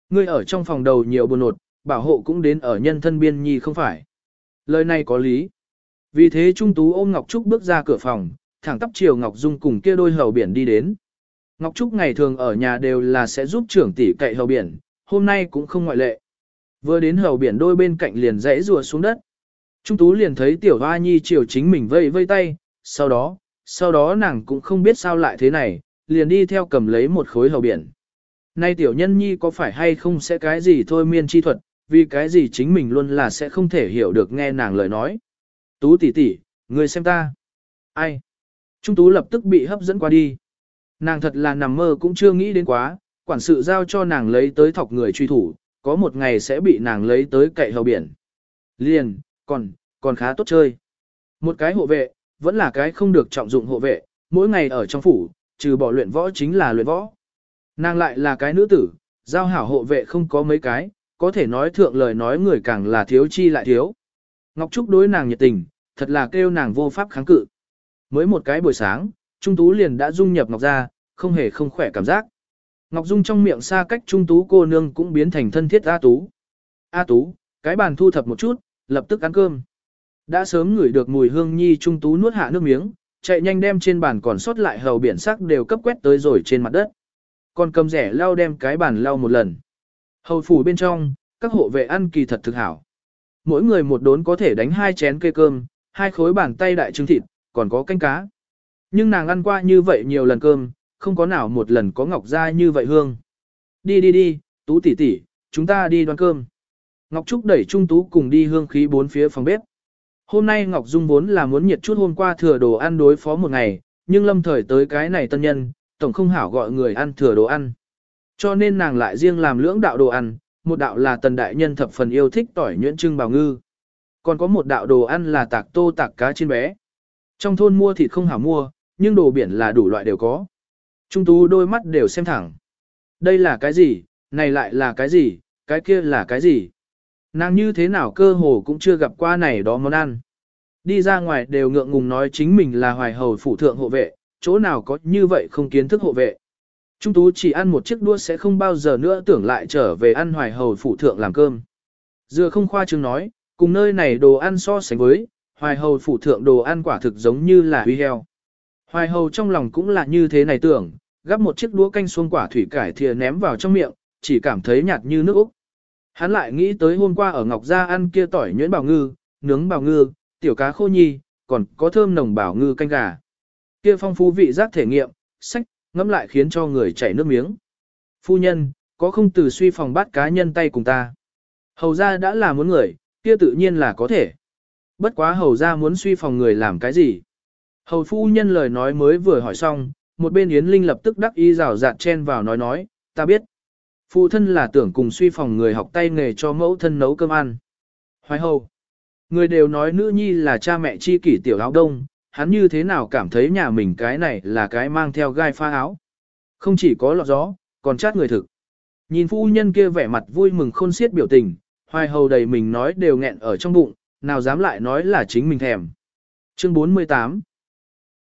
A: Ngươi ở trong phòng đầu nhiều buồn nột, bảo hộ cũng đến ở nhân thân biên nhi không phải. Lời này có lý. Vì thế Trung Tú ôm Ngọc Trúc bước ra cửa phòng, thẳng tắp chiều Ngọc Dung cùng kia đôi hầu biển đi đến. Ngọc Trúc ngày thường ở nhà đều là sẽ giúp trưởng tỷ cậy hầu biển, hôm nay cũng không ngoại lệ. Vừa đến hầu biển đôi bên cạnh liền rẽ rùa xuống đất. Trung tú liền thấy tiểu hoa nhi chiều chính mình vây vây tay, sau đó, sau đó nàng cũng không biết sao lại thế này, liền đi theo cầm lấy một khối hầu biển. Nay tiểu nhân nhi có phải hay không sẽ cái gì thôi miên chi thuật, vì cái gì chính mình luôn là sẽ không thể hiểu được nghe nàng lời nói. Tú tỷ tỷ, người xem ta. Ai? Trung tú lập tức bị hấp dẫn qua đi. Nàng thật là nằm mơ cũng chưa nghĩ đến quá, quản sự giao cho nàng lấy tới thọc người truy thủ, có một ngày sẽ bị nàng lấy tới cậy hầu biển. Liền, còn, còn khá tốt chơi. Một cái hộ vệ, vẫn là cái không được trọng dụng hộ vệ, mỗi ngày ở trong phủ, trừ bỏ luyện võ chính là luyện võ. Nàng lại là cái nữ tử, giao hảo hộ vệ không có mấy cái, có thể nói thượng lời nói người càng là thiếu chi lại thiếu. Ngọc Trúc đối nàng nhiệt tình, thật là kêu nàng vô pháp kháng cự. Mới một cái buổi sáng, Trung Tú liền đã dung nhập Ngọc gia, không hề không khỏe cảm giác. Ngọc Dung trong miệng xa cách Trung Tú cô nương cũng biến thành thân thiết A Tú. A Tú, cái bàn thu thập một chút, lập tức ăn cơm. Đã sớm ngửi được mùi hương nhi Trung Tú nuốt hạ nước miếng, chạy nhanh đem trên bàn còn sót lại hầu biển sắc đều cấp quét tới rồi trên mặt đất. Còn cầm rẻ lau đem cái bàn lau một lần. Hầu phủ bên trong, các hộ vệ ăn kỳ thật thực hảo. Mỗi người một đốn có thể đánh hai chén cây cơm, hai khối bàn tay đại trứng thịt, còn có canh cá. Nhưng nàng ăn qua như vậy nhiều lần cơm, không có nào một lần có ngọc gia như vậy hương. Đi đi đi, tú tỷ tỷ, chúng ta đi đoan cơm. Ngọc Trúc đẩy Trung Tú cùng đi hương khí bốn phía phòng bếp. Hôm nay Ngọc Dung vốn là muốn nhiệt chút hôm qua thừa đồ ăn đối phó một ngày, nhưng lâm thời tới cái này tân nhân, tổng không hảo gọi người ăn thừa đồ ăn. Cho nên nàng lại riêng làm lưỡng đạo đồ ăn, một đạo là tần đại nhân thập phần yêu thích tỏi nhuyễn trưng bào ngư. Còn có một đạo đồ ăn là tạc tô tạc cá chiên bé. Trong thôn mua thịt không hảo mua, nhưng đồ biển là đủ loại đều có. Trung tú đôi mắt đều xem thẳng. Đây là cái gì, này lại là cái gì, cái kia là cái gì. Nàng như thế nào cơ hồ cũng chưa gặp qua này đó món ăn. Đi ra ngoài đều ngượng ngùng nói chính mình là hoài hầu phủ thượng hộ vệ, chỗ nào có như vậy không kiến thức hộ vệ. Trung tú chỉ ăn một chiếc đua sẽ không bao giờ nữa tưởng lại trở về ăn hoài hầu phủ thượng làm cơm. Dựa không khoa trương nói, cùng nơi này đồ ăn so sánh với, hoài hầu phủ thượng đồ ăn quả thực giống như là huy heo. Hoài hầu trong lòng cũng là như thế này tưởng, gắp một chiếc đũa canh xuông quả thủy cải thìa ném vào trong miệng, chỉ cảm thấy nhạt như nước Úc. Hắn lại nghĩ tới hôm qua ở Ngọc Gia ăn kia tỏi nhuyễn bào ngư, nướng bào ngư, tiểu cá khô nhi, còn có thơm nồng bào ngư canh gà. Kia phong phú vị giác thể nghiệm, sách, ngẫm lại khiến cho người chảy nước miếng. Phu nhân, có không từ suy phòng bắt cá nhân tay cùng ta. Hầu ra đã là muốn người, kia tự nhiên là có thể. Bất quá hầu ra muốn suy phòng người làm cái gì. Hầu phu nhân lời nói mới vừa hỏi xong, một bên Yến Linh lập tức đắc ý rào rạt chen vào nói nói, ta biết. Phụ thân là tưởng cùng suy phòng người học tay nghề cho mẫu thân nấu cơm ăn. Hoài hầu. Người đều nói nữ nhi là cha mẹ chi kỷ tiểu áo đông, hắn như thế nào cảm thấy nhà mình cái này là cái mang theo gai pha áo. Không chỉ có lọt gió, còn chát người thực. Nhìn phu nhân kia vẻ mặt vui mừng khôn xiết biểu tình, hoài hầu đầy mình nói đều nghẹn ở trong bụng, nào dám lại nói là chính mình thèm. Chương 48